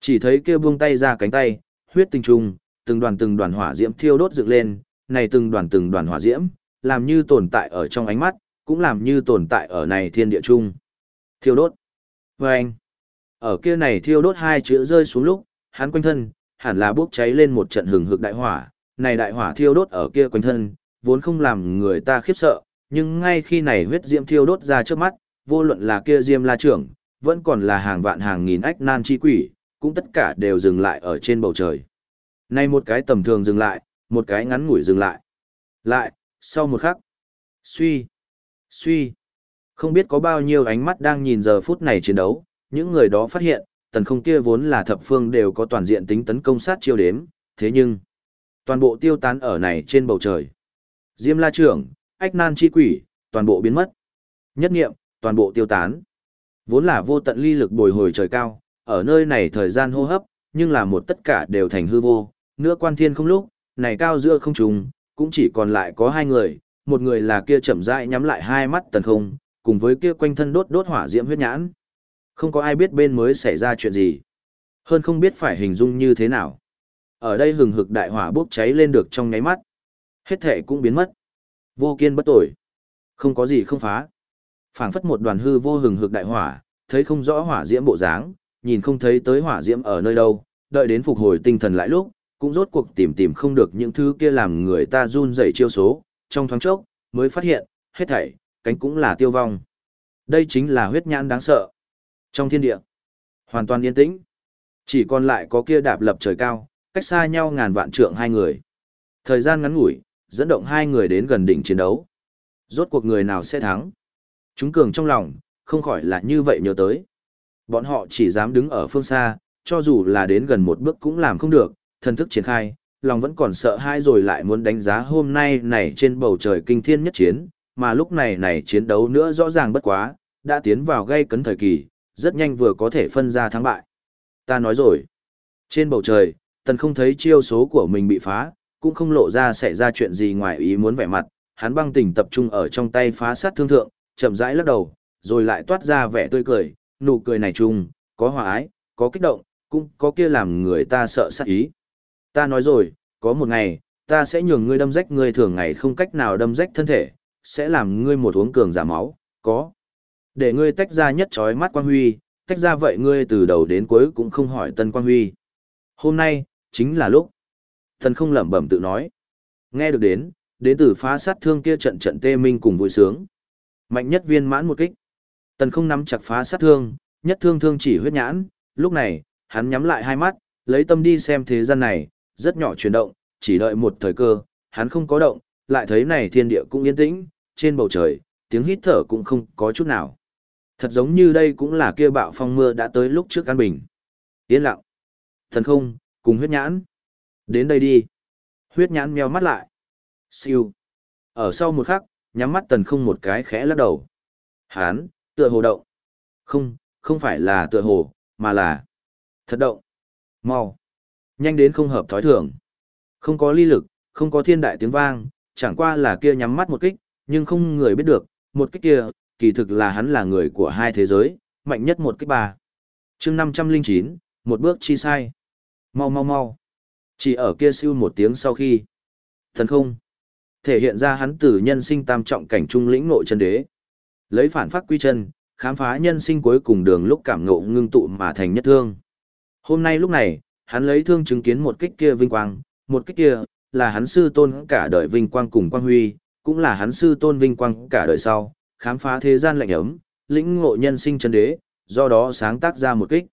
Chỉ thấy kia buông tay ra cánh tay, huyết tinh trùng, từng đoàn từng đoàn hỏa diễm thiêu đốt dựng lên, này từng đoàn từng đoàn hỏa diễm, làm như tồn tại ở trong ánh mắt, cũng làm như tồn tại ở này thiên địa chung. Thiêu đốt. Vâng. Ở kia này thiêu đốt hai chữ rơi xuống lúc, hắn quanh thân, hẳn là bốc cháy lên một trận hừng hực đại hỏa, này đại hỏa thiêu đốt ở kia quanh thân, vốn không làm người ta khiếp sợ, nhưng ngay khi này huyết diễm thiêu đốt ra trước mắt, vô luận là kia diêm la trưởng, vẫn còn là hàng vạn hàng nghìn ách nan chi quỷ, cũng tất cả đều dừng lại ở trên bầu trời. Nay một cái tầm thường dừng lại, một cái ngắn ngủi dừng lại. Lại, sau một khắc, suy, suy, không biết có bao nhiêu ánh mắt đang nhìn giờ phút này chiến đấu, những người đó phát hiện, tần không kia vốn là thập phương đều có toàn diện tính tấn công sát chiêu đếm, thế nhưng, toàn bộ tiêu tán ở này trên bầu trời. Diêm la trưởng, ách nan chi quỷ, toàn bộ biến mất. Nhất nghiệm, toàn bộ tiêu tán. Vốn là vô tận ly lực bồi hồi trời cao, ở nơi này thời gian hô hấp, nhưng là một tất cả đều thành hư vô, nữa quan thiên không lúc, này cao giữa không trùng, cũng chỉ còn lại có hai người, một người là kia chậm rãi nhắm lại hai mắt tần không, cùng với kia quanh thân đốt đốt hỏa diễm huyết nhãn. Không có ai biết bên mới xảy ra chuyện gì. Hơn không biết phải hình dung như thế nào. Ở đây hừng hực đại hỏa bốc cháy lên được trong nháy mắt. Hết thể cũng biến mất. Vô kiên bất tội. Không có gì không phá. phảng phất một đoàn hư vô hừng hực đại hỏa, thấy không rõ hỏa diễm bộ dáng, nhìn không thấy tới hỏa diễm ở nơi đâu, đợi đến phục hồi tinh thần lại lúc, cũng rốt cuộc tìm tìm không được những thứ kia làm người ta run rẩy chiêu số, trong thoáng chốc, mới phát hiện, hết thảy, cánh cũng là tiêu vong. Đây chính là huyết nhãn đáng sợ. Trong thiên địa, hoàn toàn yên tĩnh. Chỉ còn lại có kia đạp lập trời cao, cách xa nhau ngàn vạn trượng hai người. Thời gian ngắn ngủi, dẫn động hai người đến gần đỉnh chiến đấu. Rốt cuộc người nào sẽ thắng? Chúng cường trong lòng, không khỏi là như vậy nhớ tới. Bọn họ chỉ dám đứng ở phương xa, cho dù là đến gần một bước cũng làm không được, thần thức triển khai, lòng vẫn còn sợ hãi rồi lại muốn đánh giá hôm nay này trên bầu trời kinh thiên nhất chiến, mà lúc này này chiến đấu nữa rõ ràng bất quá, đã tiến vào gây cấn thời kỳ, rất nhanh vừa có thể phân ra thắng bại. Ta nói rồi, trên bầu trời, tần không thấy chiêu số của mình bị phá, cũng không lộ ra xảy ra chuyện gì ngoài ý muốn vẻ mặt, hắn băng tỉnh tập trung ở trong tay phá sát thương thượng, chậm rãi lắc đầu, rồi lại toát ra vẻ tươi cười, nụ cười này chung, có hòa ái, có kích động, cũng có kia làm người ta sợ sát ý. Ta nói rồi, có một ngày, ta sẽ nhường ngươi đâm rách ngươi thường ngày không cách nào đâm rách thân thể, sẽ làm ngươi một uống cường giả máu, có. Để ngươi tách ra nhất chói mắt quang huy, tách ra vậy ngươi từ đầu đến cuối cũng không hỏi tân quang huy. Hôm nay, chính là lúc. Thần không lẩm bẩm tự nói. Nghe được đến, đến từ phá sát thương kia trận trận tê minh cùng vui sướng. Mạnh nhất viên mãn một kích. Tần không nắm chặt phá sát thương, nhất thương thương chỉ huyết nhãn, lúc này, hắn nhắm lại hai mắt, lấy tâm đi xem thế gian này, rất nhỏ chuyển động, chỉ đợi một thời cơ, hắn không có động, lại thấy này thiên địa cũng yên tĩnh, trên bầu trời, tiếng hít thở cũng không có chút nào. Thật giống như đây cũng là kia bạo phong mưa đã tới lúc trước an bình. Yên lặng. Thần không, cùng huyết nhãn. Đến đây đi. Huyết nhãn meo mắt lại. Siêu. Ở sau một khắc, nhắm mắt tần không một cái khẽ lắc đầu. Hán, tựa hồ động. Không, không phải là tựa hồ, mà là thật động. Mau. Nhanh đến không hợp thói thường. Không có ly lực, không có thiên đại tiếng vang, chẳng qua là kia nhắm mắt một kích, nhưng không người biết được, một kích kia, kỳ thực là hắn là người của hai thế giới, mạnh nhất một kích bà chương 509, một bước chi sai. Mau mau mau. Chỉ ở kia siêu một tiếng sau khi. Thần không. Thể hiện ra hắn từ nhân sinh tam trọng cảnh trung lĩnh nội chân đế. Lấy phản phát quy chân, khám phá nhân sinh cuối cùng đường lúc cảm ngộ ngưng tụ mà thành nhất thương. Hôm nay lúc này, hắn lấy thương chứng kiến một kích kia vinh quang, một kích kia, là hắn sư tôn cả đời vinh quang cùng quang huy, cũng là hắn sư tôn vinh quang cả đời sau, khám phá thế gian lạnh ấm, lĩnh ngộ nhân sinh chân đế, do đó sáng tác ra một kích.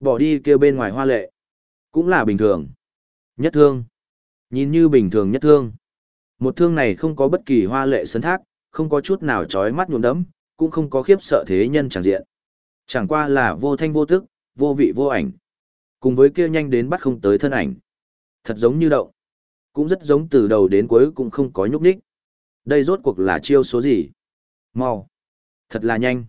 Bỏ đi kia bên ngoài hoa lệ, cũng là bình thường. Nhất thương, nhìn như bình thường nhất thương. Một thương này không có bất kỳ hoa lệ sấn thác, không có chút nào chói mắt nhuộm đẫm, cũng không có khiếp sợ thế nhân chẳng diện. Chẳng qua là vô thanh vô tức, vô vị vô ảnh. Cùng với kia nhanh đến bắt không tới thân ảnh. Thật giống như động. Cũng rất giống từ đầu đến cuối cũng không có nhúc nhích. Đây rốt cuộc là chiêu số gì? Mau. Thật là nhanh.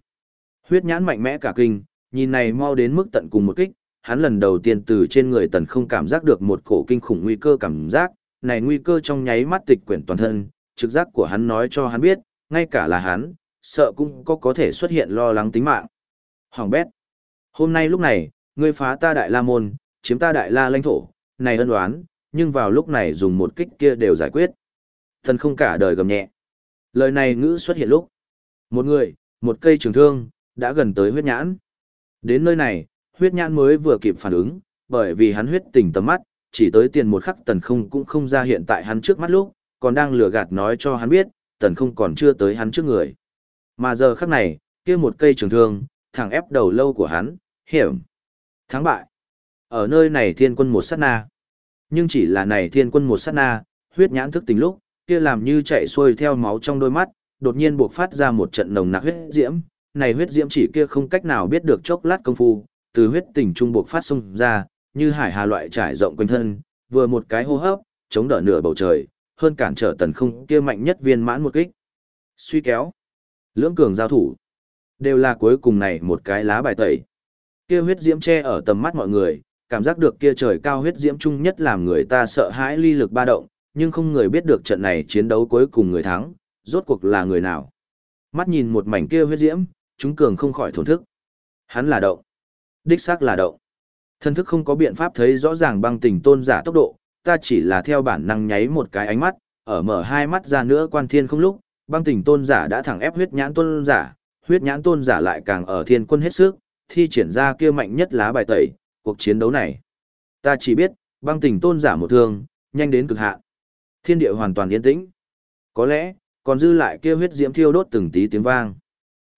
Huyết nhãn mạnh mẽ cả kinh, nhìn này mau đến mức tận cùng một kích, hắn lần đầu tiên từ trên người tần không cảm giác được một cổ kinh khủng nguy cơ cảm giác, này nguy cơ trong nháy mắt tịch quyển toàn thân, trực giác của hắn nói cho hắn biết, ngay cả là hắn, sợ cũng có có thể xuất hiện lo lắng tính mạng. Hoàng bét. Hôm nay lúc này, ngươi phá ta đại la môn, chiếm ta đại la lãnh thổ, này ân oán, nhưng vào lúc này dùng một kích kia đều giải quyết. Thần không cả đời gầm nhẹ. Lời này ngữ xuất hiện lúc. Một người, một cây trường thương, đã gần tới huyết nhãn. Đến nơi này, huyết nhãn mới vừa kịp phản ứng, bởi vì hắn huyết tỉnh tầm mắt, chỉ tới tiền một khắc tần không cũng không ra hiện tại hắn trước mắt lúc, còn đang lừa gạt nói cho hắn biết, tần không còn chưa tới hắn trước người. Mà giờ khắc này, kia một cây trường thương, thẳng ép đầu lâu của hắn, hiểm. Thắng bại. Ở nơi này thiên quân một sát na. Nhưng chỉ là này thiên quân một sát na, huyết nhãn thức tình lúc, kia làm như chạy xuôi theo máu trong đôi mắt, đột nhiên buộc phát ra một trận nồng nặc huyết diễm. Này huyết diễm chỉ kia không cách nào biết được chốc lát công phu, từ huyết tình trung buộc phát xông ra, như hải hà loại trải rộng quanh thân, vừa một cái hô hấp, chống đỡ nửa bầu trời, hơn cản trở tần không kia mạnh nhất viên mãn một kích. Suy kéo, lưỡng cường giao thủ, đều là cuối cùng này một cái lá bài tẩy. Kia huyết diễm che ở tầm mắt mọi người, cảm giác được kia trời cao huyết diễm chung nhất làm người ta sợ hãi ly lực ba động, nhưng không người biết được trận này chiến đấu cuối cùng người thắng, rốt cuộc là người nào. Mắt nhìn một mảnh kia huyết diễm, chúng cường không khỏi thổn thức. Hắn là động. Đích xác là động. Thân thức không có biện pháp thấy rõ ràng băng tình tôn giả tốc độ, ta chỉ là theo bản năng nháy một cái ánh mắt, ở mở hai mắt ra nữa quan thiên không lúc, băng tình tôn giả đã thẳng ép huyết nhãn tôn giả, huyết nhãn tôn giả lại càng ở thiên quân hết sức, thi triển ra kia mạnh nhất lá bài tẩy, cuộc chiến đấu này. Ta chỉ biết, băng tình tôn giả một thương, nhanh đến cực hạn. Thiên địa hoàn toàn yên tĩnh. Có lẽ, còn dư lại kia huyết diễm thiêu đốt từng tí tiếng vang.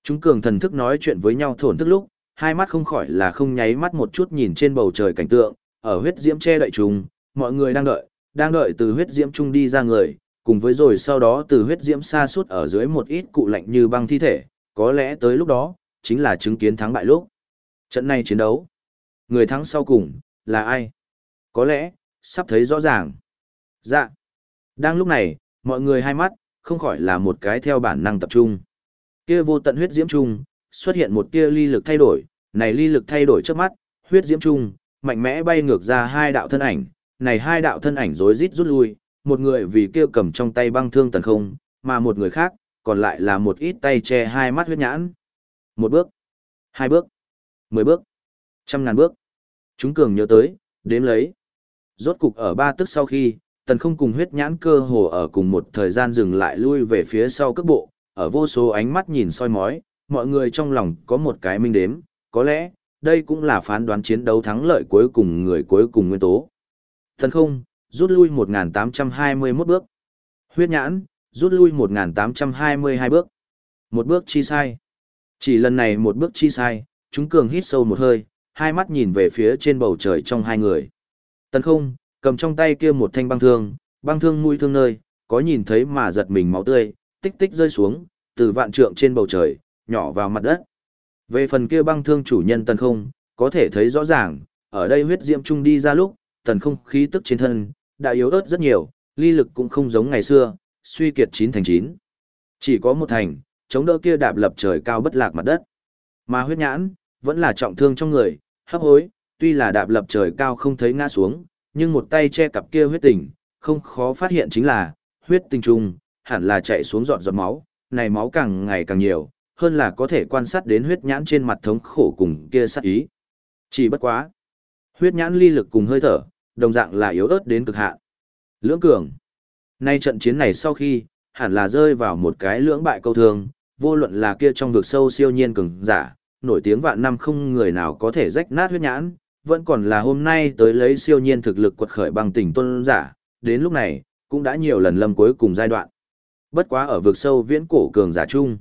Chúng cường thần thức nói chuyện với nhau thổn thức lúc, hai mắt không khỏi là không nháy mắt một chút nhìn trên bầu trời cảnh tượng, ở huyết diễm che đậy trùng, mọi người đang đợi, đang đợi từ huyết diễm trung đi ra người, cùng với rồi sau đó từ huyết diễm xa suốt ở dưới một ít cụ lạnh như băng thi thể, có lẽ tới lúc đó, chính là chứng kiến thắng bại lúc. Trận này chiến đấu, người thắng sau cùng, là ai? Có lẽ, sắp thấy rõ ràng. Dạ. Đang lúc này, mọi người hai mắt, không khỏi là một cái theo bản năng tập trung. Kia vô tận huyết diễm trung, xuất hiện một tia ly lực thay đổi, này ly lực thay đổi trước mắt, huyết diễm trung, mạnh mẽ bay ngược ra hai đạo thân ảnh, này hai đạo thân ảnh rối rít rút lui, một người vì kia cầm trong tay băng thương tần không, mà một người khác, còn lại là một ít tay che hai mắt huyết nhãn. Một bước, hai bước, mười bước, trăm ngàn bước. Chúng cường nhớ tới, đếm lấy. Rốt cục ở ba tức sau khi, tần không cùng huyết nhãn cơ hồ ở cùng một thời gian dừng lại lui về phía sau cước bộ, ở vô số ánh mắt nhìn soi mói, mọi người trong lòng có một cái minh đếm, có lẽ, đây cũng là phán đoán chiến đấu thắng lợi cuối cùng người cuối cùng nguyên tố. Thần không, rút lui 1821 bước. Huyết nhãn, rút lui 1822 bước. Một bước chi sai. Chỉ lần này một bước chi sai, chúng cường hít sâu một hơi, hai mắt nhìn về phía trên bầu trời trong hai người. Tần không, cầm trong tay kia một thanh băng thương, băng thương mũi thương nơi, có nhìn thấy mà giật mình máu tươi, tích tích rơi xuống, từ vạn trượng trên bầu trời, nhỏ vào mặt đất. Về phần kia băng thương chủ nhân tần không, có thể thấy rõ ràng, ở đây huyết diễm trung đi ra lúc, tần không khí tức trên thân, đã yếu ớt rất nhiều, ly lực cũng không giống ngày xưa, suy kiệt chín thành chín. Chỉ có một thành, chống đỡ kia đạp lập trời cao bất lạc mặt đất. Mà huyết nhãn, vẫn là trọng thương trong người, hấp hối, tuy là đạp lập trời cao không thấy ngã xuống, nhưng một tay che cặp kia huyết tình, không khó phát hiện chính là, huyết tình trung, hẳn là chạy xuống giọt giọt máu, này máu càng ngày càng nhiều, hơn là có thể quan sát đến huyết nhãn trên mặt thống khổ cùng kia sát ý. Chỉ bất quá. Huyết nhãn ly lực cùng hơi thở, đồng dạng là yếu ớt đến cực hạn. Lưỡng cường. Nay trận chiến này sau khi, hẳn là rơi vào một cái lưỡng bại câu thương, vô luận là kia trong vực sâu siêu nhiên cường giả, nổi tiếng vạn năm không người nào có thể rách nát huyết nhãn, vẫn còn là hôm nay tới lấy siêu nhiên thực lực quật khởi bằng tỉnh tôn giả, đến lúc này, cũng đã nhiều lần lâm cuối cùng giai đoạn. Bất quá ở vực sâu viễn cổ cường giả chung.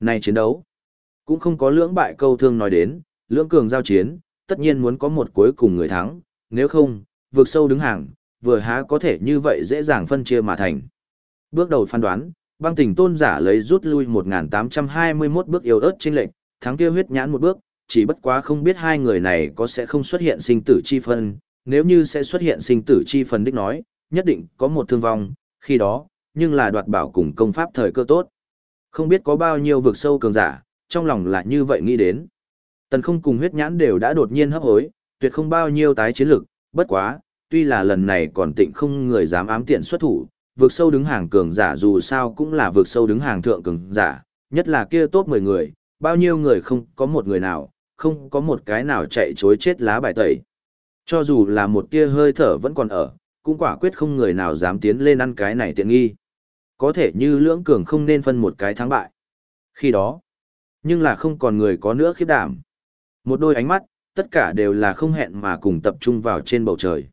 nay chiến đấu, cũng không có lưỡng bại câu thương nói đến, lưỡng cường giao chiến, tất nhiên muốn có một cuối cùng người thắng, nếu không, vượt sâu đứng hàng, vừa há có thể như vậy dễ dàng phân chia mà thành. Bước đầu phán đoán, băng tỉnh tôn giả lấy rút lui 1821 bước yếu ớt trên lệnh, thắng kia huyết nhãn một bước, chỉ bất quá không biết hai người này có sẽ không xuất hiện sinh tử chi phân, nếu như sẽ xuất hiện sinh tử chi phân đích nói, nhất định có một thương vong, khi đó, nhưng là đoạt bảo cùng công pháp thời cơ tốt. Không biết có bao nhiêu vực sâu cường giả, trong lòng là như vậy nghĩ đến. Tần không cùng huyết nhãn đều đã đột nhiên hấp hối, tuyệt không bao nhiêu tái chiến lực, bất quá, tuy là lần này còn tịnh không người dám ám tiện xuất thủ, vượt sâu đứng hàng cường giả dù sao cũng là vượt sâu đứng hàng thượng cường giả, nhất là kia top 10 người, bao nhiêu người không có một người nào, không có một cái nào chạy chối chết lá bài tẩy. Cho dù là một tia hơi thở vẫn còn ở, cũng quả quyết không người nào dám tiến lên ăn cái này tiện nghi. Có thể như lưỡng cường không nên phân một cái thắng bại. Khi đó, nhưng là không còn người có nữa khiếp đảm. Một đôi ánh mắt, tất cả đều là không hẹn mà cùng tập trung vào trên bầu trời.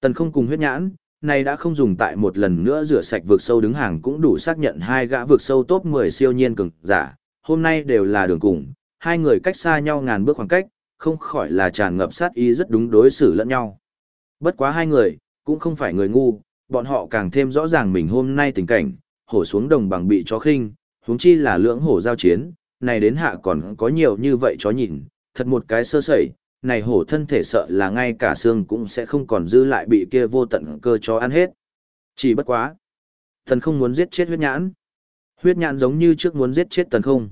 Tần không cùng huyết nhãn, này đã không dùng tại một lần nữa rửa sạch vượt sâu đứng hàng cũng đủ xác nhận hai gã vượt sâu top 10 siêu nhiên cường giả, hôm nay đều là đường cùng, hai người cách xa nhau ngàn bước khoảng cách, không khỏi là tràn ngập sát ý rất đúng đối xử lẫn nhau. Bất quá hai người, cũng không phải người ngu, bọn họ càng thêm rõ ràng mình hôm nay tình cảnh, hổ xuống đồng bằng bị chó khinh, huống chi là lưỡng hổ giao chiến, này đến hạ còn có nhiều như vậy chó nhìn, thật một cái sơ sẩy, này hổ thân thể sợ là ngay cả xương cũng sẽ không còn dư lại bị kia vô tận cơ chó ăn hết. Chỉ bất quá. Thần không muốn giết chết huyết nhãn. Huyết nhãn giống như trước muốn giết chết tần không.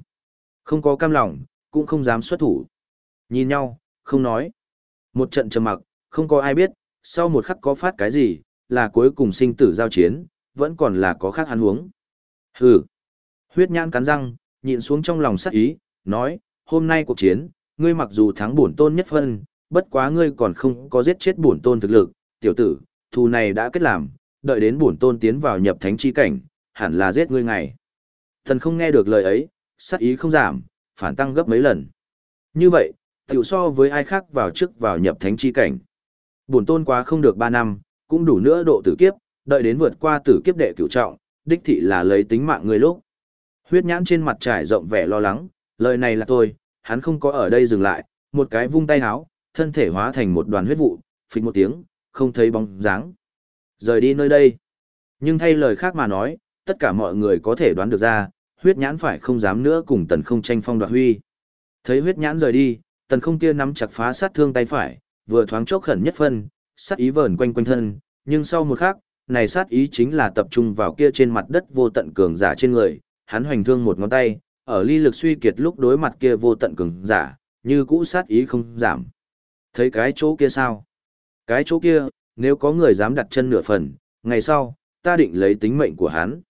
Không có cam lòng, cũng không dám xuất thủ. Nhìn nhau, không nói. Một trận trầm mặc, không có ai biết, sau một khắc có phát cái gì, là cuối cùng sinh tử giao chiến, vẫn còn là có khác hắn huống. Hừ. Huyết nhãn cắn răng, nhịn xuống trong lòng sắc ý, nói, hôm nay cuộc chiến, ngươi mặc dù thắng bổn tôn nhất phân, bất quá ngươi còn không có giết chết bổn tôn thực lực, tiểu tử, thù này đã kết làm, đợi đến bổn tôn tiến vào nhập thánh chi cảnh, hẳn là giết ngươi ngày. Thần không nghe được lời ấy, sát ý không giảm, phản tăng gấp mấy lần. Như vậy, tiểu so với ai khác vào trước vào nhập thánh chi cảnh. Bổn tôn quá không được 3 năm, cũng đủ nữa độ tử kiếp, đợi đến vượt qua tử kiếp đệ cửu trọng, đích thị là lấy tính mạng người lúc. Huyết nhãn trên mặt trải rộng vẻ lo lắng, lời này là tôi, hắn không có ở đây dừng lại, một cái vung tay háo, thân thể hóa thành một đoàn huyết vụ, phịch một tiếng, không thấy bóng dáng. Rời đi nơi đây. Nhưng thay lời khác mà nói, tất cả mọi người có thể đoán được ra, huyết nhãn phải không dám nữa cùng tần không tranh phong đoạt huy. Thấy huyết nhãn rời đi, tần không kia nắm chặt phá sát thương tay phải, vừa thoáng chốc khẩn nhất phân, sát ý vờn quanh quanh thân, nhưng sau một khắc, này sát ý chính là tập trung vào kia trên mặt đất vô tận cường giả trên người, hắn hoành thương một ngón tay, ở ly lực suy kiệt lúc đối mặt kia vô tận cường giả, như cũ sát ý không giảm. Thấy cái chỗ kia sao? Cái chỗ kia, nếu có người dám đặt chân nửa phần, ngày sau, ta định lấy tính mệnh của hắn.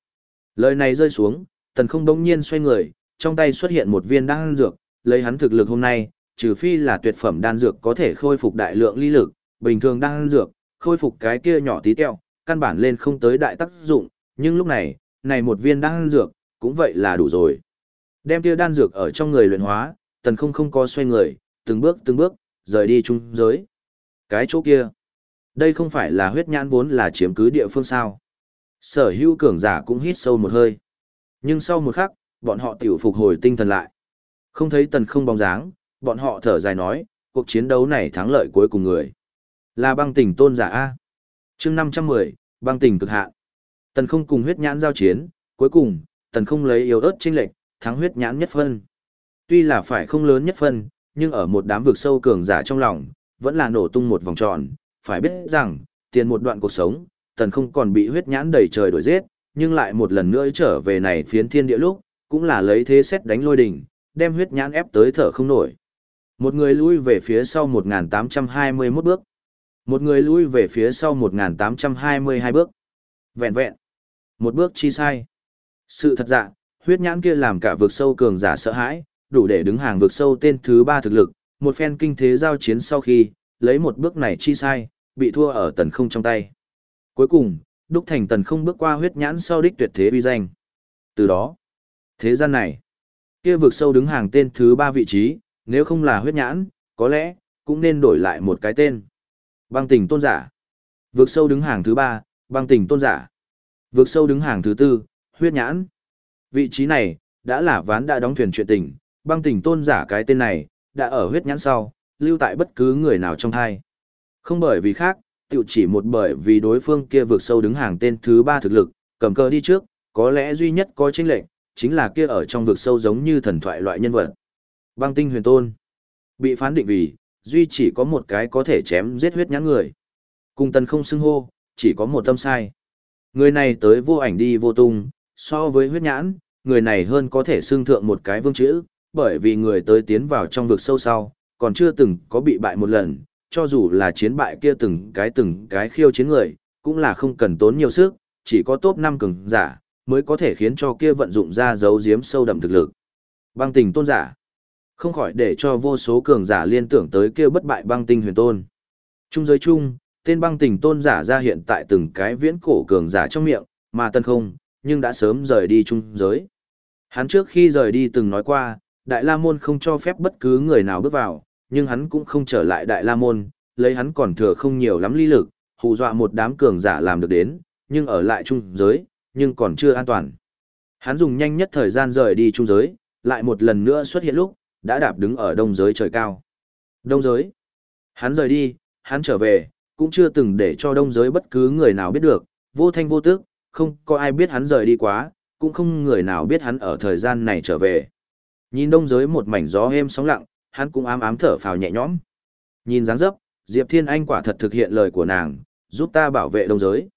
Lời này rơi xuống, tần không bỗng nhiên xoay người, trong tay xuất hiện một viên đan dược, lấy hắn thực lực hôm nay, trừ phi là tuyệt phẩm đan dược có thể khôi phục đại lượng ly lực, bình thường đan dược, khôi phục cái kia nhỏ tí teo, căn bản lên không tới đại tác dụng, nhưng lúc này, này một viên đan dược, cũng vậy là đủ rồi. Đem kia đan dược ở trong người luyện hóa, tần không không có xoay người, từng bước từng bước, rời đi trung giới. Cái chỗ kia, đây không phải là huyết nhãn vốn là chiếm cứ địa phương sao. Sở hữu cường giả cũng hít sâu một hơi. Nhưng sau một khắc, bọn họ tiểu phục hồi tinh thần lại. Không thấy tần không bóng dáng, bọn họ thở dài nói, cuộc chiến đấu này thắng lợi cuối cùng người. Là băng tỉnh tôn giả A. chương 510, băng tỉnh cực hạ. Tần không cùng huyết nhãn giao chiến, cuối cùng, tần không lấy yếu ớt chênh lệch, thắng huyết nhãn nhất phân. Tuy là phải không lớn nhất phân, nhưng ở một đám vực sâu cường giả trong lòng, vẫn là nổ tung một vòng tròn. Phải biết rằng, tiền một đoạn cuộc sống, tần không còn bị huyết nhãn đầy trời đuổi giết, nhưng lại một lần nữa trở về này phiến thiên địa lúc, cũng là lấy thế xét đánh lôi đỉnh, đem huyết nhãn ép tới thở không nổi. Một người lui về phía sau 1821 bước. Một người lui về phía sau 1822 bước. Vẹn vẹn. Một bước chi sai. Sự thật dạ, huyết nhãn kia làm cả vực sâu cường giả sợ hãi, đủ để đứng hàng vực sâu tên thứ ba thực lực, một phen kinh thế giao chiến sau khi, lấy một bước này chi sai, bị thua ở tần không trong tay. Cuối cùng, đúc thành tần không bước qua huyết nhãn sau đích tuyệt thế uy danh. Từ đó, thế gian này, Kia vực sâu đứng hàng tên thứ ba vị trí, nếu không là huyết nhãn, có lẽ, cũng nên đổi lại một cái tên. Băng tỉnh tôn giả. Vực sâu đứng hàng thứ ba, băng tỉnh tôn giả. Vực sâu đứng hàng thứ tư, huyết nhãn. Vị trí này, đã là ván đã đóng thuyền chuyện tình, băng tỉnh tôn giả cái tên này, đã ở huyết nhãn sau, lưu tại bất cứ người nào trong thai. Không bởi vì khác, tiểu chỉ một bởi vì đối phương kia vượt sâu đứng hàng tên thứ ba thực lực, cầm cờ đi trước, có lẽ duy nhất có chênh lệnh, chính là kia ở trong vực sâu giống như thần thoại loại nhân vật. Băng tinh huyền tôn. Bị phán định vì, duy chỉ có một cái có thể chém giết huyết nhãn người. Cùng tần không xưng hô, chỉ có một tâm sai. Người này tới vô ảnh đi vô tung, so với huyết nhãn, người này hơn có thể xưng thượng một cái vương chữ, bởi vì người tới tiến vào trong vực sâu sau, còn chưa từng có bị bại một lần, cho dù là chiến bại kia từng cái từng cái khiêu chiến người, cũng là không cần tốn nhiều sức, chỉ có top 5 cường giả, mới có thể khiến cho kia vận dụng ra dấu giếm sâu đậm thực lực. Băng tình tôn giả, không khỏi để cho vô số cường giả liên tưởng tới kia bất bại băng tinh huyền tôn. Trung giới chung, tên băng tình tôn giả ra hiện tại từng cái viễn cổ cường giả trong miệng, mà tân không, nhưng đã sớm rời đi trung giới. Hắn trước khi rời đi từng nói qua, Đại La Môn không cho phép bất cứ người nào bước vào, nhưng hắn cũng không trở lại Đại La Môn, lấy hắn còn thừa không nhiều lắm ly lực, hù dọa một đám cường giả làm được đến, nhưng ở lại trung giới, nhưng còn chưa an toàn. Hắn dùng nhanh nhất thời gian rời đi trung giới, lại một lần nữa xuất hiện lúc, đã đạp đứng ở đông giới trời cao. Đông giới. Hắn rời đi, hắn trở về, cũng chưa từng để cho đông giới bất cứ người nào biết được, vô thanh vô tức, không có ai biết hắn rời đi quá, cũng không người nào biết hắn ở thời gian này trở về. Nhìn đông giới một mảnh gió êm sóng lặng, hắn cũng ám ám thở phào nhẹ nhõm. Nhìn dáng dấp, Diệp Thiên Anh quả thật thực hiện lời của nàng, giúp ta bảo vệ đông giới.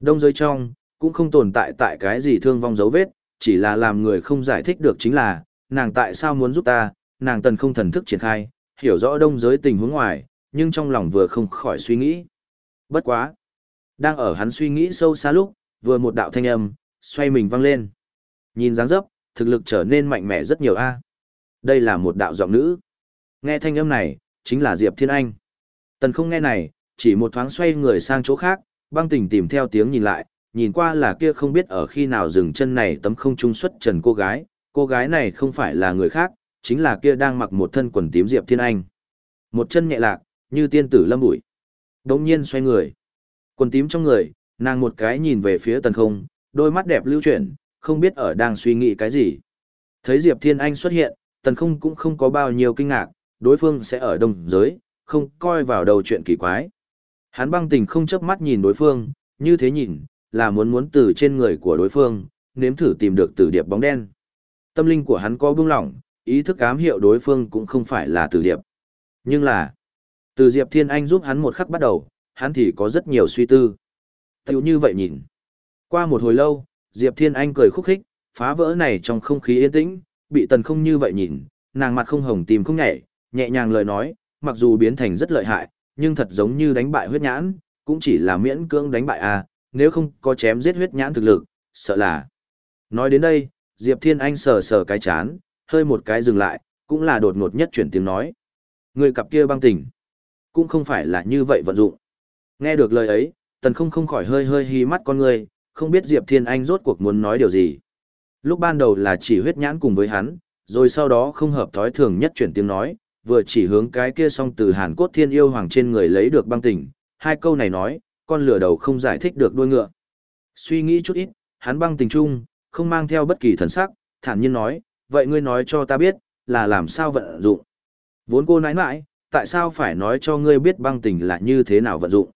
Đông giới trong, cũng không tồn tại tại cái gì thương vong dấu vết, chỉ là làm người không giải thích được chính là, nàng tại sao muốn giúp ta, nàng tần không thần thức triển khai, hiểu rõ đông giới tình huống ngoài, nhưng trong lòng vừa không khỏi suy nghĩ. Bất quá. Đang ở hắn suy nghĩ sâu xa lúc, vừa một đạo thanh âm, xoay mình văng lên. Nhìn dáng dấp, thực lực trở nên mạnh mẽ rất nhiều a. Đây là một đạo giọng nữ. Nghe thanh âm này, chính là Diệp Thiên Anh. Tần không nghe này, chỉ một thoáng xoay người sang chỗ khác, băng tình tìm theo tiếng nhìn lại, nhìn qua là kia không biết ở khi nào dừng chân này tấm không trung xuất trần cô gái, cô gái này không phải là người khác, chính là kia đang mặc một thân quần tím Diệp Thiên Anh. Một chân nhẹ lạc, như tiên tử lâm bụi. Đống nhiên xoay người. Quần tím trong người, nàng một cái nhìn về phía tần không, đôi mắt đẹp lưu chuyển, không biết ở đang suy nghĩ cái gì. Thấy Diệp Thiên Anh xuất hiện, tần không cũng không có bao nhiêu kinh ngạc, đối phương sẽ ở đông giới, không coi vào đầu chuyện kỳ quái. Hắn băng tình không chớp mắt nhìn đối phương, như thế nhìn, là muốn muốn từ trên người của đối phương, nếm thử tìm được tử điệp bóng đen. Tâm linh của hắn có bưng lỏng, ý thức ám hiệu đối phương cũng không phải là tử điệp. Nhưng là, từ Diệp Thiên Anh giúp hắn một khắc bắt đầu, hắn thì có rất nhiều suy tư. Tiểu như vậy nhìn. Qua một hồi lâu, Diệp Thiên Anh cười khúc khích, phá vỡ này trong không khí yên tĩnh, bị tần không như vậy nhìn, nàng mặt không hồng tìm không nhảy, nhẹ nhàng lời nói, mặc dù biến thành rất lợi hại, nhưng thật giống như đánh bại huyết nhãn, cũng chỉ là miễn cưỡng đánh bại a, nếu không có chém giết huyết nhãn thực lực, sợ là. Nói đến đây, Diệp Thiên Anh sờ sờ cái chán, hơi một cái dừng lại, cũng là đột ngột nhất chuyển tiếng nói. Người cặp kia băng tỉnh, cũng không phải là như vậy vận dụng. Nghe được lời ấy, tần không không khỏi hơi hơi hí mắt con người, không biết Diệp Thiên Anh rốt cuộc muốn nói điều gì. Lúc ban đầu là chỉ huyết nhãn cùng với hắn, rồi sau đó không hợp thói thường nhất chuyển tiếng nói, vừa chỉ hướng cái kia song từ Hàn Cốt Thiên Yêu Hoàng trên người lấy được băng tỉnh, hai câu này nói, con lửa đầu không giải thích được đuôi ngựa. Suy nghĩ chút ít, hắn băng tình trung, không mang theo bất kỳ thần sắc, thản nhiên nói, vậy ngươi nói cho ta biết, là làm sao vận dụng. Vốn cô nãi nãi, tại sao phải nói cho ngươi biết băng tình là như thế nào vận dụng.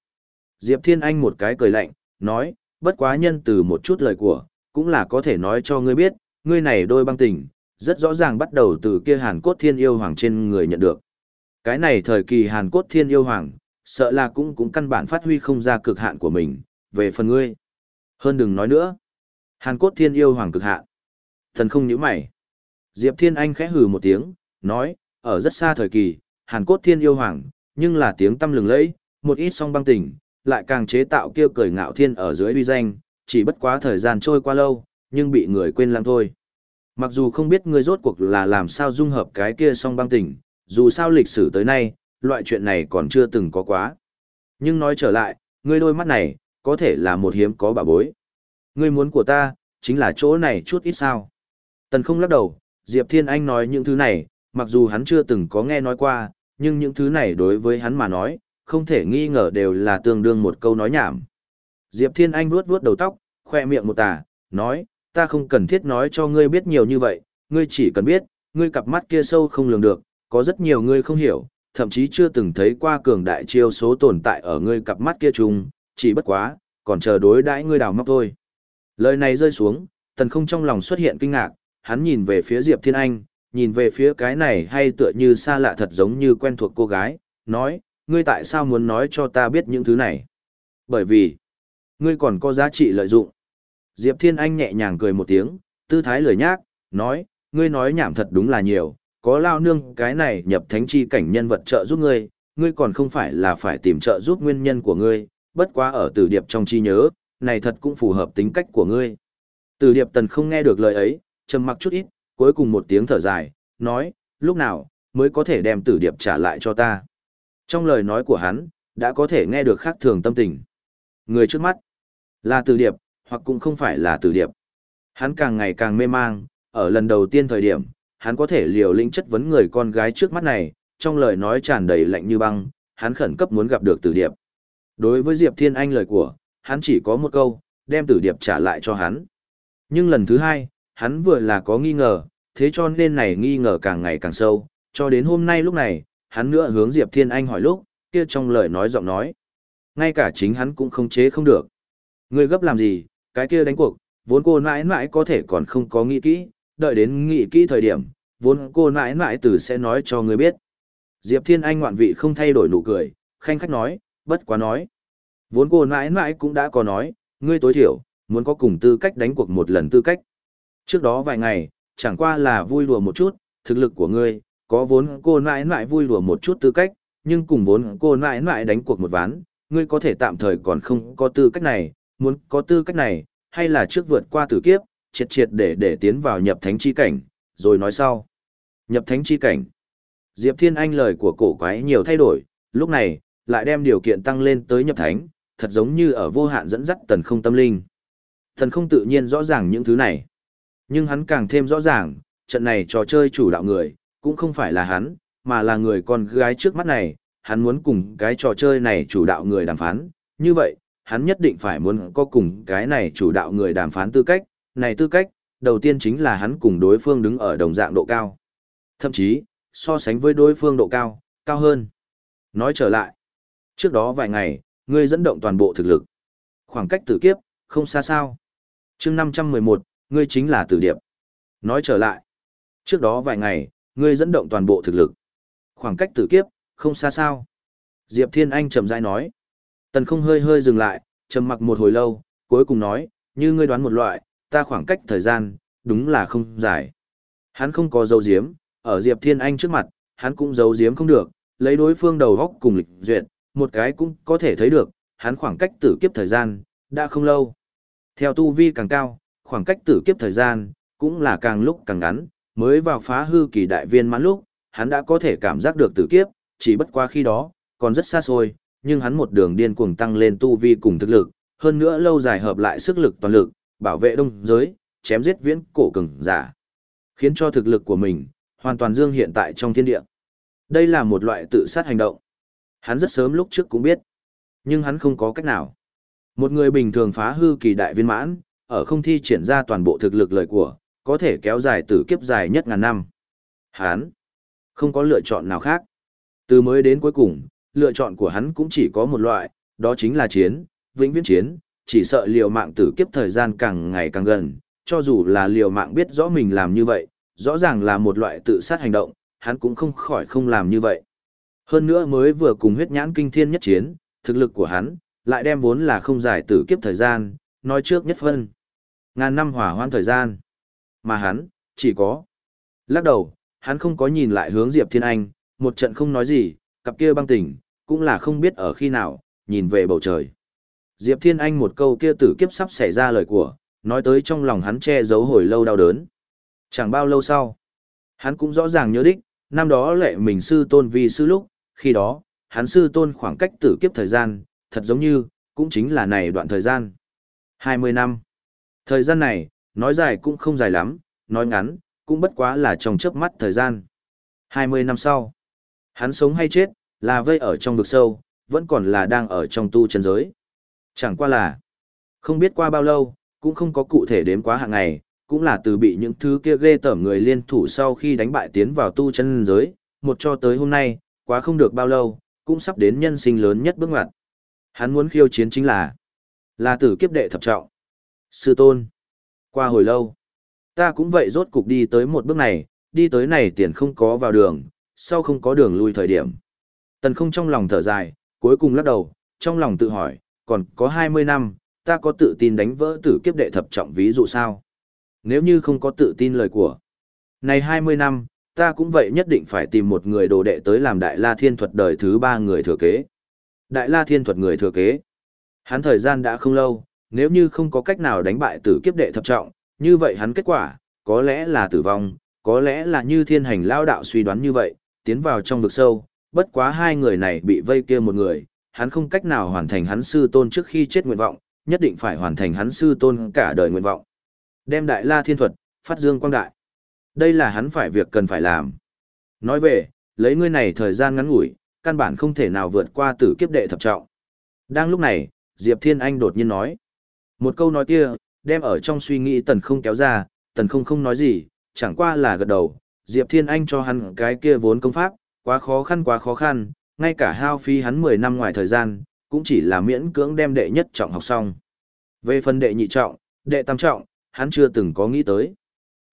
Diệp Thiên Anh một cái cười lạnh, nói, bất quá nhân từ một chút lời của, cũng là có thể nói cho ngươi biết, ngươi này đôi băng tình, rất rõ ràng bắt đầu từ kia Hàn Cốt Thiên Yêu Hoàng trên người nhận được. Cái này thời kỳ Hàn Cốt Thiên Yêu Hoàng, sợ là cũng cũng căn bản phát huy không ra cực hạn của mình, về phần ngươi. Hơn đừng nói nữa. Hàn Cốt Thiên Yêu Hoàng cực hạn. Thần không nhíu mày. Diệp Thiên Anh khẽ hừ một tiếng, nói, ở rất xa thời kỳ, Hàn Cốt Thiên Yêu Hoàng, nhưng là tiếng tâm lừng lẫy, một ít song băng tình, lại càng chế tạo kia cười ngạo thiên ở dưới uy danh, chỉ bất quá thời gian trôi qua lâu, nhưng bị người quên lãng thôi. Mặc dù không biết ngươi rốt cuộc là làm sao dung hợp cái kia song băng tình, dù sao lịch sử tới nay, loại chuyện này còn chưa từng có quá. Nhưng nói trở lại, ngươi đôi mắt này, có thể là một hiếm có bà bối. Ngươi muốn của ta, chính là chỗ này chút ít sao. Tần không lắc đầu, Diệp Thiên Anh nói những thứ này, mặc dù hắn chưa từng có nghe nói qua, nhưng những thứ này đối với hắn mà nói, không thể nghi ngờ đều là tương đương một câu nói nhảm. Diệp Thiên Anh vuốt vuốt đầu tóc, khoe miệng một tà, nói, ta không cần thiết nói cho ngươi biết nhiều như vậy, ngươi chỉ cần biết, ngươi cặp mắt kia sâu không lường được, có rất nhiều ngươi không hiểu, thậm chí chưa từng thấy qua cường đại chiêu số tồn tại ở ngươi cặp mắt kia chung, chỉ bất quá, còn chờ đối đãi ngươi đào móc thôi. Lời này rơi xuống, tần không trong lòng xuất hiện kinh ngạc, hắn nhìn về phía Diệp Thiên Anh, nhìn về phía cái này hay tựa như xa lạ thật giống như quen thuộc cô gái, nói, ngươi tại sao muốn nói cho ta biết những thứ này? Bởi vì, ngươi còn có giá trị lợi dụng. Diệp Thiên Anh nhẹ nhàng cười một tiếng, tư thái lười nhác, nói, ngươi nói nhảm thật đúng là nhiều, có lao nương cái này nhập thánh chi cảnh nhân vật trợ giúp ngươi, ngươi còn không phải là phải tìm trợ giúp nguyên nhân của ngươi, bất quá ở tử điệp trong chi nhớ, này thật cũng phù hợp tính cách của ngươi. Tử điệp tần không nghe được lời ấy, trầm mặc chút ít, cuối cùng một tiếng thở dài, nói, lúc nào, mới có thể đem tử điệp trả lại cho ta. Trong lời nói của hắn, đã có thể nghe được khác thường tâm tình. Người trước mắt, là tử điệp, hoặc cũng không phải là tử điệp. Hắn càng ngày càng mê mang, ở lần đầu tiên thời điểm, hắn có thể liều lĩnh chất vấn người con gái trước mắt này, trong lời nói tràn đầy lạnh như băng, hắn khẩn cấp muốn gặp được tử điệp. Đối với Diệp Thiên Anh lời của, hắn chỉ có một câu, đem tử điệp trả lại cho hắn. Nhưng lần thứ hai, hắn vừa là có nghi ngờ, thế cho nên này nghi ngờ càng ngày càng sâu, cho đến hôm nay lúc này, hắn nữa hướng Diệp Thiên Anh hỏi lúc, kia trong lời nói giọng nói. Ngay cả chính hắn cũng không chế không được. Ngươi gấp làm gì, cái kia đánh cuộc, vốn cô mãi mãi có thể còn không có nghĩ kỹ, đợi đến nghĩ kỹ thời điểm, vốn cô mãi mãi từ sẽ nói cho ngươi biết. Diệp Thiên Anh ngoạn vị không thay đổi nụ cười, khanh khách nói, bất quá nói. Vốn cô mãi mãi cũng đã có nói, ngươi tối thiểu, muốn có cùng tư cách đánh cuộc một lần tư cách. Trước đó vài ngày, chẳng qua là vui đùa một chút, thực lực của ngươi, có vốn cô nãi nãi vui đùa một chút tư cách, nhưng cùng vốn cô nãi nãi đánh cuộc một ván, ngươi có thể tạm thời còn không có tư cách này, muốn có tư cách này, hay là trước vượt qua tử kiếp, triệt triệt để để tiến vào nhập thánh chi cảnh, rồi nói sau. Nhập thánh chi cảnh. Diệp Thiên Anh lời của cổ quái nhiều thay đổi, lúc này, lại đem điều kiện tăng lên tới nhập thánh, thật giống như ở vô hạn dẫn dắt tần không tâm linh. Tần không tự nhiên rõ ràng những thứ này. Nhưng hắn càng thêm rõ ràng, trận này trò chơi chủ đạo người, cũng không phải là hắn, mà là người con gái trước mắt này, hắn muốn cùng cái trò chơi này chủ đạo người đàm phán, như vậy, hắn nhất định phải muốn có cùng cái này chủ đạo người đàm phán tư cách, này tư cách, đầu tiên chính là hắn cùng đối phương đứng ở đồng dạng độ cao. Thậm chí, so sánh với đối phương độ cao, cao hơn. Nói trở lại, trước đó vài ngày, ngươi dẫn động toàn bộ thực lực. Khoảng cách tử kiếp, không xa sao. chương 511, ngươi chính là tử điệp. Nói trở lại, trước đó vài ngày, ngươi dẫn động toàn bộ thực lực. Khoảng cách tử kiếp, không xa sao. Diệp Thiên Anh trầm rãi nói. Tần không hơi hơi dừng lại, trầm mặc một hồi lâu, cuối cùng nói, như ngươi đoán một loại, ta khoảng cách thời gian, đúng là không dài. Hắn không có dấu diếm, ở Diệp Thiên Anh trước mặt, hắn cũng giấu giếm không được, lấy đối phương đầu góc cùng lịch duyệt, một cái cũng có thể thấy được, hắn khoảng cách tử kiếp thời gian, đã không lâu. Theo tu vi càng cao, khoảng cách tử kiếp thời gian, cũng là càng lúc càng ngắn, mới vào phá hư kỳ đại viên mãn lúc, hắn đã có thể cảm giác được tử kiếp, chỉ bất qua khi đó, còn rất xa xôi, nhưng hắn một đường điên cuồng tăng lên tu vi cùng thực lực, hơn nữa lâu dài hợp lại sức lực toàn lực, bảo vệ đông giới, chém giết viễn cổ cường giả, khiến cho thực lực của mình hoàn toàn dương hiện tại trong thiên địa. Đây là một loại tự sát hành động. Hắn rất sớm lúc trước cũng biết, nhưng hắn không có cách nào. Một người bình thường phá hư kỳ đại viên mãn, ở không thi triển ra toàn bộ thực lực lời của, có thể kéo dài tử kiếp dài nhất ngàn năm. Hắn không có lựa chọn nào khác. Từ mới đến cuối cùng, lựa chọn của hắn cũng chỉ có một loại, đó chính là chiến, vĩnh viễn chiến, chỉ sợ liều mạng tử kiếp thời gian càng ngày càng gần, cho dù là liều mạng biết rõ mình làm như vậy, rõ ràng là một loại tự sát hành động, hắn cũng không khỏi không làm như vậy. Hơn nữa mới vừa cùng huyết nhãn kinh thiên nhất chiến, thực lực của hắn, lại đem vốn là không giải tử kiếp thời gian, nói trước nhất phân. Ngàn năm hỏa hoãn thời gian. Mà hắn, chỉ có. Lắc đầu, hắn không có nhìn lại hướng Diệp Thiên Anh, một trận không nói gì, cặp kia băng tỉnh, cũng là không biết ở khi nào, nhìn về bầu trời. Diệp Thiên Anh một câu kia tử kiếp sắp xảy ra lời của, nói tới trong lòng hắn che giấu hồi lâu đau đớn. Chẳng bao lâu sau, hắn cũng rõ ràng nhớ đích, năm đó lệ mình sư tôn vì sư lúc, khi đó, hắn sư tôn khoảng cách tử kiếp thời gian, thật giống như, cũng chính là này đoạn thời gian. 20 năm. Thời gian này, nói dài cũng không dài lắm, nói ngắn, cũng bất quá là trong chớp mắt thời gian. 20 năm sau, hắn sống hay chết, là vây ở trong vực sâu, vẫn còn là đang ở trong tu chân giới. Chẳng qua là, không biết qua bao lâu, cũng không có cụ thể đếm quá hàng ngày, cũng là từ bị những thứ kia ghê tởm người liên thủ sau khi đánh bại tiến vào tu chân giới, một cho tới hôm nay, quá không được bao lâu, cũng sắp đến nhân sinh lớn nhất bước ngoặt. Hắn muốn khiêu chiến chính là, là tử kiếp đệ thập trọng. Sư tôn, qua hồi lâu, ta cũng vậy rốt cục đi tới một bước này, đi tới này tiền không có vào đường, sau không có đường lui thời điểm. Tần không trong lòng thở dài, cuối cùng lắc đầu, trong lòng tự hỏi, còn có 20 năm, ta có tự tin đánh vỡ tử kiếp đệ thập trọng ví dụ sao? Nếu như không có tự tin lời của, này 20 năm, ta cũng vậy nhất định phải tìm một người đồ đệ tới làm đại la thiên thuật đời thứ ba người thừa kế. Đại la thiên thuật người thừa kế. Hắn thời gian đã không lâu, nếu như không có cách nào đánh bại tử kiếp đệ thập trọng, như vậy hắn kết quả, có lẽ là tử vong, có lẽ là như thiên hành lao đạo suy đoán như vậy, tiến vào trong vực sâu, bất quá hai người này bị vây kia một người, hắn không cách nào hoàn thành hắn sư tôn trước khi chết nguyện vọng, nhất định phải hoàn thành hắn sư tôn cả đời nguyện vọng. Đem đại la thiên thuật, phát dương quang đại. Đây là hắn phải việc cần phải làm. Nói về, lấy ngươi này thời gian ngắn ngủi, căn bản không thể nào vượt qua tử kiếp đệ thập trọng. Đang lúc này, Diệp Thiên Anh đột nhiên nói. Một câu nói kia, đem ở trong suy nghĩ tần không kéo ra, tần không không nói gì, chẳng qua là gật đầu. Diệp Thiên Anh cho hắn cái kia vốn công pháp, quá khó khăn quá khó khăn, ngay cả hao phí hắn 10 năm ngoài thời gian, cũng chỉ là miễn cưỡng đem đệ nhất trọng học xong. Về phần đệ nhị trọng, đệ tam trọng, hắn chưa từng có nghĩ tới.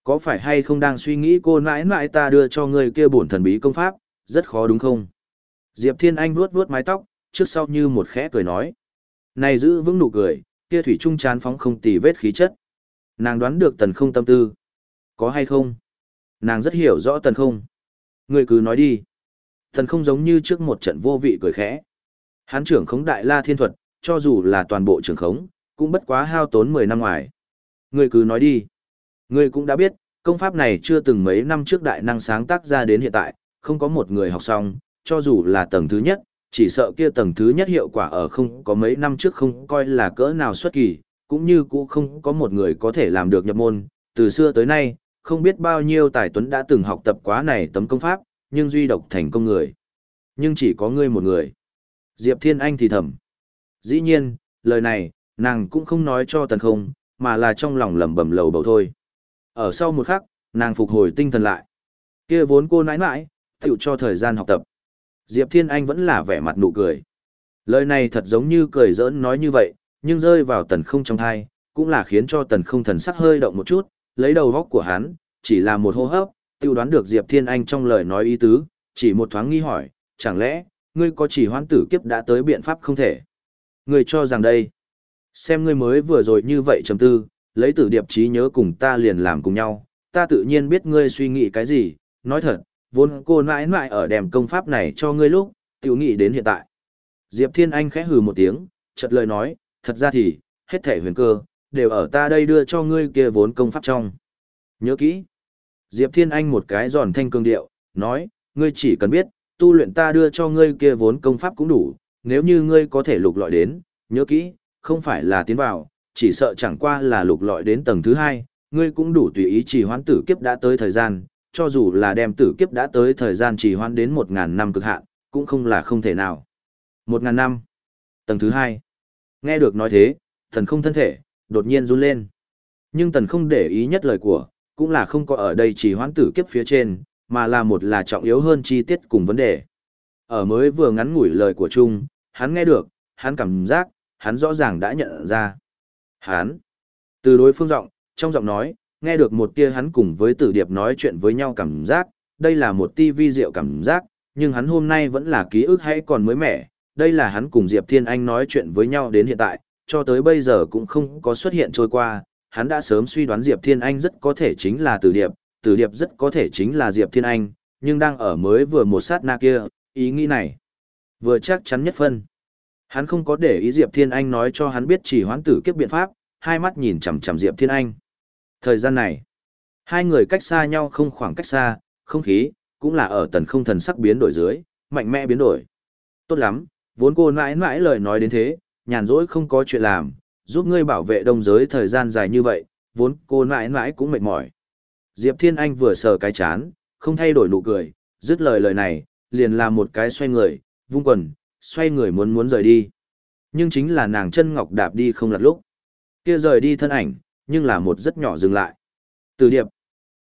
Có phải hay không đang suy nghĩ cô nãi nãi ta đưa cho người kia bổn thần bí công pháp, rất khó đúng không? Diệp Thiên Anh vuốt vuốt mái tóc, trước sau như một khẽ cười nói. Này giữ vững nụ cười, kia thủy trung chán phóng không tì vết khí chất. Nàng đoán được tần không tâm tư. Có hay không? Nàng rất hiểu rõ tần không. Người cứ nói đi. Tần không giống như trước một trận vô vị cười khẽ. Hán trưởng khống đại la thiên thuật, cho dù là toàn bộ trưởng khống, cũng bất quá hao tốn 10 năm ngoài. Người cứ nói đi. Người cũng đã biết, công pháp này chưa từng mấy năm trước đại năng sáng tác ra đến hiện tại, không có một người học xong, cho dù là tầng thứ nhất, chỉ sợ kia tầng thứ nhất hiệu quả ở không có mấy năm trước không coi là cỡ nào xuất kỳ, cũng như cũng không có một người có thể làm được nhập môn, từ xưa tới nay, không biết bao nhiêu tài tuấn đã từng học tập quá này tấm công pháp, nhưng duy độc thành công người. Nhưng chỉ có ngươi một người. Diệp Thiên Anh thì thầm. Dĩ nhiên, lời này, nàng cũng không nói cho tần không, mà là trong lòng lẩm bẩm lầu bầu thôi. Ở sau một khắc, nàng phục hồi tinh thần lại. Kia vốn cô nãi nãi, tiểu cho thời gian học tập. Diệp Thiên Anh vẫn là vẻ mặt nụ cười. Lời này thật giống như cười giỡn nói như vậy, nhưng rơi vào tần không trong thai, cũng là khiến cho tần không thần sắc hơi động một chút, lấy đầu góc của hắn, chỉ là một hô hấp, tiêu đoán được Diệp Thiên Anh trong lời nói ý tứ, chỉ một thoáng nghi hỏi, chẳng lẽ, ngươi có chỉ hoãn tử kiếp đã tới biện pháp không thể? Ngươi cho rằng đây, xem ngươi mới vừa rồi như vậy trầm tư, lấy tử điệp trí nhớ cùng ta liền làm cùng nhau, ta tự nhiên biết ngươi suy nghĩ cái gì, nói thật, vốn cô nãi nãi ở đèm công pháp này cho ngươi lúc, tiểu nghĩ đến hiện tại. Diệp Thiên Anh khẽ hừ một tiếng, chợt lời nói, thật ra thì, hết thể huyền cơ, đều ở ta đây đưa cho ngươi kia vốn công pháp trong. Nhớ kỹ. Diệp Thiên Anh một cái giòn thanh cương điệu, nói, ngươi chỉ cần biết, tu luyện ta đưa cho ngươi kia vốn công pháp cũng đủ, nếu như ngươi có thể lục lọi đến, nhớ kỹ, không phải là tiến vào, chỉ sợ chẳng qua là lục lọi đến tầng thứ hai, ngươi cũng đủ tùy ý chỉ hoãn tử kiếp đã tới thời gian, cho dù là đem tử kiếp đã tới thời gian chỉ hoãn đến một ngàn năm cực hạn, cũng không là không thể nào. Một ngàn năm. Tầng thứ hai. Nghe được nói thế, thần không thân thể, đột nhiên run lên. Nhưng tần không để ý nhất lời của, cũng là không có ở đây chỉ hoãn tử kiếp phía trên, mà là một là trọng yếu hơn chi tiết cùng vấn đề. Ở mới vừa ngắn ngủi lời của Trung, hắn nghe được, hắn cảm giác, hắn rõ ràng đã nhận ra. Hắn, từ đối phương giọng, trong giọng nói, nghe được một tia hắn cùng với tử điệp nói chuyện với nhau cảm giác, đây là một ti vi diệu cảm giác, nhưng hắn hôm nay vẫn là ký ức hay còn mới mẻ, đây là hắn cùng Diệp Thiên Anh nói chuyện với nhau đến hiện tại, cho tới bây giờ cũng không có xuất hiện trôi qua, hắn đã sớm suy đoán Diệp Thiên Anh rất có thể chính là tử điệp, tử điệp rất có thể chính là Diệp Thiên Anh, nhưng đang ở mới vừa một sát na kia, ý nghĩ này vừa chắc chắn nhất phân. Hắn không có để ý Diệp Thiên Anh nói cho hắn biết chỉ hoãn tử kiếp biện pháp, hai mắt nhìn chằm chằm Diệp Thiên Anh. Thời gian này, hai người cách xa nhau không khoảng cách xa, không khí, cũng là ở tần không thần sắc biến đổi dưới, mạnh mẽ biến đổi. Tốt lắm, vốn cô mãi mãi lời nói đến thế, nhàn rỗi không có chuyện làm, giúp ngươi bảo vệ đông giới thời gian dài như vậy, vốn cô mãi mãi cũng mệt mỏi. Diệp Thiên Anh vừa sờ cái chán, không thay đổi nụ cười, dứt lời lời này, liền làm một cái xoay người, vung quần, xoay người muốn muốn rời đi. Nhưng chính là nàng chân ngọc đạp đi không lật lúc. Kia rời đi thân ảnh, nhưng là một rất nhỏ dừng lại. Từ điệp,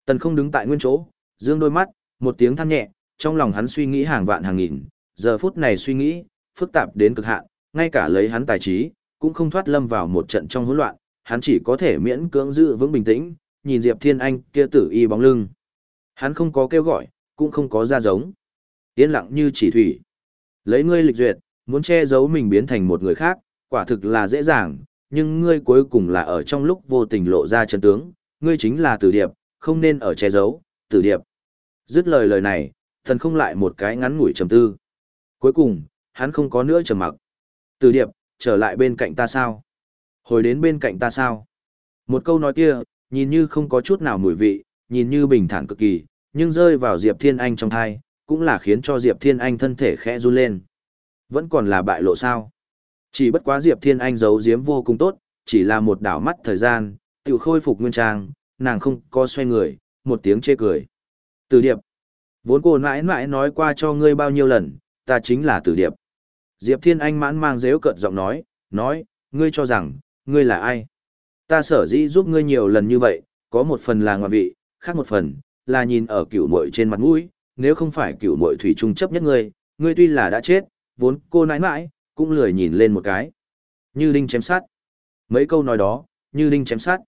tần không đứng tại nguyên chỗ, dương đôi mắt, một tiếng than nhẹ, trong lòng hắn suy nghĩ hàng vạn hàng nghìn, giờ phút này suy nghĩ, phức tạp đến cực hạn, ngay cả lấy hắn tài trí, cũng không thoát lâm vào một trận trong hỗn loạn, hắn chỉ có thể miễn cưỡng giữ vững bình tĩnh, nhìn Diệp Thiên Anh kia tử y bóng lưng. Hắn không có kêu gọi, cũng không có ra giống. Yên lặng như chỉ thủy. Lấy ngươi lịch duyệt, muốn che giấu mình biến thành một người khác, quả thực là dễ dàng, nhưng ngươi cuối cùng là ở trong lúc vô tình lộ ra chân tướng, ngươi chính là tử điệp, không nên ở che giấu, tử điệp. Dứt lời lời này, thần không lại một cái ngắn ngủi trầm tư. Cuối cùng, hắn không có nữa trầm mặc. Tử điệp, trở lại bên cạnh ta sao? Hồi đến bên cạnh ta sao? Một câu nói kia, nhìn như không có chút nào mùi vị, nhìn như bình thản cực kỳ, nhưng rơi vào Diệp Thiên Anh trong thai, cũng là khiến cho Diệp Thiên Anh thân thể khẽ run lên. Vẫn còn là bại lộ sao? Chỉ bất quá Diệp Thiên Anh giấu giếm vô cùng tốt, chỉ là một đảo mắt thời gian, tự khôi phục nguyên trang, nàng không có xoay người, một tiếng chê cười. Từ điệp. Vốn cô mãi mãi nói qua cho ngươi bao nhiêu lần, ta chính là tử điệp. Diệp Thiên Anh mãn mang dếu cợt giọng nói, nói, ngươi cho rằng, ngươi là ai? Ta sở dĩ giúp ngươi nhiều lần như vậy, có một phần là ngoại vị, khác một phần, là nhìn ở cửu muội trên mặt mũi, nếu không phải cửu muội thủy trung chấp nhất ngươi, ngươi tuy là đã chết, vốn cô nãi nãi, cũng lười nhìn lên một cái. Như đinh chém sát. Mấy câu nói đó, như đinh chém sát.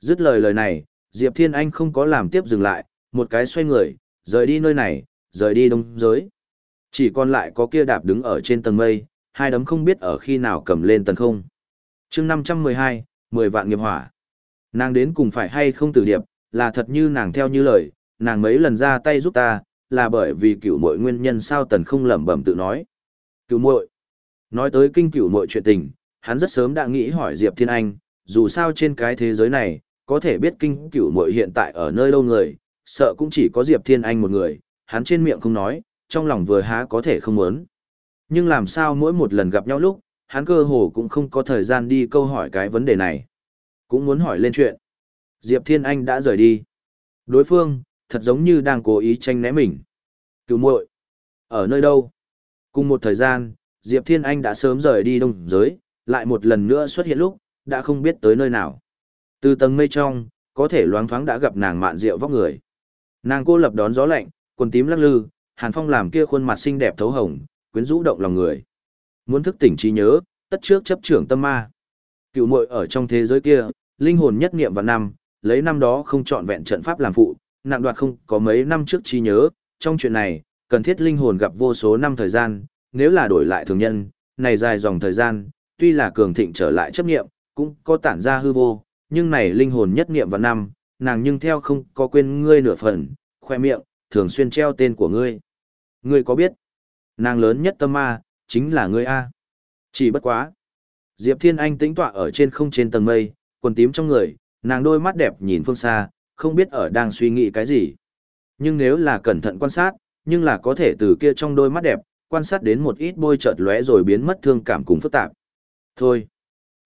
Dứt lời lời này, Diệp Thiên Anh không có làm tiếp dừng lại, một cái xoay người, rời đi nơi này, rời đi đông giới. Chỉ còn lại có kia đạp đứng ở trên tầng mây, hai đấm không biết ở khi nào cầm lên tầng không. chương 512, 10 vạn nghiệp hỏa. Nàng đến cùng phải hay không tử điệp, là thật như nàng theo như lời, nàng mấy lần ra tay giúp ta, là bởi vì cửu muội nguyên nhân sao tần không lẩm bẩm tự nói. Cửu muội Nói tới kinh cửu mọi chuyện tình, hắn rất sớm đã nghĩ hỏi Diệp Thiên Anh, dù sao trên cái thế giới này, có thể biết kinh cửu mọi hiện tại ở nơi đâu người, sợ cũng chỉ có Diệp Thiên Anh một người, hắn trên miệng không nói, trong lòng vừa há có thể không muốn. Nhưng làm sao mỗi một lần gặp nhau lúc, hắn cơ hồ cũng không có thời gian đi câu hỏi cái vấn đề này. Cũng muốn hỏi lên chuyện. Diệp Thiên Anh đã rời đi. Đối phương, thật giống như đang cố ý tranh né mình. Cứu muội Ở nơi đâu? Cùng một thời gian, Diệp Thiên Anh đã sớm rời đi đông giới, lại một lần nữa xuất hiện lúc, đã không biết tới nơi nào. Từ tầng mây trong, có thể loáng thoáng đã gặp nàng mạn rượu vóc người. Nàng cô lập đón gió lạnh, quần tím lắc lư, Hàn Phong làm kia khuôn mặt xinh đẹp thấu hồng, quyến rũ động lòng người. Muốn thức tỉnh trí nhớ, tất trước chấp trưởng tâm ma. Cựu muội ở trong thế giới kia, linh hồn nhất niệm vào năm, lấy năm đó không chọn vẹn trận pháp làm phụ, nặng đoạt không có mấy năm trước trí nhớ, trong chuyện này, cần thiết linh hồn gặp vô số năm thời gian, nếu là đổi lại thường nhân, này dài dòng thời gian, tuy là cường thịnh trở lại chấp niệm, cũng có tản ra hư vô, nhưng này linh hồn nhất niệm vào năm, nàng nhưng theo không có quên ngươi nửa phần, khoe miệng, thường xuyên treo tên của ngươi. Ngươi có biết, nàng lớn nhất tâm ma, chính là ngươi A. Chỉ bất quá. Diệp Thiên Anh tĩnh tọa ở trên không trên tầng mây, quần tím trong người, nàng đôi mắt đẹp nhìn phương xa, không biết ở đang suy nghĩ cái gì. Nhưng nếu là cẩn thận quan sát, nhưng là có thể từ kia trong đôi mắt đẹp, quan sát đến một ít bôi chợt lóe rồi biến mất thương cảm cùng phức tạp. Thôi,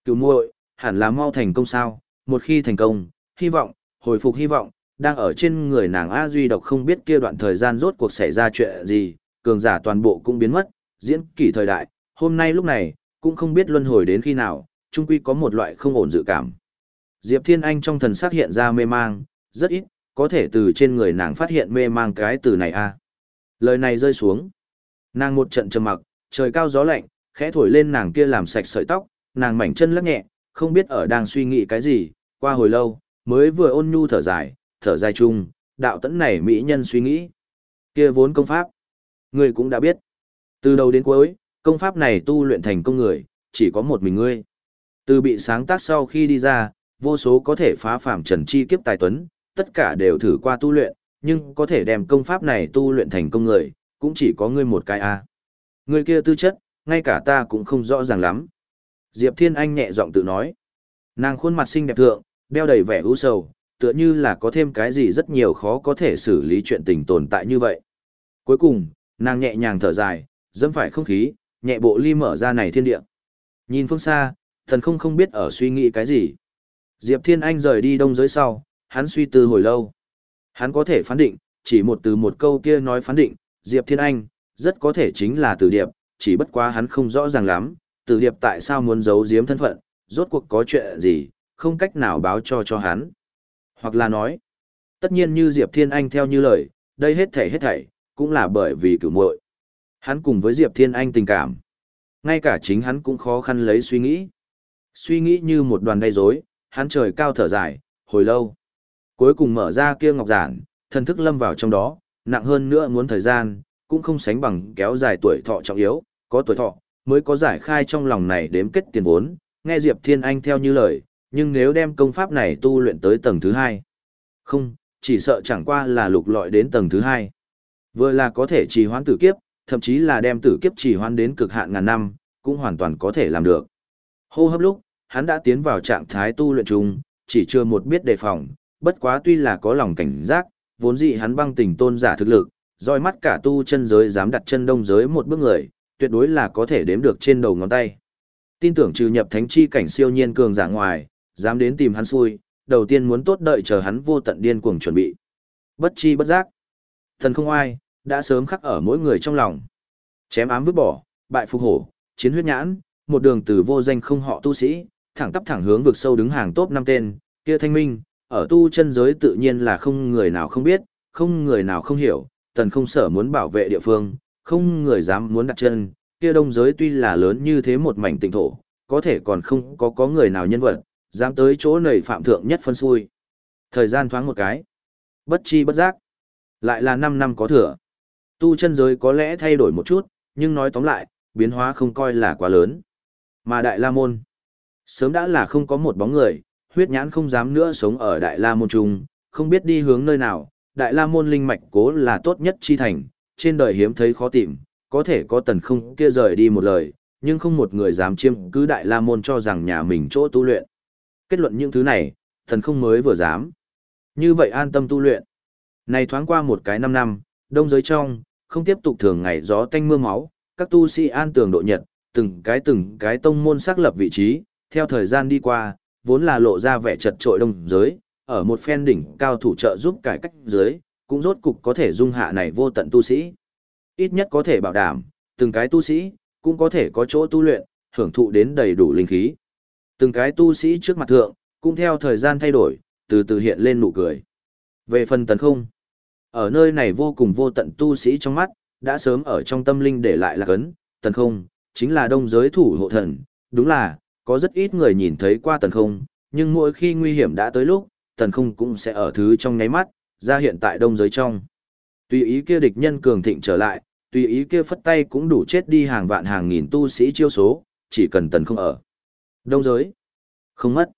cứu muội, hẳn là mau thành công sao, một khi thành công, hy vọng, hồi phục hy vọng, đang ở trên người nàng A Duy độc không biết kia đoạn thời gian rốt cuộc xảy ra chuyện gì, cường giả toàn bộ cũng biến mất, diễn kỷ thời đại, hôm nay lúc này, cũng không biết luân hồi đến khi nào, chung quy có một loại không ổn dự cảm. Diệp Thiên Anh trong thần sắc hiện ra mê mang, rất ít, có thể từ trên người nàng phát hiện mê mang cái từ này a. Lời này rơi xuống. Nàng một trận trầm mặc, trời cao gió lạnh, khẽ thổi lên nàng kia làm sạch sợi tóc, nàng mảnh chân lắc nhẹ, không biết ở đang suy nghĩ cái gì, qua hồi lâu, mới vừa ôn nhu thở dài, thở dài chung, đạo tẫn này mỹ nhân suy nghĩ. Kia vốn công pháp, người cũng đã biết. Từ đầu đến cuối, công pháp này tu luyện thành công người, chỉ có một mình ngươi. Từ bị sáng tác sau khi đi ra, vô số có thể phá phạm trần chi kiếp tài tuấn, tất cả đều thử qua tu luyện, nhưng có thể đem công pháp này tu luyện thành công người, cũng chỉ có ngươi một cái a. À. Người kia tư chất, ngay cả ta cũng không rõ ràng lắm. Diệp Thiên Anh nhẹ giọng tự nói. Nàng khuôn mặt xinh đẹp thượng, đeo đầy vẻ u sầu, tựa như là có thêm cái gì rất nhiều khó có thể xử lý chuyện tình tồn tại như vậy. Cuối cùng, nàng nhẹ nhàng thở dài, dẫm phải không khí, nhẹ bộ ly mở ra này thiên địa. Nhìn phương xa, thần không không biết ở suy nghĩ cái gì. Diệp Thiên Anh rời đi đông giới sau, hắn suy tư hồi lâu. Hắn có thể phán định, chỉ một từ một câu kia nói phán định, Diệp Thiên Anh, rất có thể chính là Tử Điệp, chỉ bất quá hắn không rõ ràng lắm, Tử Điệp tại sao muốn giấu giếm thân phận, rốt cuộc có chuyện gì, không cách nào báo cho cho hắn. Hoặc là nói, tất nhiên như Diệp Thiên Anh theo như lời, đây hết thảy hết thảy, cũng là bởi vì cửu muội. Hắn cùng với Diệp Thiên Anh tình cảm. Ngay cả chính hắn cũng khó khăn lấy suy nghĩ. Suy nghĩ như một đoàn gây rối, hắn trời cao thở dài, hồi lâu. Cuối cùng mở ra kia ngọc giản, thần thức lâm vào trong đó, nặng hơn nữa muốn thời gian, cũng không sánh bằng kéo dài tuổi thọ trọng yếu, có tuổi thọ, mới có giải khai trong lòng này đếm kết tiền vốn, nghe Diệp Thiên Anh theo như lời, nhưng nếu đem công pháp này tu luyện tới tầng thứ hai, không, chỉ sợ chẳng qua là lục lọi đến tầng thứ hai. Vừa là có thể trì hoãn tử kiếp, thậm chí là đem tử kiếp trì hoãn đến cực hạn ngàn năm, cũng hoàn toàn có thể làm được. Hô hấp lúc, hắn đã tiến vào trạng thái tu luyện chung, chỉ chưa một biết đề phòng, bất quá tuy là có lòng cảnh giác, vốn dĩ hắn băng tình tôn giả thực lực, roi mắt cả tu chân giới dám đặt chân đông giới một bước người, tuyệt đối là có thể đếm được trên đầu ngón tay. Tin tưởng trừ nhập thánh chi cảnh siêu nhiên cường giả ngoài, dám đến tìm hắn xui, đầu tiên muốn tốt đợi chờ hắn vô tận điên cuồng chuẩn bị. Bất chi bất giác, thần không ai, đã sớm khắc ở mỗi người trong lòng. Chém ám vứt bỏ, bại phục hổ, chiến huyết nhãn, một đường từ vô danh không họ tu sĩ, thẳng tắp thẳng hướng vực sâu đứng hàng top năm tên, kia thanh minh, ở tu chân giới tự nhiên là không người nào không biết, không người nào không hiểu, tần không sở muốn bảo vệ địa phương, không người dám muốn đặt chân, kia đông giới tuy là lớn như thế một mảnh tỉnh thổ, có thể còn không có có người nào nhân vật, dám tới chỗ này phạm thượng nhất phân xui. Thời gian thoáng một cái, bất chi bất giác, lại là 5 năm có thừa. Tu chân giới có lẽ thay đổi một chút, nhưng nói tóm lại, biến hóa không coi là quá lớn. Mà Đại La Môn, sớm đã là không có một bóng người, huyết nhãn không dám nữa sống ở Đại La Môn Trung, không biết đi hướng nơi nào, Đại La Môn linh mạch cố là tốt nhất chi thành, trên đời hiếm thấy khó tìm, có thể có tần không kia rời đi một lời, nhưng không một người dám chiêm cứ Đại La Môn cho rằng nhà mình chỗ tu luyện. Kết luận những thứ này, thần không mới vừa dám. Như vậy an tâm tu luyện. Này thoáng qua một cái năm năm, đông giới trong, không tiếp tục thường ngày gió tanh mưa máu, các tu sĩ an tường độ nhật, từng cái từng cái tông môn xác lập vị trí, theo thời gian đi qua, vốn là lộ ra vẻ chật trội đông giới, ở một phen đỉnh cao thủ trợ giúp cải cách dưới, cũng rốt cục có thể dung hạ này vô tận tu sĩ. Ít nhất có thể bảo đảm, từng cái tu sĩ, cũng có thể có chỗ tu luyện, hưởng thụ đến đầy đủ linh khí. Từng cái tu sĩ trước mặt thượng, cũng theo thời gian thay đổi, từ từ hiện lên nụ cười. Về phần tấn không, ở nơi này vô cùng vô tận tu sĩ trong mắt, đã sớm ở trong tâm linh để lại là cấn, tấn không, chính là đông giới thủ hộ thần, đúng là, có rất ít người nhìn thấy qua tần không, nhưng mỗi khi nguy hiểm đã tới lúc, tần không cũng sẽ ở thứ trong nháy mắt, ra hiện tại đông giới trong. Tùy ý kia địch nhân cường thịnh trở lại, tùy ý kia phất tay cũng đủ chết đi hàng vạn hàng nghìn tu sĩ chiêu số, chỉ cần tần không ở. Đông giới. Không mất.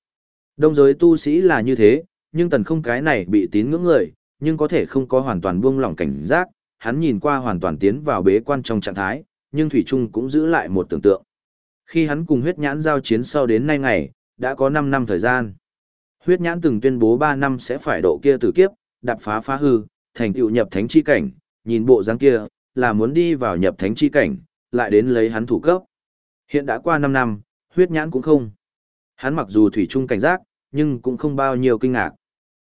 Đông giới tu sĩ là như thế, nhưng tần không cái này bị tín ngưỡng người, nhưng có thể không có hoàn toàn buông lỏng cảnh giác, hắn nhìn qua hoàn toàn tiến vào bế quan trong trạng thái, nhưng Thủy Trung cũng giữ lại một tưởng tượng. Khi hắn cùng huyết nhãn giao chiến sau đến nay ngày, đã có 5 năm thời gian. Huyết nhãn từng tuyên bố 3 năm sẽ phải độ kia tử kiếp, đạp phá phá hư, thành tựu nhập thánh chi cảnh, nhìn bộ dáng kia, là muốn đi vào nhập thánh chi cảnh, lại đến lấy hắn thủ cấp. Hiện đã qua 5 năm, huyết nhãn cũng không. Hắn mặc dù thủy chung cảnh giác, nhưng cũng không bao nhiêu kinh ngạc.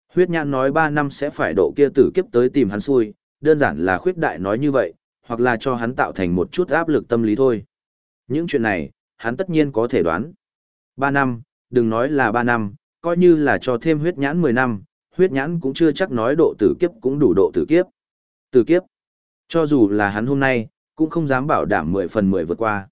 Huyết nhãn nói 3 năm sẽ phải độ kia tử kiếp tới tìm hắn xui, đơn giản là khuyết đại nói như vậy, hoặc là cho hắn tạo thành một chút áp lực tâm lý thôi. Những chuyện này, hắn tất nhiên có thể đoán. 3 năm, đừng nói là 3 năm, coi như là cho thêm huyết nhãn 10 năm, huyết nhãn cũng chưa chắc nói độ tử kiếp cũng đủ độ tử kiếp. Tử kiếp, cho dù là hắn hôm nay, cũng không dám bảo đảm 10 phần 10 vượt qua.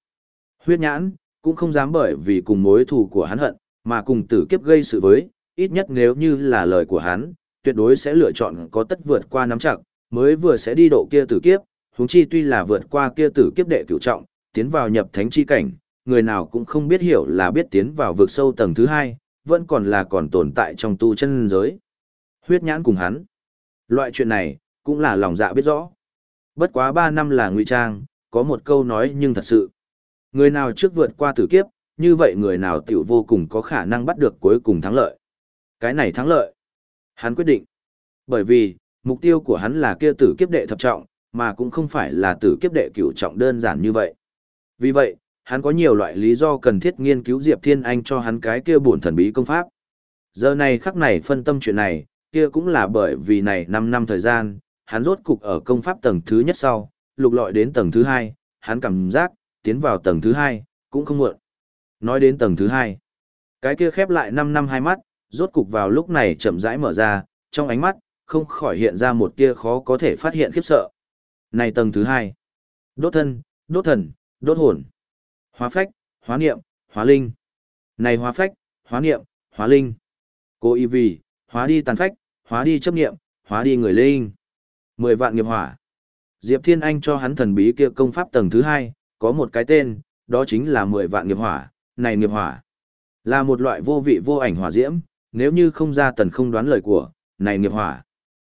Huyết nhãn, cũng không dám bởi vì cùng mối thù của hắn hận, mà cùng tử kiếp gây sự với, ít nhất nếu như là lời của hắn, tuyệt đối sẽ lựa chọn có tất vượt qua nắm chặt, mới vừa sẽ đi độ kia tử kiếp, huống chi tuy là vượt qua kia tử kiếp đệ cửu trọng, tiến vào nhập thánh chi cảnh, người nào cũng không biết hiểu là biết tiến vào vực sâu tầng thứ hai, vẫn còn là còn tồn tại trong tu chân giới. Huyết nhãn cùng hắn. Loại chuyện này, cũng là lòng dạ biết rõ. Bất quá 3 năm là ngụy trang, có một câu nói nhưng thật sự. Người nào trước vượt qua tử kiếp, như vậy người nào tiểu vô cùng có khả năng bắt được cuối cùng thắng lợi. Cái này thắng lợi. Hắn quyết định. Bởi vì, mục tiêu của hắn là kia tử kiếp đệ thập trọng, mà cũng không phải là tử kiếp đệ cửu trọng đơn giản như vậy. Vì vậy, hắn có nhiều loại lý do cần thiết nghiên cứu Diệp Thiên Anh cho hắn cái kia bổn thần bí công pháp. Giờ này khắc này phân tâm chuyện này, kia cũng là bởi vì này 5 năm thời gian, hắn rốt cục ở công pháp tầng thứ nhất sau, lục lọi đến tầng thứ hai, hắn cảm giác, tiến vào tầng thứ hai, cũng không muộn. Nói đến tầng thứ hai, cái kia khép lại 5 năm hai mắt, rốt cục vào lúc này chậm rãi mở ra, trong ánh mắt, không khỏi hiện ra một tia khó có thể phát hiện khiếp sợ. Này tầng thứ hai, đốt thân, đốt thần, đốt hồn, hóa phách, hóa niệm, hóa linh. Này hóa phách, hóa niệm, hóa linh. Cô y vì, hóa đi tàn phách, hóa đi chấp niệm, hóa đi người linh. Mười vạn nghiệp hỏa. Diệp Thiên Anh cho hắn thần bí kia công pháp tầng thứ hai, có một cái tên, đó chính là mười vạn nghiệp hỏa. Này nghiệp hỏa, là một loại vô vị vô ảnh hỏa diễm, nếu như không ra tần không đoán lời của, này nghiệp hỏa.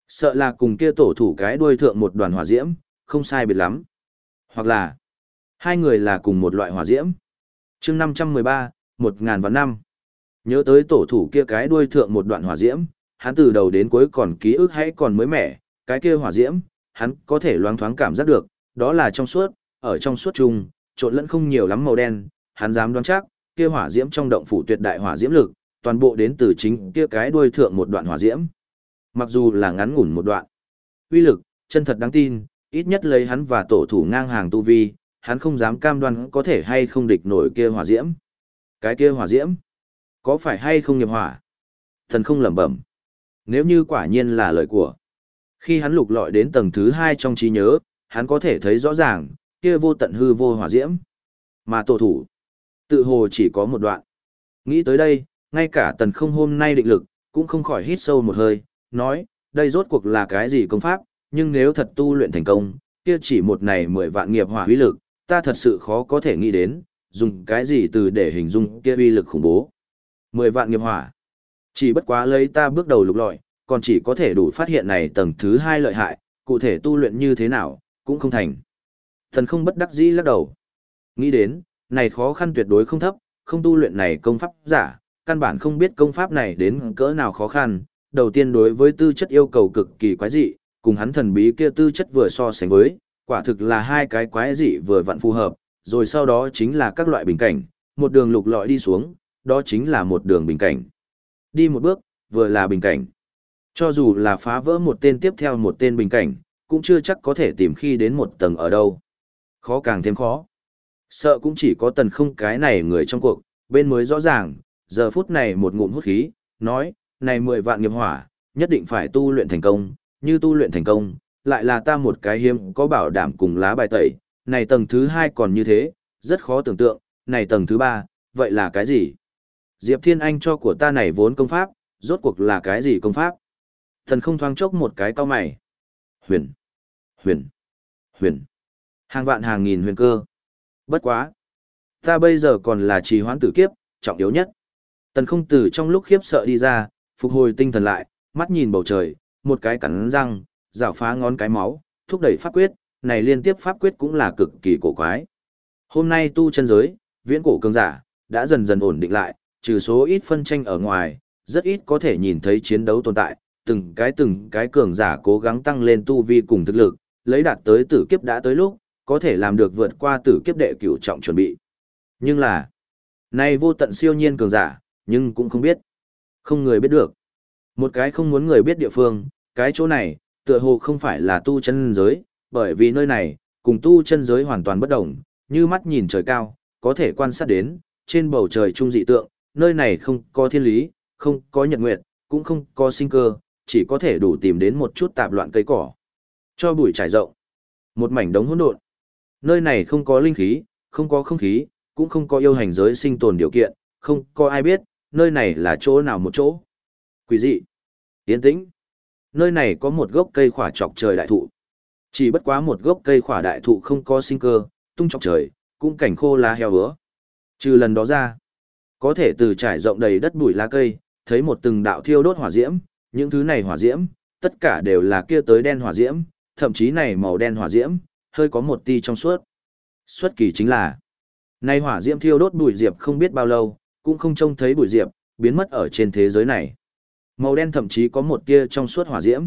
Sợ là cùng kia tổ thủ cái đuôi thượng một đoàn hỏa diễm, không sai biệt lắm. Hoặc là, hai người là cùng một loại hỏa diễm. chương 513, một ngàn vạn năm. Nhớ tới tổ thủ kia cái đuôi thượng một đoạn hỏa diễm, hắn từ đầu đến cuối còn ký ức hay còn mới mẻ, cái kia hỏa diễm, hắn có thể loáng thoáng cảm giác được, đó là trong suốt, ở trong suốt chung, trộn lẫn không nhiều lắm màu đen, hắn dám đoán chắc, kia hỏa diễm trong động phủ tuyệt đại hỏa diễm lực, toàn bộ đến từ chính kia cái đuôi thượng một đoạn hỏa diễm. Mặc dù là ngắn ngủn một đoạn, uy lực, chân thật đáng tin, ít nhất lấy hắn và tổ thủ ngang hàng tu vi, hắn không dám cam đoan có thể hay không địch nổi kia hỏa diễm. Cái kia hỏa diễm, có phải hay không nghiệp hỏa? Thần không lẩm bẩm. Nếu như quả nhiên là lời của. Khi hắn lục lọi đến tầng thứ hai trong trí nhớ, hắn có thể thấy rõ ràng, kia vô tận hư vô hỏa diễm. Mà tổ thủ, tự hồ chỉ có một đoạn. Nghĩ tới đây, ngay cả tần không hôm nay định lực, cũng không khỏi hít sâu một hơi, nói, đây rốt cuộc là cái gì công pháp, nhưng nếu thật tu luyện thành công, kia chỉ một này mười vạn nghiệp hỏa uy lực, ta thật sự khó có thể nghĩ đến, dùng cái gì từ để hình dung kia uy lực khủng bố. Mười vạn nghiệp hỏa. Chỉ bất quá lấy ta bước đầu lục lọi, còn chỉ có thể đủ phát hiện này tầng thứ hai lợi hại, cụ thể tu luyện như thế nào, cũng không thành. Thần không bất đắc dĩ lắc đầu. Nghĩ đến, này khó khăn tuyệt đối không thấp, không tu luyện này công pháp giả, căn bản không biết công pháp này đến cỡ nào khó khăn. Đầu tiên đối với tư chất yêu cầu cực kỳ quái dị, cùng hắn thần bí kia tư chất vừa so sánh với, quả thực là hai cái quái dị vừa vặn phù hợp, rồi sau đó chính là các loại bình cảnh, một đường lục lọi đi xuống, đó chính là một đường bình cảnh. Đi một bước, vừa là bình cảnh. Cho dù là phá vỡ một tên tiếp theo một tên bình cảnh, cũng chưa chắc có thể tìm khi đến một tầng ở đâu. Khó càng thêm khó. Sợ cũng chỉ có tần không cái này người trong cuộc, bên mới rõ ràng, giờ phút này một ngụm hút khí, nói, này mười vạn nghiệp hỏa, nhất định phải tu luyện thành công, như tu luyện thành công, lại là ta một cái hiếm có bảo đảm cùng lá bài tẩy, này tầng thứ hai còn như thế, rất khó tưởng tượng, này tầng thứ ba, vậy là cái gì? Diệp Thiên Anh cho của ta này vốn công pháp, rốt cuộc là cái gì công pháp? Thần không thoáng chốc một cái cao mày. Huyền, huyền, huyền. Hàng vạn hàng nghìn huyền cơ. Bất quá. Ta bây giờ còn là trì hoãn tử kiếp, trọng yếu nhất. Tần không tử trong lúc khiếp sợ đi ra, phục hồi tinh thần lại, mắt nhìn bầu trời, một cái cắn răng, rào phá ngón cái máu, thúc đẩy pháp quyết, này liên tiếp pháp quyết cũng là cực kỳ cổ quái. Hôm nay tu chân giới, viễn cổ cường giả, đã dần dần ổn định lại, trừ số ít phân tranh ở ngoài, rất ít có thể nhìn thấy chiến đấu tồn tại, từng cái từng cái cường giả cố gắng tăng lên tu vi cùng thực lực, lấy đạt tới tử kiếp đã tới lúc, có thể làm được vượt qua tử kiếp đệ cửu trọng chuẩn bị. Nhưng là, nay vô tận siêu nhiên cường giả, nhưng cũng không biết. Không người biết được. Một cái không muốn người biết địa phương, cái chỗ này, tựa hồ không phải là tu chân giới, bởi vì nơi này, cùng tu chân giới hoàn toàn bất đồng, như mắt nhìn trời cao, có thể quan sát đến, trên bầu trời trung dị tượng, nơi này không có thiên lý, không có nhật nguyệt, cũng không có sinh cơ, chỉ có thể đủ tìm đến một chút tạp loạn cây cỏ. Cho bụi trải rộng, một mảnh đống hỗn độn. Nơi này không có linh khí, không có không khí, cũng không có yêu hành giới sinh tồn điều kiện, không có ai biết, nơi này là chỗ nào một chỗ. Quỷ dị, yên tĩnh. Nơi này có một gốc cây khỏa trọc trời đại thụ. Chỉ bất quá một gốc cây khỏa đại thụ không có sinh cơ, tung trọc trời, cũng cảnh khô lá heo hứa. Trừ lần đó ra, có thể từ trải rộng đầy đất bụi lá cây, thấy một từng đạo thiêu đốt hỏa diễm, những thứ này hỏa diễm, tất cả đều là kia tới đen hỏa diễm, thậm chí này màu đen hỏa diễm, hơi có một tia trong suốt. Xuất kỳ chính là, nay hỏa diễm thiêu đốt bụi diệp không biết bao lâu, cũng không trông thấy bụi diệp, biến mất ở trên thế giới này. Màu đen thậm chí có một tia trong suốt hỏa diễm.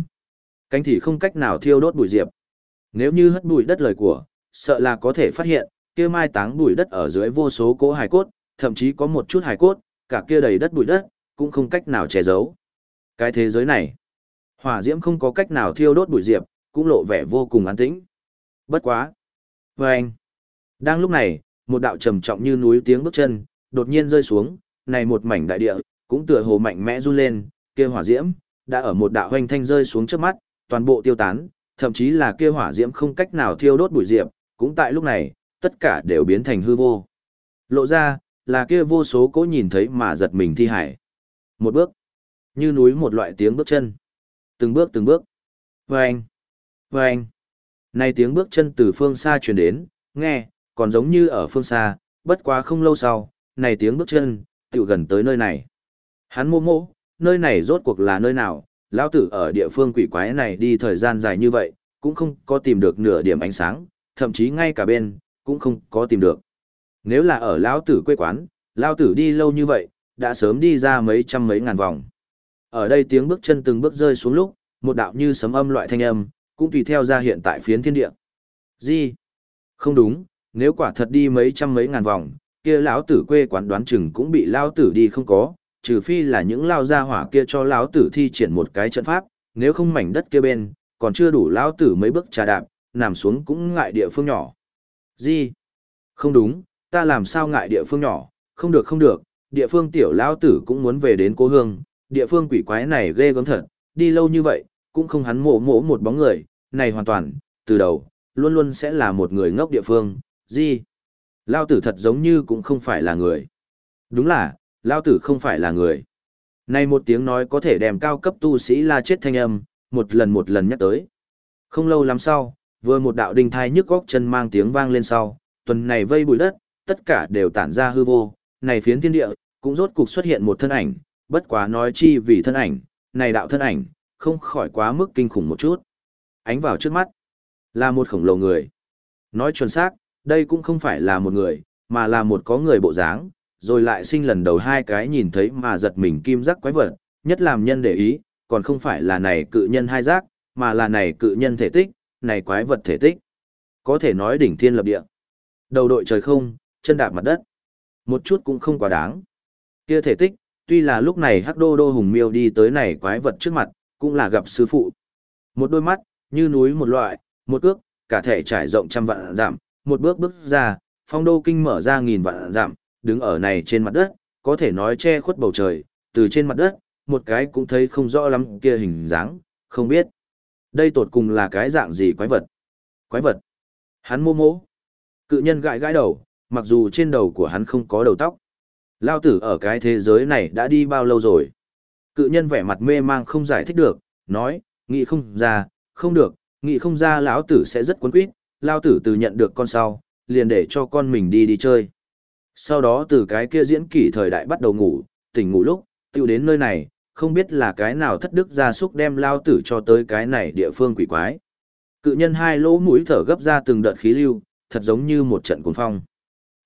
Cánh thì không cách nào thiêu đốt bụi diệp. Nếu như hất bụi đất lời của, sợ là có thể phát hiện, kia mai táng bụi đất ở dưới vô số cỗ hài cốt, thậm chí có một chút hài cốt, cả kia đầy đất bụi đất, cũng không cách nào che giấu. Cái thế giới này, Hỏa diễm không có cách nào thiêu đốt bụi diệp, cũng lộ vẻ vô cùng an tĩnh. Bất quá. Và anh. Đang lúc này, một đạo trầm trọng như núi tiếng bước chân, đột nhiên rơi xuống, này một mảnh đại địa, cũng tựa hồ mạnh mẽ run lên, kia hỏa diễm, đã ở một đạo hoành thanh rơi xuống trước mắt, toàn bộ tiêu tán, thậm chí là kia hỏa diễm không cách nào thiêu đốt bụi diệp, cũng tại lúc này, tất cả đều biến thành hư vô. Lộ ra, là kia vô số cố nhìn thấy mà giật mình thi hải. Một bước, như núi một loại tiếng bước chân. Từng bước từng bước. Vâng, vâng. Này tiếng bước chân từ phương xa truyền đến, nghe, còn giống như ở phương xa, bất quá không lâu sau, này tiếng bước chân, tiểu gần tới nơi này. Hắn mô mô, nơi này rốt cuộc là nơi nào, lão tử ở địa phương quỷ quái này đi thời gian dài như vậy, cũng không có tìm được nửa điểm ánh sáng, thậm chí ngay cả bên, cũng không có tìm được. Nếu là ở lão tử quê quán, lão tử đi lâu như vậy, đã sớm đi ra mấy trăm mấy ngàn vòng. Ở đây tiếng bước chân từng bước rơi xuống lúc, một đạo như sấm âm loại thanh âm, cũng tùy theo ra hiện tại phiến thiên địa. Gì? Không đúng, nếu quả thật đi mấy trăm mấy ngàn vòng, kia lão tử quê quán đoán chừng cũng bị lão tử đi không có, trừ phi là những lao gia hỏa kia cho lão tử thi triển một cái trận pháp, nếu không mảnh đất kia bên, còn chưa đủ lão tử mấy bước trà đạp, nằm xuống cũng ngại địa phương nhỏ. Gì? Không đúng, ta làm sao ngại địa phương nhỏ, không được không được, địa phương tiểu lão tử cũng muốn về đến cố hương, địa phương quỷ quái này ghê gớm thật, đi lâu như vậy, cũng không hắn mổ mổ một bóng người, này hoàn toàn, từ đầu, luôn luôn sẽ là một người ngốc địa phương, gì? Lao tử thật giống như cũng không phải là người. Đúng là, Lao tử không phải là người. Này một tiếng nói có thể đem cao cấp tu sĩ la chết thanh âm, một lần một lần nhắc tới. Không lâu lắm sau, vừa một đạo đinh thai nhức góc chân mang tiếng vang lên sau, tuần này vây bụi đất, tất cả đều tản ra hư vô, này phiến thiên địa, cũng rốt cục xuất hiện một thân ảnh, bất quá nói chi vì thân ảnh, này đạo thân ảnh, không khỏi quá mức kinh khủng một chút. Ánh vào trước mắt, là một khổng lồ người. Nói chuẩn xác, đây cũng không phải là một người, mà là một có người bộ dáng, rồi lại sinh lần đầu hai cái nhìn thấy mà giật mình kim giác quái vật, nhất làm nhân để ý, còn không phải là này cự nhân hai giác, mà là này cự nhân thể tích, này quái vật thể tích. Có thể nói đỉnh thiên lập địa. Đầu đội trời không, chân đạp mặt đất. Một chút cũng không quá đáng. Kia thể tích, tuy là lúc này hắc đô đô hùng miêu đi tới này quái vật trước mặt, cũng là gặp sư phụ. Một đôi mắt, như núi một loại, một cước, cả thể trải rộng trăm vạn giảm, một bước bước ra, phong đô kinh mở ra nghìn vạn giảm, đứng ở này trên mặt đất, có thể nói che khuất bầu trời, từ trên mặt đất, một cái cũng thấy không rõ lắm kia hình dáng, không biết. Đây tột cùng là cái dạng gì quái vật? Quái vật. Hắn mô mô. Cự nhân gãi gãi đầu, mặc dù trên đầu của hắn không có đầu tóc. Lao tử ở cái thế giới này đã đi bao lâu rồi? Cự nhân vẻ mặt mê mang không giải thích được, nói, nghĩ không ra, không được, nghĩ không ra lão tử sẽ rất quấn quýt, lao tử từ nhận được con sau, liền để cho con mình đi đi chơi. Sau đó từ cái kia diễn kỷ thời đại bắt đầu ngủ, tỉnh ngủ lúc, tiêu đến nơi này, không biết là cái nào thất đức gia súc đem lao tử cho tới cái này địa phương quỷ quái. Cự nhân hai lỗ mũi thở gấp ra từng đợt khí lưu, thật giống như một trận cuồng phong.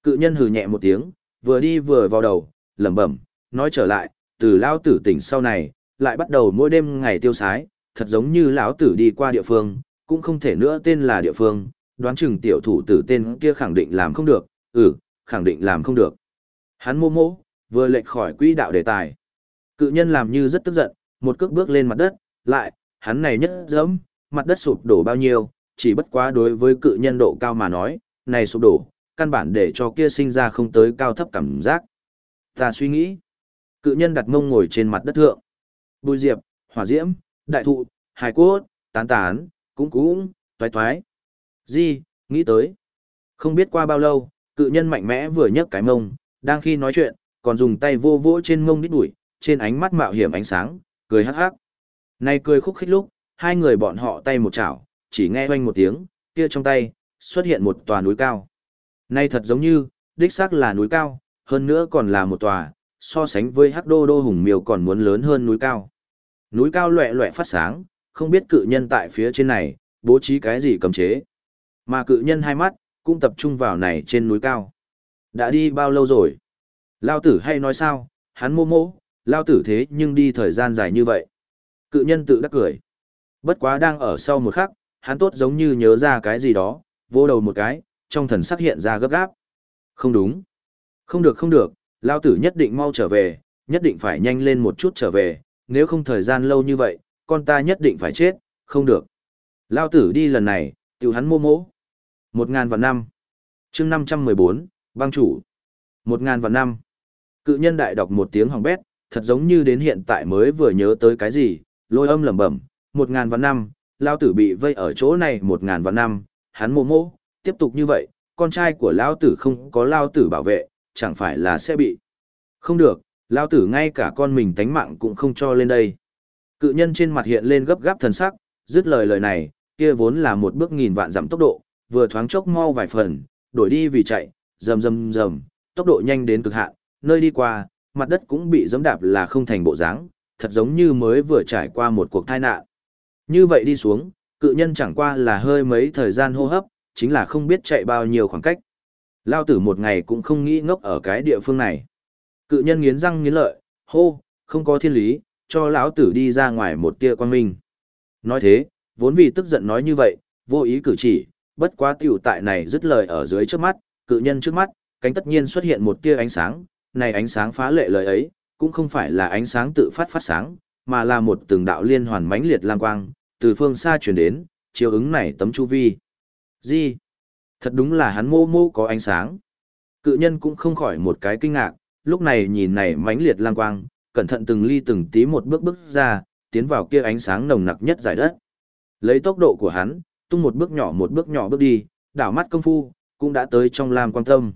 Cự nhân hừ nhẹ một tiếng, vừa đi vừa vào đầu, lẩm bẩm, nói trở lại, từ lao tử tỉnh sau này, lại bắt đầu mỗi đêm ngày tiêu sái, thật giống như lão tử đi qua địa phương, cũng không thể nữa tên là địa phương, đoán chừng tiểu thủ tử tên kia khẳng định làm không được, ừ, khẳng định làm không được. Hắn mô mô, vừa lệch khỏi quỹ đạo đề tài. Cự nhân làm như rất tức giận, một cước bước lên mặt đất, lại, hắn này nhất dẫm, mặt đất sụp đổ bao nhiêu, chỉ bất quá đối với cự nhân độ cao mà nói, này sụp đổ, căn bản để cho kia sinh ra không tới cao thấp cảm giác. Ta suy nghĩ, cự nhân đặt mông ngồi trên mặt đất thượng. Bùi diệp, hỏa diễm, đại thụ, hải cốt, tán tán, cũng cũng, toái toái. Di, nghĩ tới. Không biết qua bao lâu, cự nhân mạnh mẽ vừa nhấc cái mông, đang khi nói chuyện, còn dùng tay vô vỗ trên mông đít đuổi, trên ánh mắt mạo hiểm ánh sáng, cười hắc hắc. Này cười khúc khích lúc, hai người bọn họ tay một chảo, chỉ nghe oanh một tiếng, kia trong tay, xuất hiện một tòa núi cao. Này thật giống như, đích xác là núi cao, hơn nữa còn là một tòa, so sánh với hắc đô đô hùng miêu còn muốn lớn hơn núi cao. Núi cao loẹ loẹ phát sáng, không biết cự nhân tại phía trên này, bố trí cái gì cấm chế. Mà cự nhân hai mắt, cũng tập trung vào này trên núi cao. Đã đi bao lâu rồi? Lao tử hay nói sao, hắn mô mô, lao tử thế nhưng đi thời gian dài như vậy. Cự nhân tự đắc cười. Bất quá đang ở sau một khắc, hắn tốt giống như nhớ ra cái gì đó, vô đầu một cái, trong thần sắc hiện ra gấp gáp. Không đúng. Không được không được, lao tử nhất định mau trở về, nhất định phải nhanh lên một chút trở về, nếu không thời gian lâu như vậy, con ta nhất định phải chết, không được. Lao tử đi lần này, tiểu hắn mô mỗ. Một ngàn vạn năm. chương năm trăm mười bốn, băng chủ. Một ngàn vạn năm. Cự nhân đại đọc một tiếng hỏng bét, thật giống như đến hiện tại mới vừa nhớ tới cái gì, lôi âm lẩm bẩm, một ngàn vạn năm, lao tử bị vây ở chỗ này một ngàn vạn năm, hắn mô mô, tiếp tục như vậy, con trai của lao tử không có lao tử bảo vệ, chẳng phải là sẽ bị. Không được, lao tử ngay cả con mình tánh mạng cũng không cho lên đây. Cự nhân trên mặt hiện lên gấp gáp thần sắc, dứt lời lời này, kia vốn là một bước nghìn vạn giảm tốc độ, vừa thoáng chốc mau vài phần, đổi đi vì chạy, rầm rầm rầm, tốc độ nhanh đến cực hạn, nơi đi qua, mặt đất cũng bị giẫm đạp là không thành bộ dáng, thật giống như mới vừa trải qua một cuộc tai nạn. Như vậy đi xuống, cự nhân chẳng qua là hơi mấy thời gian hô hấp, chính là không biết chạy bao nhiêu khoảng cách. Lao tử một ngày cũng không nghĩ ngốc ở cái địa phương này. Cự nhân nghiến răng nghiến lợi, hô, không có thiên lý, cho lão tử đi ra ngoài một tia quan minh. Nói thế, vốn vì tức giận nói như vậy, vô ý cử chỉ, bất quá tiểu tại này dứt lời ở dưới trước mắt, cự nhân trước mắt, cánh tất nhiên xuất hiện một tia ánh sáng, này ánh sáng phá lệ lời ấy, cũng không phải là ánh sáng tự phát phát sáng, mà là một từng đạo liên hoàn mãnh liệt lang quang, từ phương xa truyền đến, chiếu ứng này tấm chu vi. Gì? Thật đúng là hắn mô mô có ánh sáng. Cự nhân cũng không khỏi một cái kinh ngạc, lúc này nhìn này mãnh liệt lang quang, cẩn thận từng ly từng tí một bước bước ra, tiến vào kia ánh sáng nồng nặc nhất giải đất. Lấy tốc độ của hắn, tung một bước nhỏ một bước nhỏ bước đi, đảo mắt công phu, cũng đã tới trong lam quan tâm.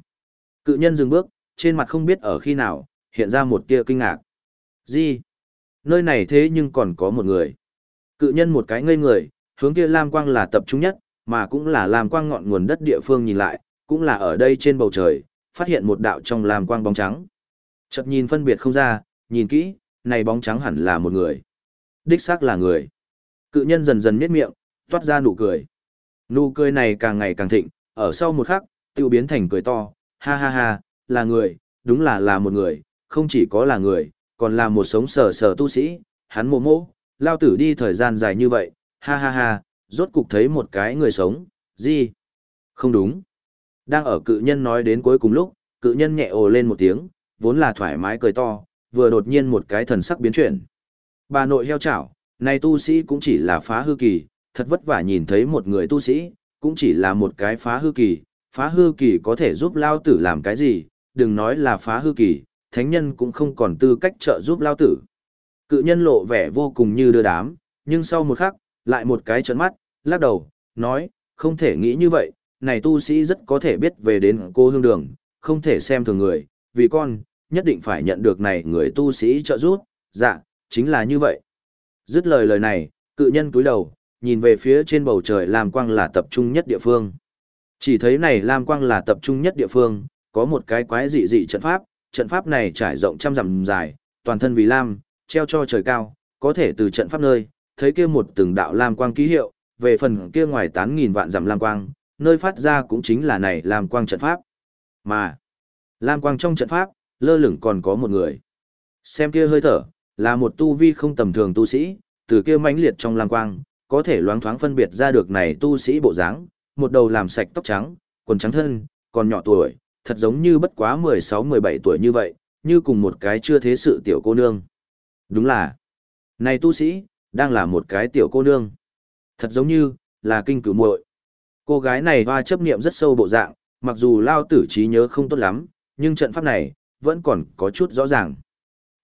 Cự nhân dừng bước, trên mặt không biết ở khi nào, hiện ra một tia kinh ngạc. Gì? Nơi này thế nhưng còn có một người. Cự nhân một cái ngây người, hướng kia lam quang là tập trung nhất, mà cũng là lam quang ngọn nguồn đất địa phương nhìn lại, cũng là ở đây trên bầu trời, phát hiện một đạo trong lam quang bóng trắng. Chợt nhìn phân biệt không ra, nhìn kỹ, này bóng trắng hẳn là một người. Đích xác là người. Cự nhân dần dần miết miệng, toát ra nụ cười. Nụ cười này càng ngày càng thịnh, ở sau một khắc, tiêu biến thành cười to, ha ha ha, là người, đúng là là một người, không chỉ có là người, còn là một sống sờ sờ tu sĩ, hắn mồ mô, lao tử đi thời gian dài như vậy, ha ha ha, rốt cục thấy một cái người sống, gì? Không đúng. Đang ở cự nhân nói đến cuối cùng lúc, cự nhân nhẹ ồ lên một tiếng, vốn là thoải mái cười to, vừa đột nhiên một cái thần sắc biến chuyển. Bà nội heo chảo, này tu sĩ cũng chỉ là phá hư kỳ, thật vất vả nhìn thấy một người tu sĩ, cũng chỉ là một cái phá hư kỳ, phá hư kỳ có thể giúp lao tử làm cái gì, đừng nói là phá hư kỳ, thánh nhân cũng không còn tư cách trợ giúp lao tử. Cự nhân lộ vẻ vô cùng như đưa đám, nhưng sau một khắc, lại một cái trấn mắt, lắc đầu, nói, không thể nghĩ như vậy, này tu sĩ rất có thể biết về đến cô hương đường, không thể xem thường người, vì con, nhất định phải nhận được này người tu sĩ trợ giúp, dạ, chính là như vậy. Dứt lời lời này, cự nhân túi đầu, nhìn về phía trên bầu trời Lam Quang là tập trung nhất địa phương. Chỉ thấy này Lam Quang là tập trung nhất địa phương, có một cái quái dị dị trận pháp, trận pháp này trải rộng trăm dặm dài, toàn thân vì lam, treo cho trời cao, có thể từ trận pháp nơi, thấy kia một từng đạo lam quang ký hiệu, về phần kia ngoài tán nghìn vạn dặm lam quang, nơi phát ra cũng chính là này lam quang trận pháp. Mà, lam quang trong trận pháp, lơ lửng còn có một người. Xem kia hơi thở, là một tu vi không tầm thường tu sĩ, từ kia mãnh liệt trong lam quang, có thể loáng thoáng phân biệt ra được này tu sĩ bộ dáng, một đầu làm sạch tóc trắng, quần trắng thân, còn nhỏ tuổi, thật giống như bất quá 16-17 tuổi như vậy, như cùng một cái chưa thế sự tiểu cô nương. Đúng là, này tu sĩ, đang là một cái tiểu cô nương. Thật giống như, là kinh cử muội. Cô gái này hoa chấp niệm rất sâu bộ dạng, mặc dù lao tử trí nhớ không tốt lắm, nhưng trận pháp này, vẫn còn có chút rõ ràng.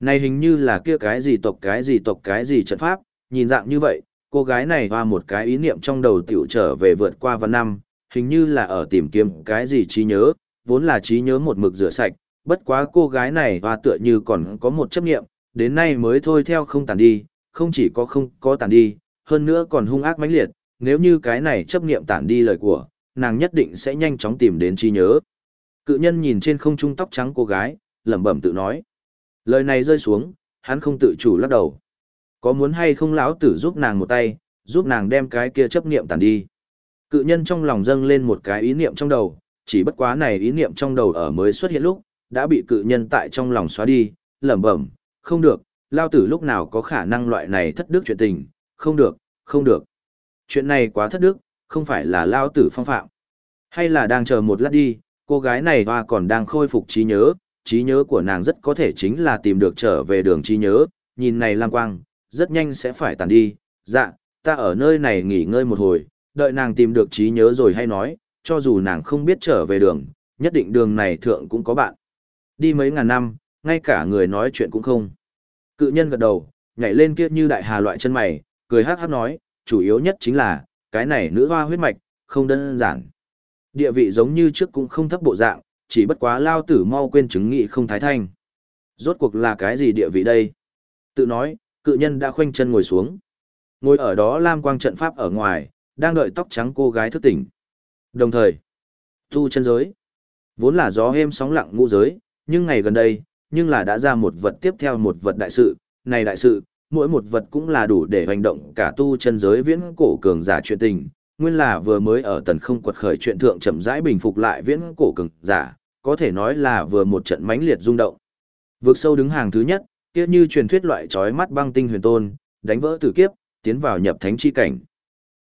Này hình như là kia cái gì tộc cái gì tộc cái gì trận pháp, nhìn dạng như vậy, cô gái này hoa một cái ý niệm trong đầu tiểu trở về vượt qua văn năm, hình như là ở tìm kiếm cái gì trí nhớ, vốn là trí nhớ một mực rửa sạch, bất quá cô gái này hoa tựa như còn có một chấp niệm, đến nay mới thôi theo không tàn đi, không chỉ có không có tàn đi, hơn nữa còn hung ác mãnh liệt, nếu như cái này chấp niệm tản đi lời của, nàng nhất định sẽ nhanh chóng tìm đến trí nhớ. Cự nhân nhìn trên không trung tóc trắng cô gái, lẩm bẩm tự nói. Lời này rơi xuống, hắn không tự chủ lắc đầu. Có muốn hay không lão tử giúp nàng một tay, giúp nàng đem cái kia chấp niệm tàn đi. Cự nhân trong lòng dâng lên một cái ý niệm trong đầu, chỉ bất quá này ý niệm trong đầu ở mới xuất hiện lúc, đã bị cự nhân tại trong lòng xóa đi, lẩm bẩm, không được, lao tử lúc nào có khả năng loại này thất đức chuyện tình, không được, không được. Chuyện này quá thất đức, không phải là lao tử phong phạm. Hay là đang chờ một lát đi, cô gái này hoa còn đang khôi phục trí nhớ, trí nhớ của nàng rất có thể chính là tìm được trở về đường trí nhớ, nhìn này lang quang, rất nhanh sẽ phải tàn đi, dạ, ta ở nơi này nghỉ ngơi một hồi, đợi nàng tìm được trí nhớ rồi hay nói, cho dù nàng không biết trở về đường, nhất định đường này thượng cũng có bạn. Đi mấy ngàn năm, ngay cả người nói chuyện cũng không. Cự nhân gật đầu, nhảy lên kia như đại hà loại chân mày, cười hát hát nói, chủ yếu nhất chính là, cái này nữ hoa huyết mạch, không đơn giản. Địa vị giống như trước cũng không thấp bộ dạng, chỉ bất quá lao tử mau quên chứng nghị không thái thanh. Rốt cuộc là cái gì địa vị đây? Tự nói, cự nhân đã khoanh chân ngồi xuống. Ngồi ở đó Lam Quang trận pháp ở ngoài, đang đợi tóc trắng cô gái thức tỉnh. Đồng thời, tu chân giới, vốn là gió êm sóng lặng ngũ giới, nhưng ngày gần đây, nhưng là đã ra một vật tiếp theo một vật đại sự, này đại sự, mỗi một vật cũng là đủ để hành động cả tu chân giới viễn cổ cường giả chuyện tình, nguyên là vừa mới ở tần không quật khởi chuyện thượng chậm rãi bình phục lại viễn cổ cường giả, có thể nói là vừa một trận mãnh liệt rung động. Vượt sâu đứng hàng thứ nhất, kia như truyền thuyết loại chói mắt băng tinh huyền tôn, đánh vỡ tử kiếp, tiến vào nhập thánh chi cảnh.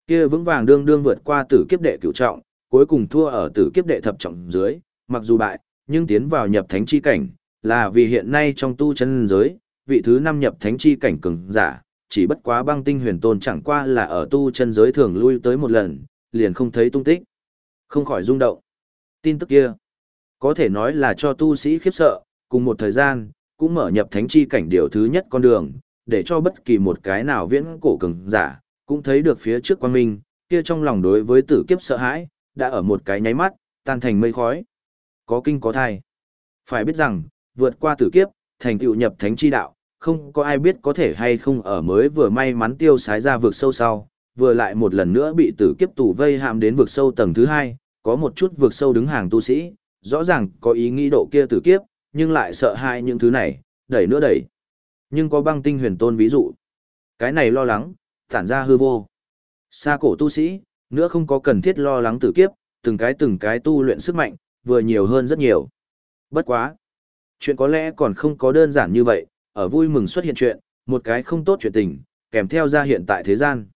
Kia vững vàng đương đương vượt qua tử kiếp đệ cửu trọng, cuối cùng thua ở tử kiếp đệ thập trọng dưới, mặc dù bại, nhưng tiến vào nhập thánh chi cảnh, là vì hiện nay trong tu chân giới, vị thứ năm nhập thánh chi cảnh cường giả, chỉ bất quá băng tinh huyền tôn chẳng qua là ở tu chân giới thường lui tới một lần, liền không thấy tung tích. Không khỏi rung động. Tin tức kia, có thể nói là cho tu sĩ khiếp sợ, cùng một thời gian, cũng mở nhập thánh chi cảnh điều thứ nhất con đường, để cho bất kỳ một cái nào viễn cổ cường giả, cũng thấy được phía trước quan minh, kia trong lòng đối với tử kiếp sợ hãi, đã ở một cái nháy mắt, tan thành mây khói. Có kinh có thai. Phải biết rằng, vượt qua tử kiếp, thành tựu nhập thánh chi đạo, không có ai biết có thể hay không ở mới vừa may mắn tiêu sái ra vượt sâu sau, vừa lại một lần nữa bị tử kiếp tù vây hạm đến vượt sâu tầng thứ hai, có một chút vượt sâu đứng hàng tu sĩ, rõ ràng có ý nghĩ độ kia tử kiếp, nhưng lại sợ hai những thứ này, đẩy nữa đẩy. Nhưng có băng tinh huyền tôn ví dụ. Cái này lo lắng, tản ra hư vô. Xa cổ tu sĩ, nữa không có cần thiết lo lắng tử kiếp, từng cái từng cái tu luyện sức mạnh, vừa nhiều hơn rất nhiều. Bất quá. Chuyện có lẽ còn không có đơn giản như vậy, ở vui mừng xuất hiện chuyện, một cái không tốt chuyện tình, kèm theo ra hiện tại thế gian.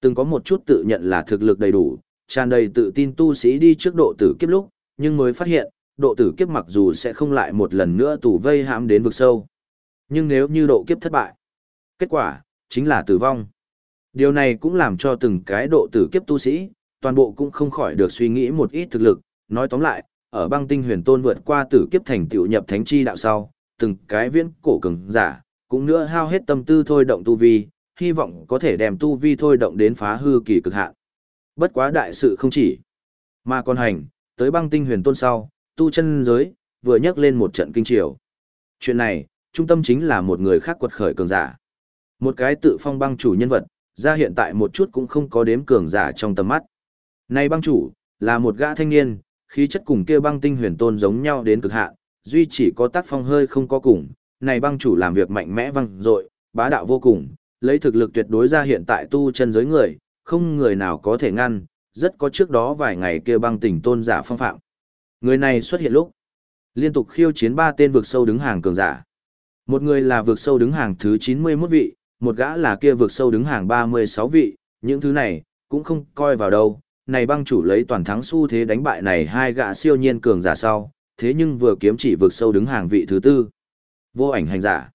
Từng có một chút tự nhận là thực lực đầy đủ, tràn đầy tự tin tu sĩ đi trước độ tử kiếp lúc, nhưng mới phát hiện, độ tử kiếp mặc dù sẽ không lại một lần nữa tù vây hãm đến vực sâu. Nhưng nếu như độ kiếp thất bại, kết quả, chính là tử vong. Điều này cũng làm cho từng cái độ tử kiếp tu sĩ, toàn bộ cũng không khỏi được suy nghĩ một ít thực lực, nói tóm lại, ở băng tinh huyền tôn vượt qua tử kiếp thành tựu nhập thánh chi đạo sau, từng cái viễn cổ cường giả, cũng nữa hao hết tâm tư thôi động tu vi, hy vọng có thể đem tu vi thôi động đến phá hư kỳ cực hạn. Bất quá đại sự không chỉ, mà còn hành, tới băng tinh huyền tôn sau, tu chân giới, vừa nhắc lên một trận kinh triều. Chuyện này, trung tâm chính là một người khác quật khởi cường giả. Một cái tự phong băng chủ nhân vật, ra hiện tại một chút cũng không có đếm cường giả trong tầm mắt. Này băng chủ, là một gã thanh niên, khí chất cùng kia băng tinh huyền tôn giống nhau đến cực hạn, duy chỉ có tác phong hơi không có cùng, này băng chủ làm việc mạnh mẽ văng dội, bá đạo vô cùng, lấy thực lực tuyệt đối ra hiện tại tu chân giới người, không người nào có thể ngăn, rất có trước đó vài ngày kia băng tỉnh tôn giả phong phạm. Người này xuất hiện lúc, liên tục khiêu chiến ba tên vượt sâu đứng hàng cường giả. Một người là vượt sâu đứng hàng thứ 91 vị, một gã là kia vượt sâu đứng hàng 36 vị, những thứ này, cũng không coi vào đâu. Này băng chủ lấy toàn thắng xu thế đánh bại này hai gã siêu nhiên cường giả sau, thế nhưng vừa kiếm chỉ vượt sâu đứng hàng vị thứ tư. Vô ảnh hành giả.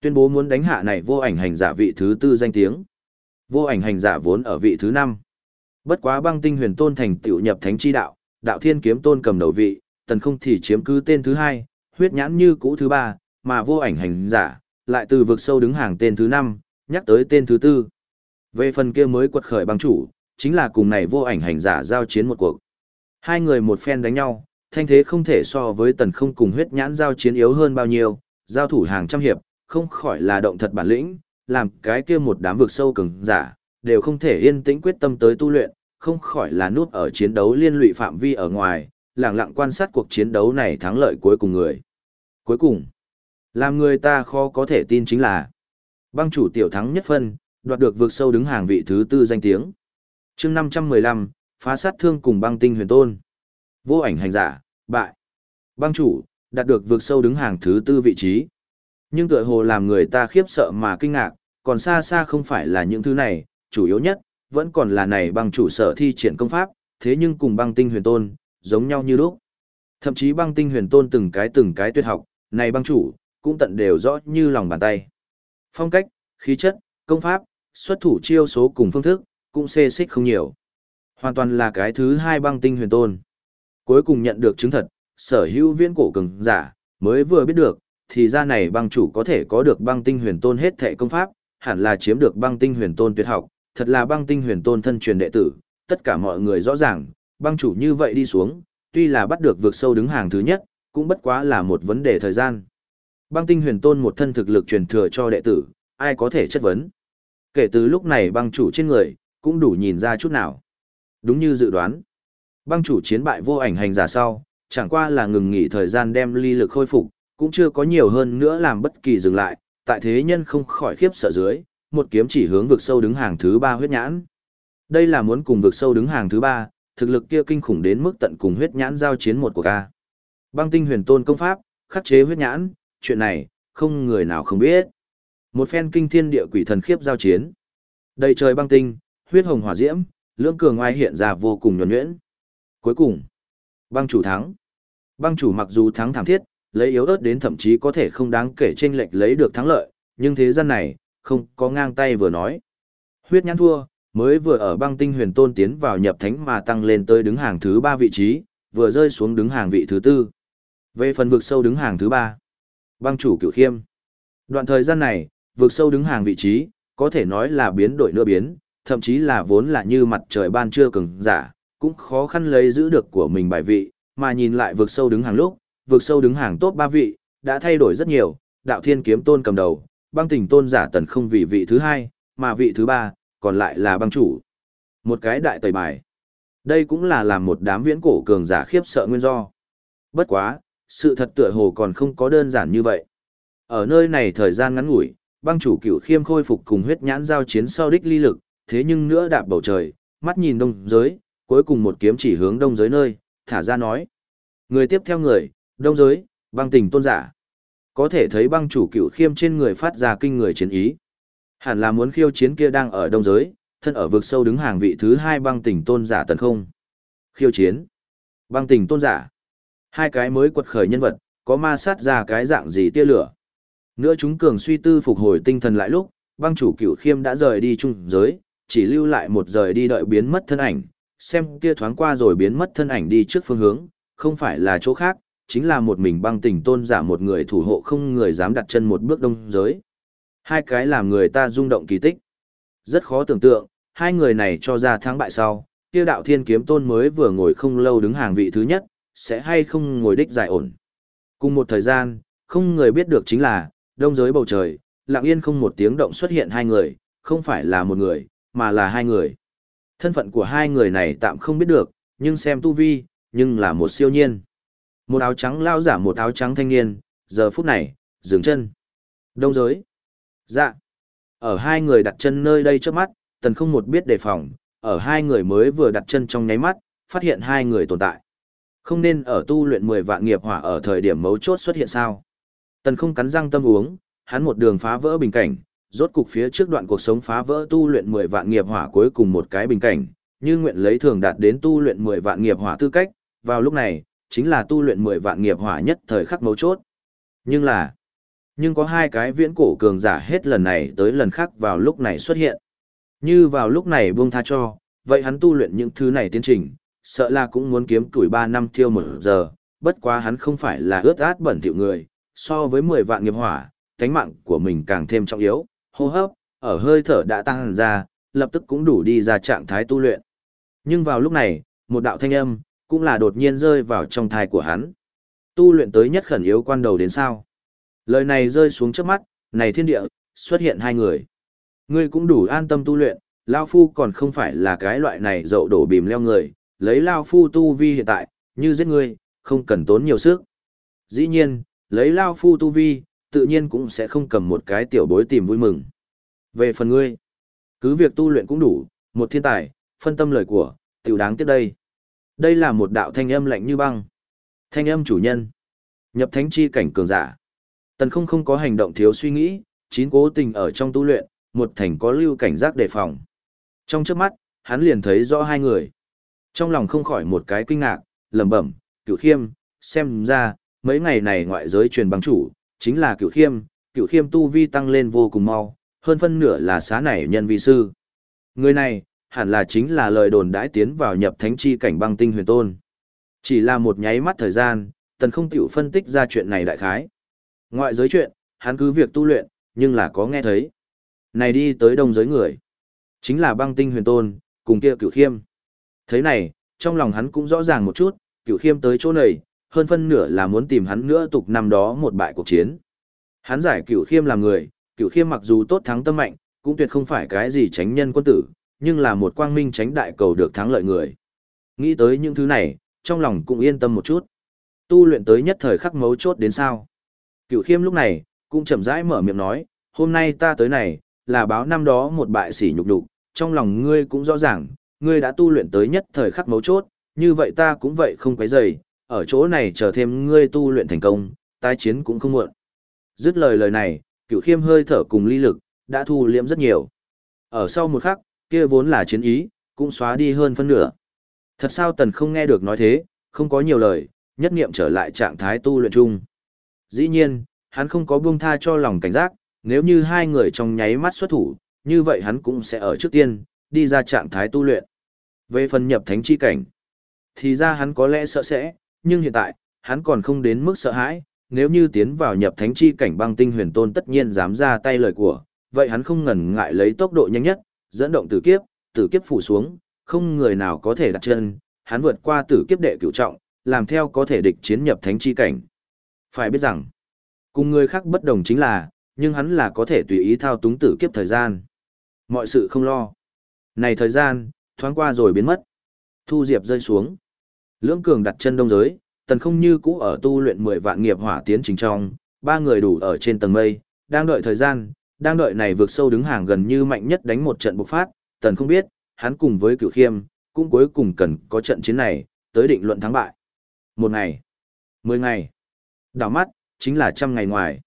Tuyên bố muốn đánh hạ này vô ảnh hành giả vị thứ tư danh tiếng. Vô ảnh hành giả vốn ở vị thứ năm. Bất quá băng tinh huyền tôn thành tiểu nhập thánh chi đạo, đạo thiên kiếm tôn cầm đầu vị, tần không thì chiếm cứ tên thứ hai, huyết nhãn như cũ thứ ba, mà vô ảnh hành giả, lại từ vực sâu đứng hàng tên thứ năm, nhắc tới tên thứ tư. Về phần kia mới quật khởi băng chủ, chính là cùng này vô ảnh hành giả giao chiến một cuộc. Hai người một phen đánh nhau, thanh thế không thể so với tần không cùng huyết nhãn giao chiến yếu hơn bao nhiêu, giao thủ hàng trăm hiệp, không khỏi là động thật bản lĩnh, làm cái kia một đám vực sâu cường giả, đều không thể yên tĩnh quyết tâm tới tu luyện, không khỏi là nút ở chiến đấu liên lụy phạm vi ở ngoài, lặng lặng quan sát cuộc chiến đấu này thắng lợi cuối cùng người. Cuối cùng, làm người ta khó có thể tin chính là băng chủ tiểu thắng nhất phân, đoạt được vượt sâu đứng hàng vị thứ tư danh tiếng. chương 515, phá sát thương cùng băng tinh huyền tôn. Vô ảnh hành giả, bại. Băng chủ, đạt được vượt sâu đứng hàng thứ tư vị trí. Nhưng tựa hồ làm người ta khiếp sợ mà kinh ngạc, còn xa xa không phải là những thứ này, chủ yếu nhất, vẫn còn là này băng chủ sở thi triển công pháp, thế nhưng cùng băng tinh huyền tôn, giống nhau như lúc. Thậm chí băng tinh huyền tôn từng cái từng cái tuyệt học, này băng chủ, cũng tận đều rõ như lòng bàn tay. Phong cách, khí chất, công pháp, xuất thủ chiêu số cùng phương thức, cũng xê xích không nhiều. Hoàn toàn là cái thứ hai băng tinh huyền tôn. Cuối cùng nhận được chứng thật, sở hữu viễn cổ cường giả, mới vừa biết được, thì ra này băng chủ có thể có được băng tinh huyền tôn hết thệ công pháp, hẳn là chiếm được băng tinh huyền tôn tuyệt học, thật là băng tinh huyền tôn thân truyền đệ tử, tất cả mọi người rõ ràng, băng chủ như vậy đi xuống, tuy là bắt được vượt sâu đứng hàng thứ nhất, cũng bất quá là một vấn đề thời gian. Băng tinh huyền tôn một thân thực lực truyền thừa cho đệ tử, ai có thể chất vấn. Kể từ lúc này băng chủ trên người, cũng đủ nhìn ra chút nào. Đúng như dự đoán, băng chủ chiến bại vô ảnh hành giả sau, chẳng qua là ngừng nghỉ thời gian đem ly lực khôi phục, cũng chưa có nhiều hơn nữa làm bất kỳ dừng lại, tại thế nhân không khỏi khiếp sợ dưới, một kiếm chỉ hướng vực sâu đứng hàng thứ ba huyết nhãn. Đây là muốn cùng vực sâu đứng hàng thứ ba, thực lực kia kinh khủng đến mức tận cùng huyết nhãn giao chiến một cuộc ca. Băng tinh huyền tôn công pháp, khắc chế huyết nhãn, chuyện này, không người nào không biết. Một phen kinh thiên địa quỷ thần khiếp giao chiến. Đầy trời băng tinh, huyết hồng hỏa diễm, lưỡng cường oai hiện ra vô cùng nhuẩn nhuyễn. Cuối cùng, băng chủ thắng. Băng chủ mặc dù thắng thảm thiết, lấy yếu ớt đến thậm chí có thể không đáng kể trên lệch lấy được thắng lợi, nhưng thế gian này, không có ngang tay vừa nói. Huyết nhãn thua, mới vừa ở băng tinh huyền tôn tiến vào nhập thánh mà tăng lên tới đứng hàng thứ ba vị trí, vừa rơi xuống đứng hàng vị thứ tư. Về phần vực sâu đứng hàng thứ ba, băng chủ cửu khiêm. Đoạn thời gian này, vực sâu đứng hàng vị trí, có thể nói là biến đổi nửa biến, thậm chí là vốn là như mặt trời ban trưa cường giả, cũng khó khăn lấy giữ được của mình bài vị, mà nhìn lại vực sâu đứng hàng lúc, vực sâu đứng hàng top ba vị, đã thay đổi rất nhiều, đạo thiên kiếm tôn cầm đầu, băng tình tôn giả tần không vì vị thứ hai, mà vị thứ ba, còn lại là băng chủ. Một cái đại tẩy bài. Đây cũng là làm một đám viễn cổ cường giả khiếp sợ nguyên do. Bất quá, sự thật tựa hồ còn không có đơn giản như vậy. Ở nơi này thời gian ngắn ngủi, băng chủ cửu khiêm khôi phục cùng huyết nhãn giao chiến sau đích ly lực, thế nhưng nữa đạp bầu trời, mắt nhìn đông giới, cuối cùng một kiếm chỉ hướng đông giới nơi, thả ra nói. Người tiếp theo người, đông giới, băng tình tôn giả. Có thể thấy băng chủ cựu khiêm trên người phát ra kinh người chiến ý. Hẳn là muốn khiêu chiến kia đang ở đông giới, thân ở vực sâu đứng hàng vị thứ hai băng tình tôn giả tấn không. Khiêu chiến. Băng tình tôn giả. Hai cái mới quật khởi nhân vật, có ma sát ra cái dạng gì tia lửa. Nữa chúng cường suy tư phục hồi tinh thần lại lúc, băng chủ cửu khiêm đã rời đi trung giới, chỉ lưu lại một rời đi đợi biến mất thân ảnh, xem kia thoáng qua rồi biến mất thân ảnh đi trước phương hướng, không phải là chỗ khác, chính là một mình băng tình tôn giả một người thủ hộ không người dám đặt chân một bước đông giới. Hai cái làm người ta rung động kỳ tích. Rất khó tưởng tượng, hai người này cho ra thắng bại sau, kia đạo thiên kiếm tôn mới vừa ngồi không lâu đứng hàng vị thứ nhất, sẽ hay không ngồi đích giải ổn. Cùng một thời gian, không người biết được chính là, đông giới bầu trời, lặng yên không một tiếng động xuất hiện hai người, không phải là một người, mà là hai người. Thân phận của hai người này tạm không biết được, nhưng xem tu vi, nhưng là một siêu nhiên. Một áo trắng lao giả một áo trắng thanh niên, giờ phút này, dừng chân. Đông giới. Dạ. Ở hai người đặt chân nơi đây trước mắt, tần không một biết đề phòng, ở hai người mới vừa đặt chân trong nháy mắt, phát hiện hai người tồn tại. Không nên ở tu luyện 10 vạn nghiệp hỏa ở thời điểm mấu chốt xuất hiện sao. Tần không cắn răng tâm uống, hắn một đường phá vỡ bình cảnh, rốt cục phía trước đoạn cuộc sống phá vỡ tu luyện 10 vạn nghiệp hỏa cuối cùng một cái bình cảnh, như nguyện lấy thường đạt đến tu luyện 10 vạn nghiệp hỏa tư cách, vào lúc này, chính là tu luyện 10 vạn nghiệp hỏa nhất thời khắc mấu chốt. Nhưng là, nhưng có hai cái viễn cổ cường giả hết lần này tới lần khác vào lúc này xuất hiện. Như vào lúc này buông tha cho, vậy hắn tu luyện những thứ này tiến trình, sợ là cũng muốn kiếm tuổi 3 năm thiêu một giờ, bất quá hắn không phải là ướt át bẩn thỉu người, so với 10 vạn nghiệp hỏa, cánh mạng của mình càng thêm trọng yếu, hô hấp, ở hơi thở đã tăng ra, lập tức cũng đủ đi ra trạng thái tu luyện. Nhưng vào lúc này, một đạo thanh âm, cũng là đột nhiên rơi vào trong thai của hắn. Tu luyện tới nhất khẩn yếu quan đầu đến sao? Lời này rơi xuống trước mắt, này thiên địa, xuất hiện hai người. Ngươi cũng đủ an tâm tu luyện, Lao Phu còn không phải là cái loại này dậu đổ bìm leo người, lấy Lao Phu tu vi hiện tại, như giết ngươi, không cần tốn nhiều sức. Dĩ nhiên, lấy Lao Phu tu vi, tự nhiên cũng sẽ không cầm một cái tiểu bối tìm vui mừng. Về phần ngươi, cứ việc tu luyện cũng đủ, một thiên tài, phân tâm lời của, tiểu đáng tiếc đây. Đây là một đạo thanh âm lạnh như băng. Thanh âm chủ nhân. Nhập thánh chi cảnh cường giả. Tần không không có hành động thiếu suy nghĩ, chín cố tình ở trong tu luyện, một thành có lưu cảnh giác đề phòng. Trong trước mắt, hắn liền thấy rõ hai người. Trong lòng không khỏi một cái kinh ngạc, lẩm bẩm, cửu khiêm, xem ra, mấy ngày này ngoại giới truyền bằng chủ, chính là cửu khiêm, cửu khiêm tu vi tăng lên vô cùng mau, hơn phân nửa là xá này nhân vi sư. Người này, hẳn là chính là lời đồn đãi tiến vào nhập thánh chi cảnh băng tinh huyền tôn. Chỉ là một nháy mắt thời gian, tần không tiểu phân tích ra chuyện này đại khái. Ngoại giới chuyện, hắn cứ việc tu luyện, nhưng là có nghe thấy. Này đi tới đông giới người. Chính là băng tinh huyền tôn, cùng kia cửu khiêm. Thế này, trong lòng hắn cũng rõ ràng một chút, cửu khiêm tới chỗ này, hơn phân nửa là muốn tìm hắn nữa tục năm đó một bại cuộc chiến. Hắn giải cửu khiêm làm người, cửu khiêm mặc dù tốt thắng tâm mạnh, cũng tuyệt không phải cái gì tránh nhân quân tử, nhưng là một quang minh tránh đại cầu được thắng lợi người. Nghĩ tới những thứ này, trong lòng cũng yên tâm một chút. Tu luyện tới nhất thời khắc mấu chốt đến sao. Cửu khiêm lúc này, cũng chậm rãi mở miệng nói, hôm nay ta tới này, là báo năm đó một bại sỉ nhục đục, trong lòng ngươi cũng rõ ràng, ngươi đã tu luyện tới nhất thời khắc mấu chốt, như vậy ta cũng vậy không quấy rầy, ở chỗ này chờ thêm ngươi tu luyện thành công, tái chiến cũng không muộn. Dứt lời lời này, cửu khiêm hơi thở cùng ly lực, đã thu liễm rất nhiều. Ở sau một khắc, kia vốn là chiến ý, cũng xóa đi hơn phân nửa. Thật sao tần không nghe được nói thế, không có nhiều lời, nhất nghiệm trở lại trạng thái tu luyện chung. Dĩ nhiên, hắn không có buông tha cho lòng cảnh giác, nếu như hai người trong nháy mắt xuất thủ, như vậy hắn cũng sẽ ở trước tiên, đi ra trạng thái tu luyện. Về phần nhập thánh chi cảnh, thì ra hắn có lẽ sợ sẽ, nhưng hiện tại, hắn còn không đến mức sợ hãi, nếu như tiến vào nhập thánh chi cảnh băng tinh huyền tôn tất nhiên dám ra tay lời của, vậy hắn không ngần ngại lấy tốc độ nhanh nhất, dẫn động tử kiếp, tử kiếp phủ xuống, không người nào có thể đặt chân, hắn vượt qua tử kiếp đệ cửu trọng, làm theo có thể địch chiến nhập thánh chi cảnh. Phải biết rằng, cùng người khác bất đồng chính là, nhưng hắn là có thể tùy ý thao túng tử kiếp thời gian. Mọi sự không lo. Này thời gian, thoáng qua rồi biến mất. Thu diệp rơi xuống. Lưỡng cường đặt chân đông giới, tần không như cũ ở tu luyện 10 vạn nghiệp hỏa tiến trình trong, ba người đủ ở trên tầng mây, đang đợi thời gian, đang đợi này vượt sâu đứng hàng gần như mạnh nhất đánh một trận bộc phát, tần không biết, hắn cùng với cửu khiêm, cũng cuối cùng cần có trận chiến này, tới định luận thắng bại. Một ngày, mười ngày, đảo mắt, chính là trăm ngày ngoài.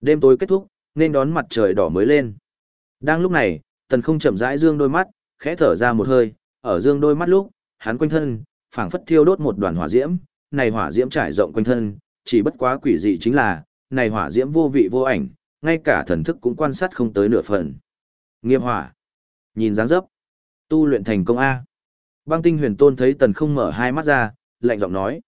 Đêm tối kết thúc, nên đón mặt trời đỏ mới lên. Đang lúc này, tần không chậm rãi dương đôi mắt, khẽ thở ra một hơi, ở dương đôi mắt lúc, hắn quanh thân, phảng phất thiêu đốt một đoàn hỏa diễm, này hỏa diễm trải rộng quanh thân, chỉ bất quá quỷ dị chính là, này hỏa diễm vô vị vô ảnh, ngay cả thần thức cũng quan sát không tới nửa phần. Nghiệp hỏa. Nhìn dáng dấp. Tu luyện thành công A. Băng tinh huyền tôn thấy tần không mở hai mắt ra, lạnh giọng nói.